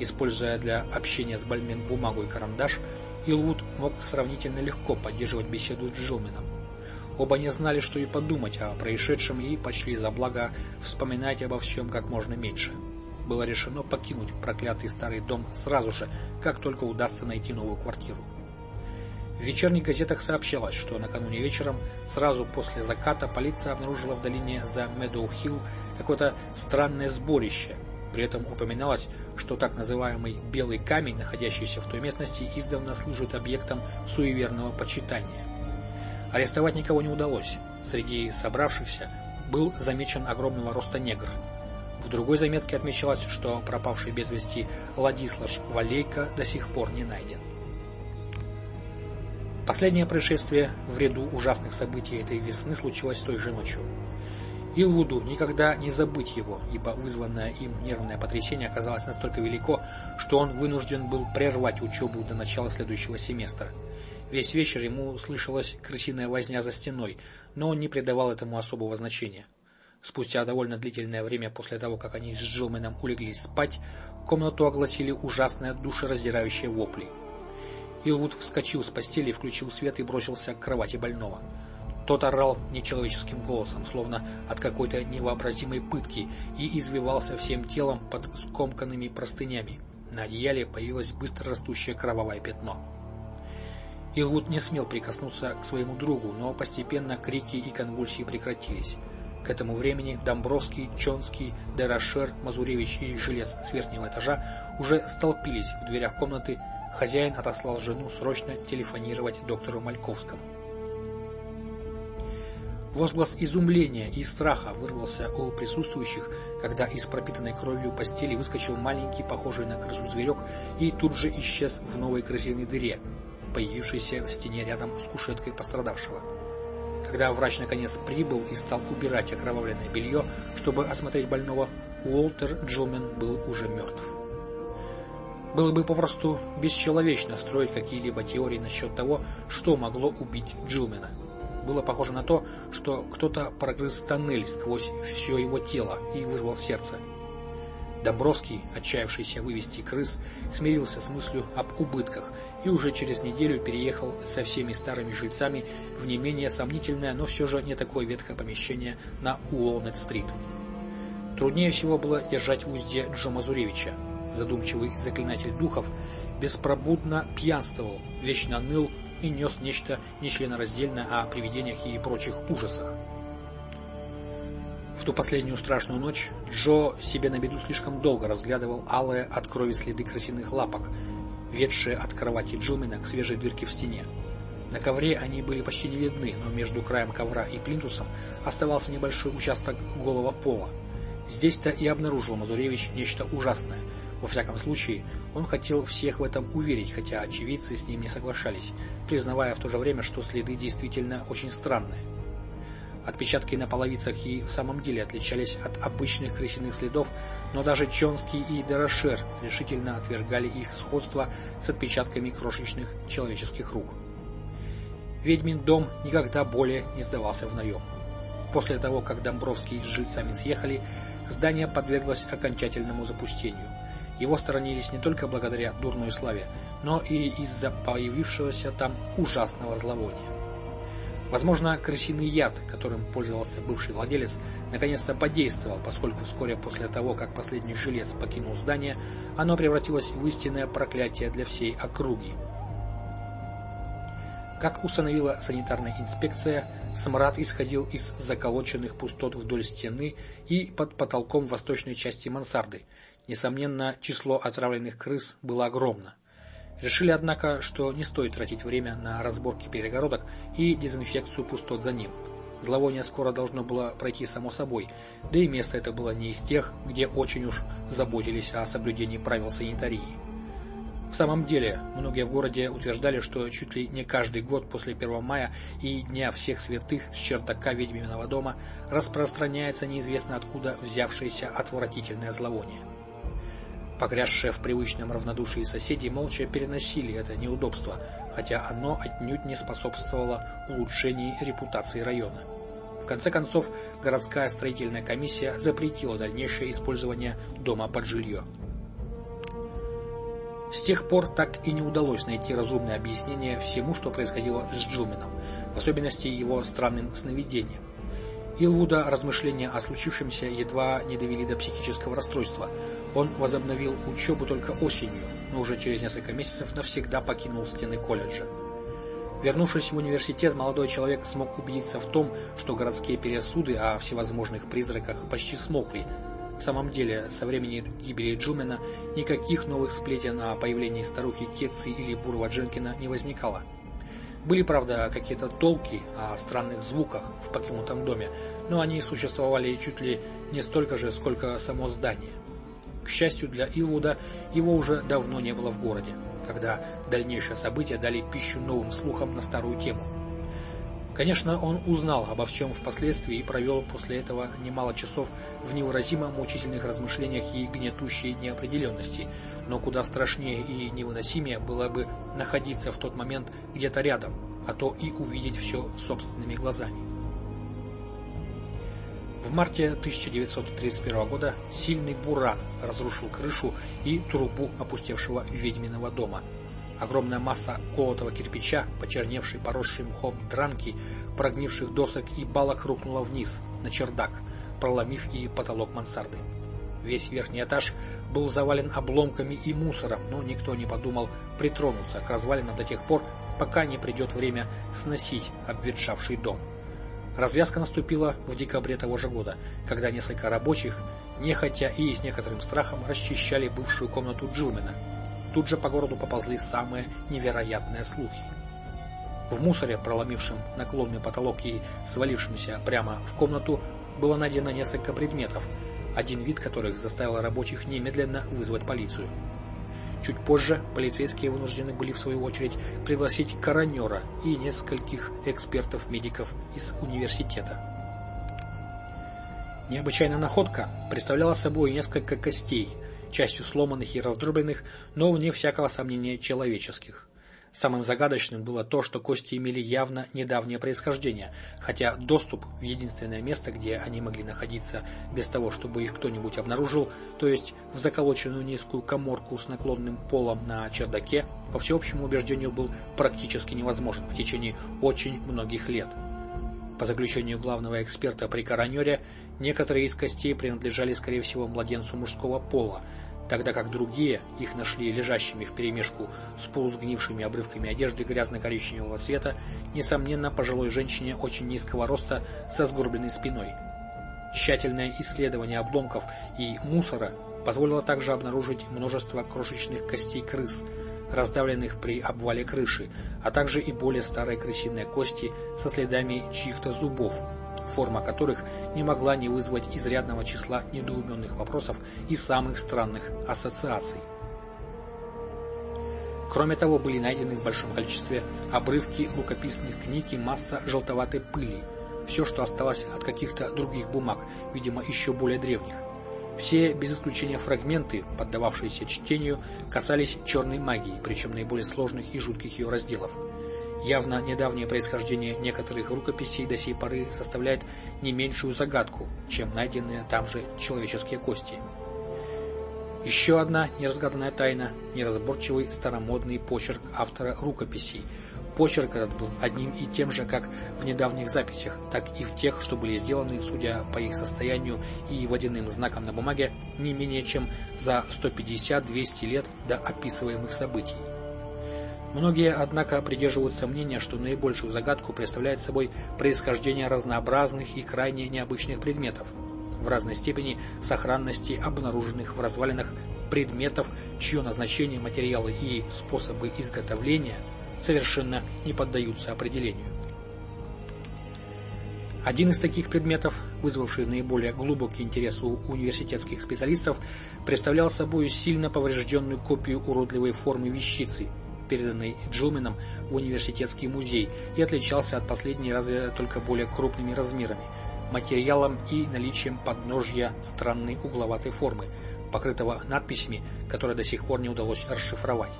Используя для общения с больным бумагу и карандаш, Илвуд мог сравнительно легко поддерживать беседу с Джилменом. Оба не знали, что и подумать о происшедшем и почли за благо вспоминать обо всем как можно меньше было решено покинуть проклятый старый дом сразу же, как только удастся найти новую квартиру. В вечерних газетах сообщалось, что накануне вечером, сразу после заката, полиция обнаружила в долине за Медоу-Хилл какое-то странное сборище. При этом упоминалось, что так называемый «белый камень», находящийся в той местности, издавна служит объектом суеверного почитания. Арестовать никого не удалось. Среди собравшихся был замечен огромного роста негр, в другой заметке отмечалось, что пропавший без вести Владислав Валейко до сих пор не найден. Последнее происшествие в ряду ужасных событий этой весны случилось той же ночью. Илвуду никогда не забыть его, ибо вызванное им нервное потрясение оказалось настолько велико, что он вынужден был прервать учебу до начала следующего семестра. Весь вечер ему слышалась крысиная возня за стеной, но он не придавал этому особого значения. Спустя довольно длительное время после того, как они с Джилменом улеглись спать, комнату огласили ужасные душераздирающие вопли. Илвуд вскочил с постели, включил свет и бросился к кровати больного. Тот орал нечеловеческим голосом, словно от какой-то невообразимой пытки, и извивался всем телом под скомканными простынями. На одеяле появилось быстро растущее кровавое пятно. Илвуд не смел прикоснуться к своему другу, но постепенно крики и конвульсии прекратились. К этому времени Домбровский, Чонский, Дерашер, Мазуревич и Жилец с верхнего этажа уже столпились в дверях комнаты. Хозяин отослал жену срочно телефонировать доктору Мальковскому. Возглас изумления и страха вырвался у присутствующих, когда из пропитанной кровью постели выскочил маленький, похожий на крысу зверек, и тут же исчез в новой крысиной дыре, появившейся в стене рядом с кушеткой пострадавшего. Когда врач наконец прибыл и стал убирать окровавленное белье, чтобы осмотреть больного, Уолтер Джилмен был уже мертв. Было бы попросту бесчеловечно строить какие-либо теории насчет того, что могло убить Джилмена было похоже на то, что кто-то прогрыз тоннель сквозь все его тело и вырвал сердце. Добровский, отчаявшийся вывести крыс, смирился с мыслью об убытках и уже через неделю переехал со всеми старыми жильцами в не менее сомнительное, но все же не такое ветхое помещение на Уолнет-стрит. Труднее всего было держать в узде Джо Мазуревича. Задумчивый заклинатель духов беспробудно пьянствовал, вечно ныл и нес нечто нечленораздельное о привидениях и прочих ужасах. В ту последнюю страшную ночь Джо себе на беду слишком долго разглядывал алые от крови следы крысиных лапок, ведшие от кровати Джумина к свежей дырке в стене. На ковре они были почти не видны, но между краем ковра и плинтусом оставался небольшой участок голого пола. Здесь-то и обнаружил Мазуревич нечто ужасное – во всяком случае, он хотел всех в этом уверить, хотя очевидцы с ним не соглашались, признавая в то же время, что следы действительно очень странные. Отпечатки на половицах и в самом деле отличались от обычных крысиных следов, но даже Чонский и Дерошер решительно отвергали их сходство с отпечатками крошечных человеческих рук. Ведьмин дом никогда более не сдавался в наем. После того, как Домбровский с жильцами съехали, здание подверглось окончательному запустению – его сторонились не только благодаря дурной славе, но и из-за появившегося там ужасного зловония. Возможно, крысиный яд, которым пользовался бывший владелец, наконец-то подействовал, поскольку вскоре после того, как последний жилец покинул здание, оно превратилось в истинное проклятие для всей округи. Как установила санитарная инспекция, смрад исходил из заколоченных пустот вдоль стены и под потолком восточной части мансарды, Несомненно, число отравленных крыс было огромно. Решили, однако, что не стоит тратить время на разборки перегородок и дезинфекцию пустот за ним. Зловоние скоро должно было пройти само собой, да и место это было не из тех, где очень уж заботились о соблюдении правил санитарии. В самом деле, многие в городе утверждали, что чуть ли не каждый год после 1 мая и Дня всех святых с чердака ведьминого дома распространяется неизвестно откуда взявшееся отвратительное зловоние. Погрязшие в привычном равнодушии соседи молча переносили это неудобство, хотя оно отнюдь не способствовало улучшению репутации района. В конце концов, городская строительная комиссия запретила дальнейшее использование дома под жилье. С тех пор так и не удалось найти разумное объяснение всему, что происходило с Джилменом, в особенности его странным сновидениям. Илвуда размышления о случившемся едва не довели до психического расстройства. Он возобновил учебу только осенью, но уже через несколько месяцев навсегда покинул стены колледжа. Вернувшись в университет, молодой человек смог убедиться в том, что городские пересуды о всевозможных призраках почти смолкли. В самом деле, со времени гибели Джумена никаких новых сплетен о появлении старухи Кетси или Бурва Дженкина не возникало. Были, правда, какие-то толки о странных звуках в покинутом доме, но они существовали чуть ли не столько же, сколько само здание. К счастью для Илвуда, его уже давно не было в городе, когда дальнейшие события дали пищу новым слухам на старую тему. Конечно, он узнал обо всем впоследствии и провел после этого немало часов в невыразимо мучительных размышлениях и гнетущей неопределенности, но куда страшнее и невыносимее было бы находиться в тот момент где-то рядом, а то и увидеть все собственными глазами. В марте 1931 года сильный буран разрушил крышу и трубу опустевшего ведьминого дома, Огромная масса колотого кирпича, почерневшей поросшей мхом дранки, прогнивших досок и балок рухнула вниз, на чердак, проломив и потолок мансарды. Весь верхний этаж был завален обломками и мусором, но никто не подумал притронуться к развалинам до тех пор, пока не придет время сносить обветшавший дом. Развязка наступила в декабре того же года, когда несколько рабочих, нехотя и с некоторым страхом, расчищали бывшую комнату Джилмена, Тут же по городу поползли самые невероятные слухи. В мусоре, проломившем наклонный потолок и свалившемся прямо в комнату, было найдено несколько предметов, один вид которых заставил рабочих немедленно вызвать полицию. Чуть позже полицейские вынуждены были в свою очередь пригласить коронера и нескольких экспертов-медиков из университета. Необычайная находка представляла собой несколько костей – частью сломанных и раздробленных, но вне всякого сомнения человеческих. Самым загадочным было то, что кости имели явно недавнее происхождение, хотя доступ в единственное место, где они могли находиться без того, чтобы их кто-нибудь обнаружил, то есть в заколоченную низкую коморку с наклонным полом на чердаке, по всеобщему убеждению был практически невозможен в течение очень многих лет. По заключению главного эксперта при коронере, некоторые из костей принадлежали, скорее всего, младенцу мужского пола, тогда как другие их нашли лежащими вперемешку с полусгнившими обрывками одежды грязно-коричневого цвета, несомненно, пожилой женщине очень низкого роста со сгорбленной спиной. Тщательное исследование обломков и мусора позволило также обнаружить множество крошечных костей крыс, раздавленных при обвале крыши, а также и более старые крысиные кости со следами чьих-то зубов, форма которых не могла не вызвать изрядного числа недоуменных вопросов и самых странных ассоциаций. Кроме того, были найдены в большом количестве обрывки рукописных книг и масса желтоватой пыли, все, что осталось от каких-то других бумаг, видимо, еще более древних. Все, без исключения фрагменты, поддававшиеся чтению, касались черной магии, причем наиболее сложных и жутких ее разделов. Явно недавнее происхождение некоторых рукописей до сей поры составляет не меньшую загадку, чем найденные там же человеческие кости. Еще одна неразгаданная тайна – неразборчивый старомодный почерк автора рукописей. Почерк этот был одним и тем же как в недавних записях, так и в тех, что были сделаны, судя по их состоянию и водяным знакам на бумаге, не менее чем за 150-200 лет до описываемых событий. Многие, однако, придерживаются мнения, что наибольшую загадку представляет собой происхождение разнообразных и крайне необычных предметов, в разной степени сохранности обнаруженных в развалинах предметов, чье назначение, материалы и способы изготовления совершенно не поддаются определению. Один из таких предметов, вызвавший наиболее глубокий интерес у университетских специалистов, представлял собой сильно поврежденную копию уродливой формы вещицы, переданный Джилменом в университетский музей, и отличался от последней разве только более крупными размерами, материалом и наличием подножья странной угловатой формы, покрытого надписями, которые до сих пор не удалось расшифровать.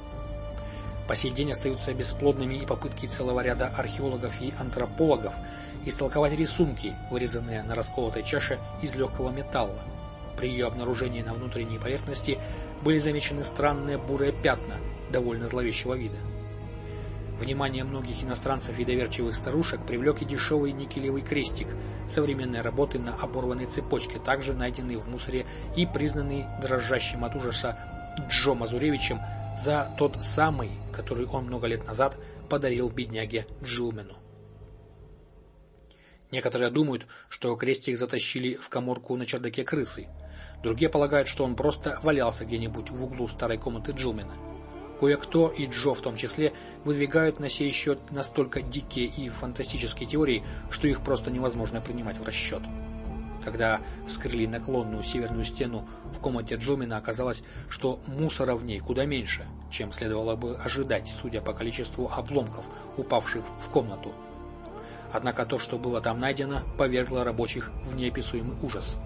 По сей день остаются бесплодными и попытки целого ряда археологов и антропологов истолковать рисунки, вырезанные на расколотой чаше из легкого металла. При ее обнаружении на внутренней поверхности были замечены странные бурые пятна, довольно зловещего вида. Внимание многих иностранцев и доверчивых старушек привлек и дешевый никелевый крестик современной работы на оборванной цепочке, также найденный в мусоре и признанный дрожащим от ужаса Джо Мазуревичем за тот самый, который он много лет назад подарил бедняге Джилмену. Некоторые думают, что крестик затащили в коморку на чердаке крысы. Другие полагают, что он просто валялся где-нибудь в углу старой комнаты Джилмена. Кое-кто, и Джо в том числе, выдвигают на сей счет настолько дикие и фантастические теории, что их просто невозможно принимать в расчет. Когда вскрыли наклонную северную стену в комнате Джомина, оказалось, что мусора в ней куда меньше, чем следовало бы ожидать, судя по количеству обломков, упавших в комнату. Однако то, что было там найдено, повергло рабочих в неописуемый ужас.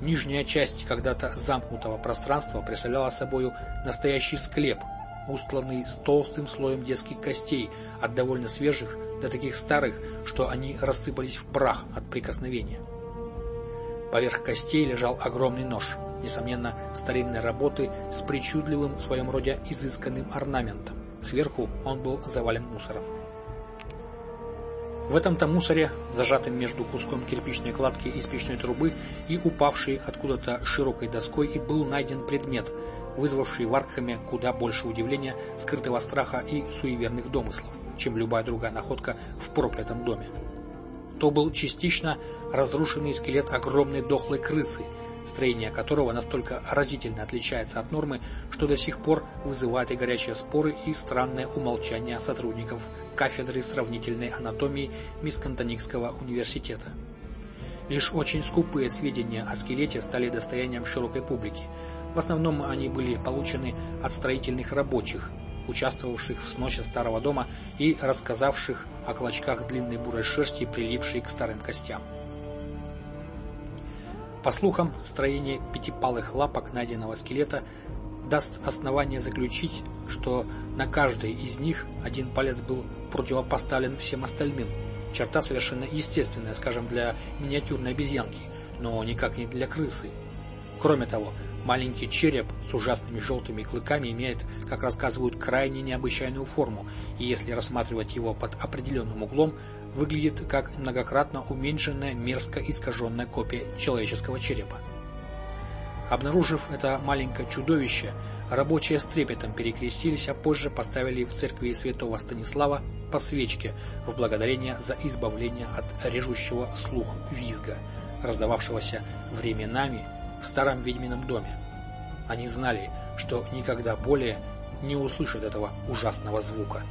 Нижняя часть когда-то замкнутого пространства представляла собой настоящий склеп, устланный с толстым слоем детских костей, от довольно свежих до таких старых, что они рассыпались в прах от прикосновения. Поверх костей лежал огромный нож, несомненно, старинной работы с причудливым в своем роде изысканным орнаментом. Сверху он был завален мусором. В этом-то мусоре, зажатым между куском кирпичной кладки и спичной трубы и упавшей откуда-то широкой доской, и был найден предмет, вызвавший в Аркхаме куда больше удивления, скрытого страха и суеверных домыслов, чем любая другая находка в проклятом доме. То был частично разрушенный скелет огромной дохлой крысы, строение которого настолько разительно отличается от нормы, что до сих пор вызывает и горячие споры, и странное умолчание сотрудников кафедры сравнительной анатомии Мискантоникского университета. Лишь очень скупые сведения о скелете стали достоянием широкой публики. В основном они были получены от строительных рабочих, участвовавших в сносе старого дома и рассказавших о клочках длинной бурой шерсти, прилипшей к старым костям. По слухам, строение пятипалых лапок найденного скелета даст основание заключить, что на каждой из них один палец был противопоставлен всем остальным. Черта совершенно естественная, скажем, для миниатюрной обезьянки, но никак не для крысы. Кроме того, маленький череп с ужасными желтыми клыками имеет, как рассказывают, крайне необычайную форму, и если рассматривать его под определенным углом, выглядит как многократно уменьшенная мерзко искаженная копия человеческого черепа. Обнаружив это маленькое чудовище, рабочие с трепетом перекрестились, а позже поставили в церкви святого Станислава по свечке в благодарение за избавление от режущего слух визга, раздававшегося временами в старом ведьмином доме. Они знали, что никогда более не услышат этого ужасного звука.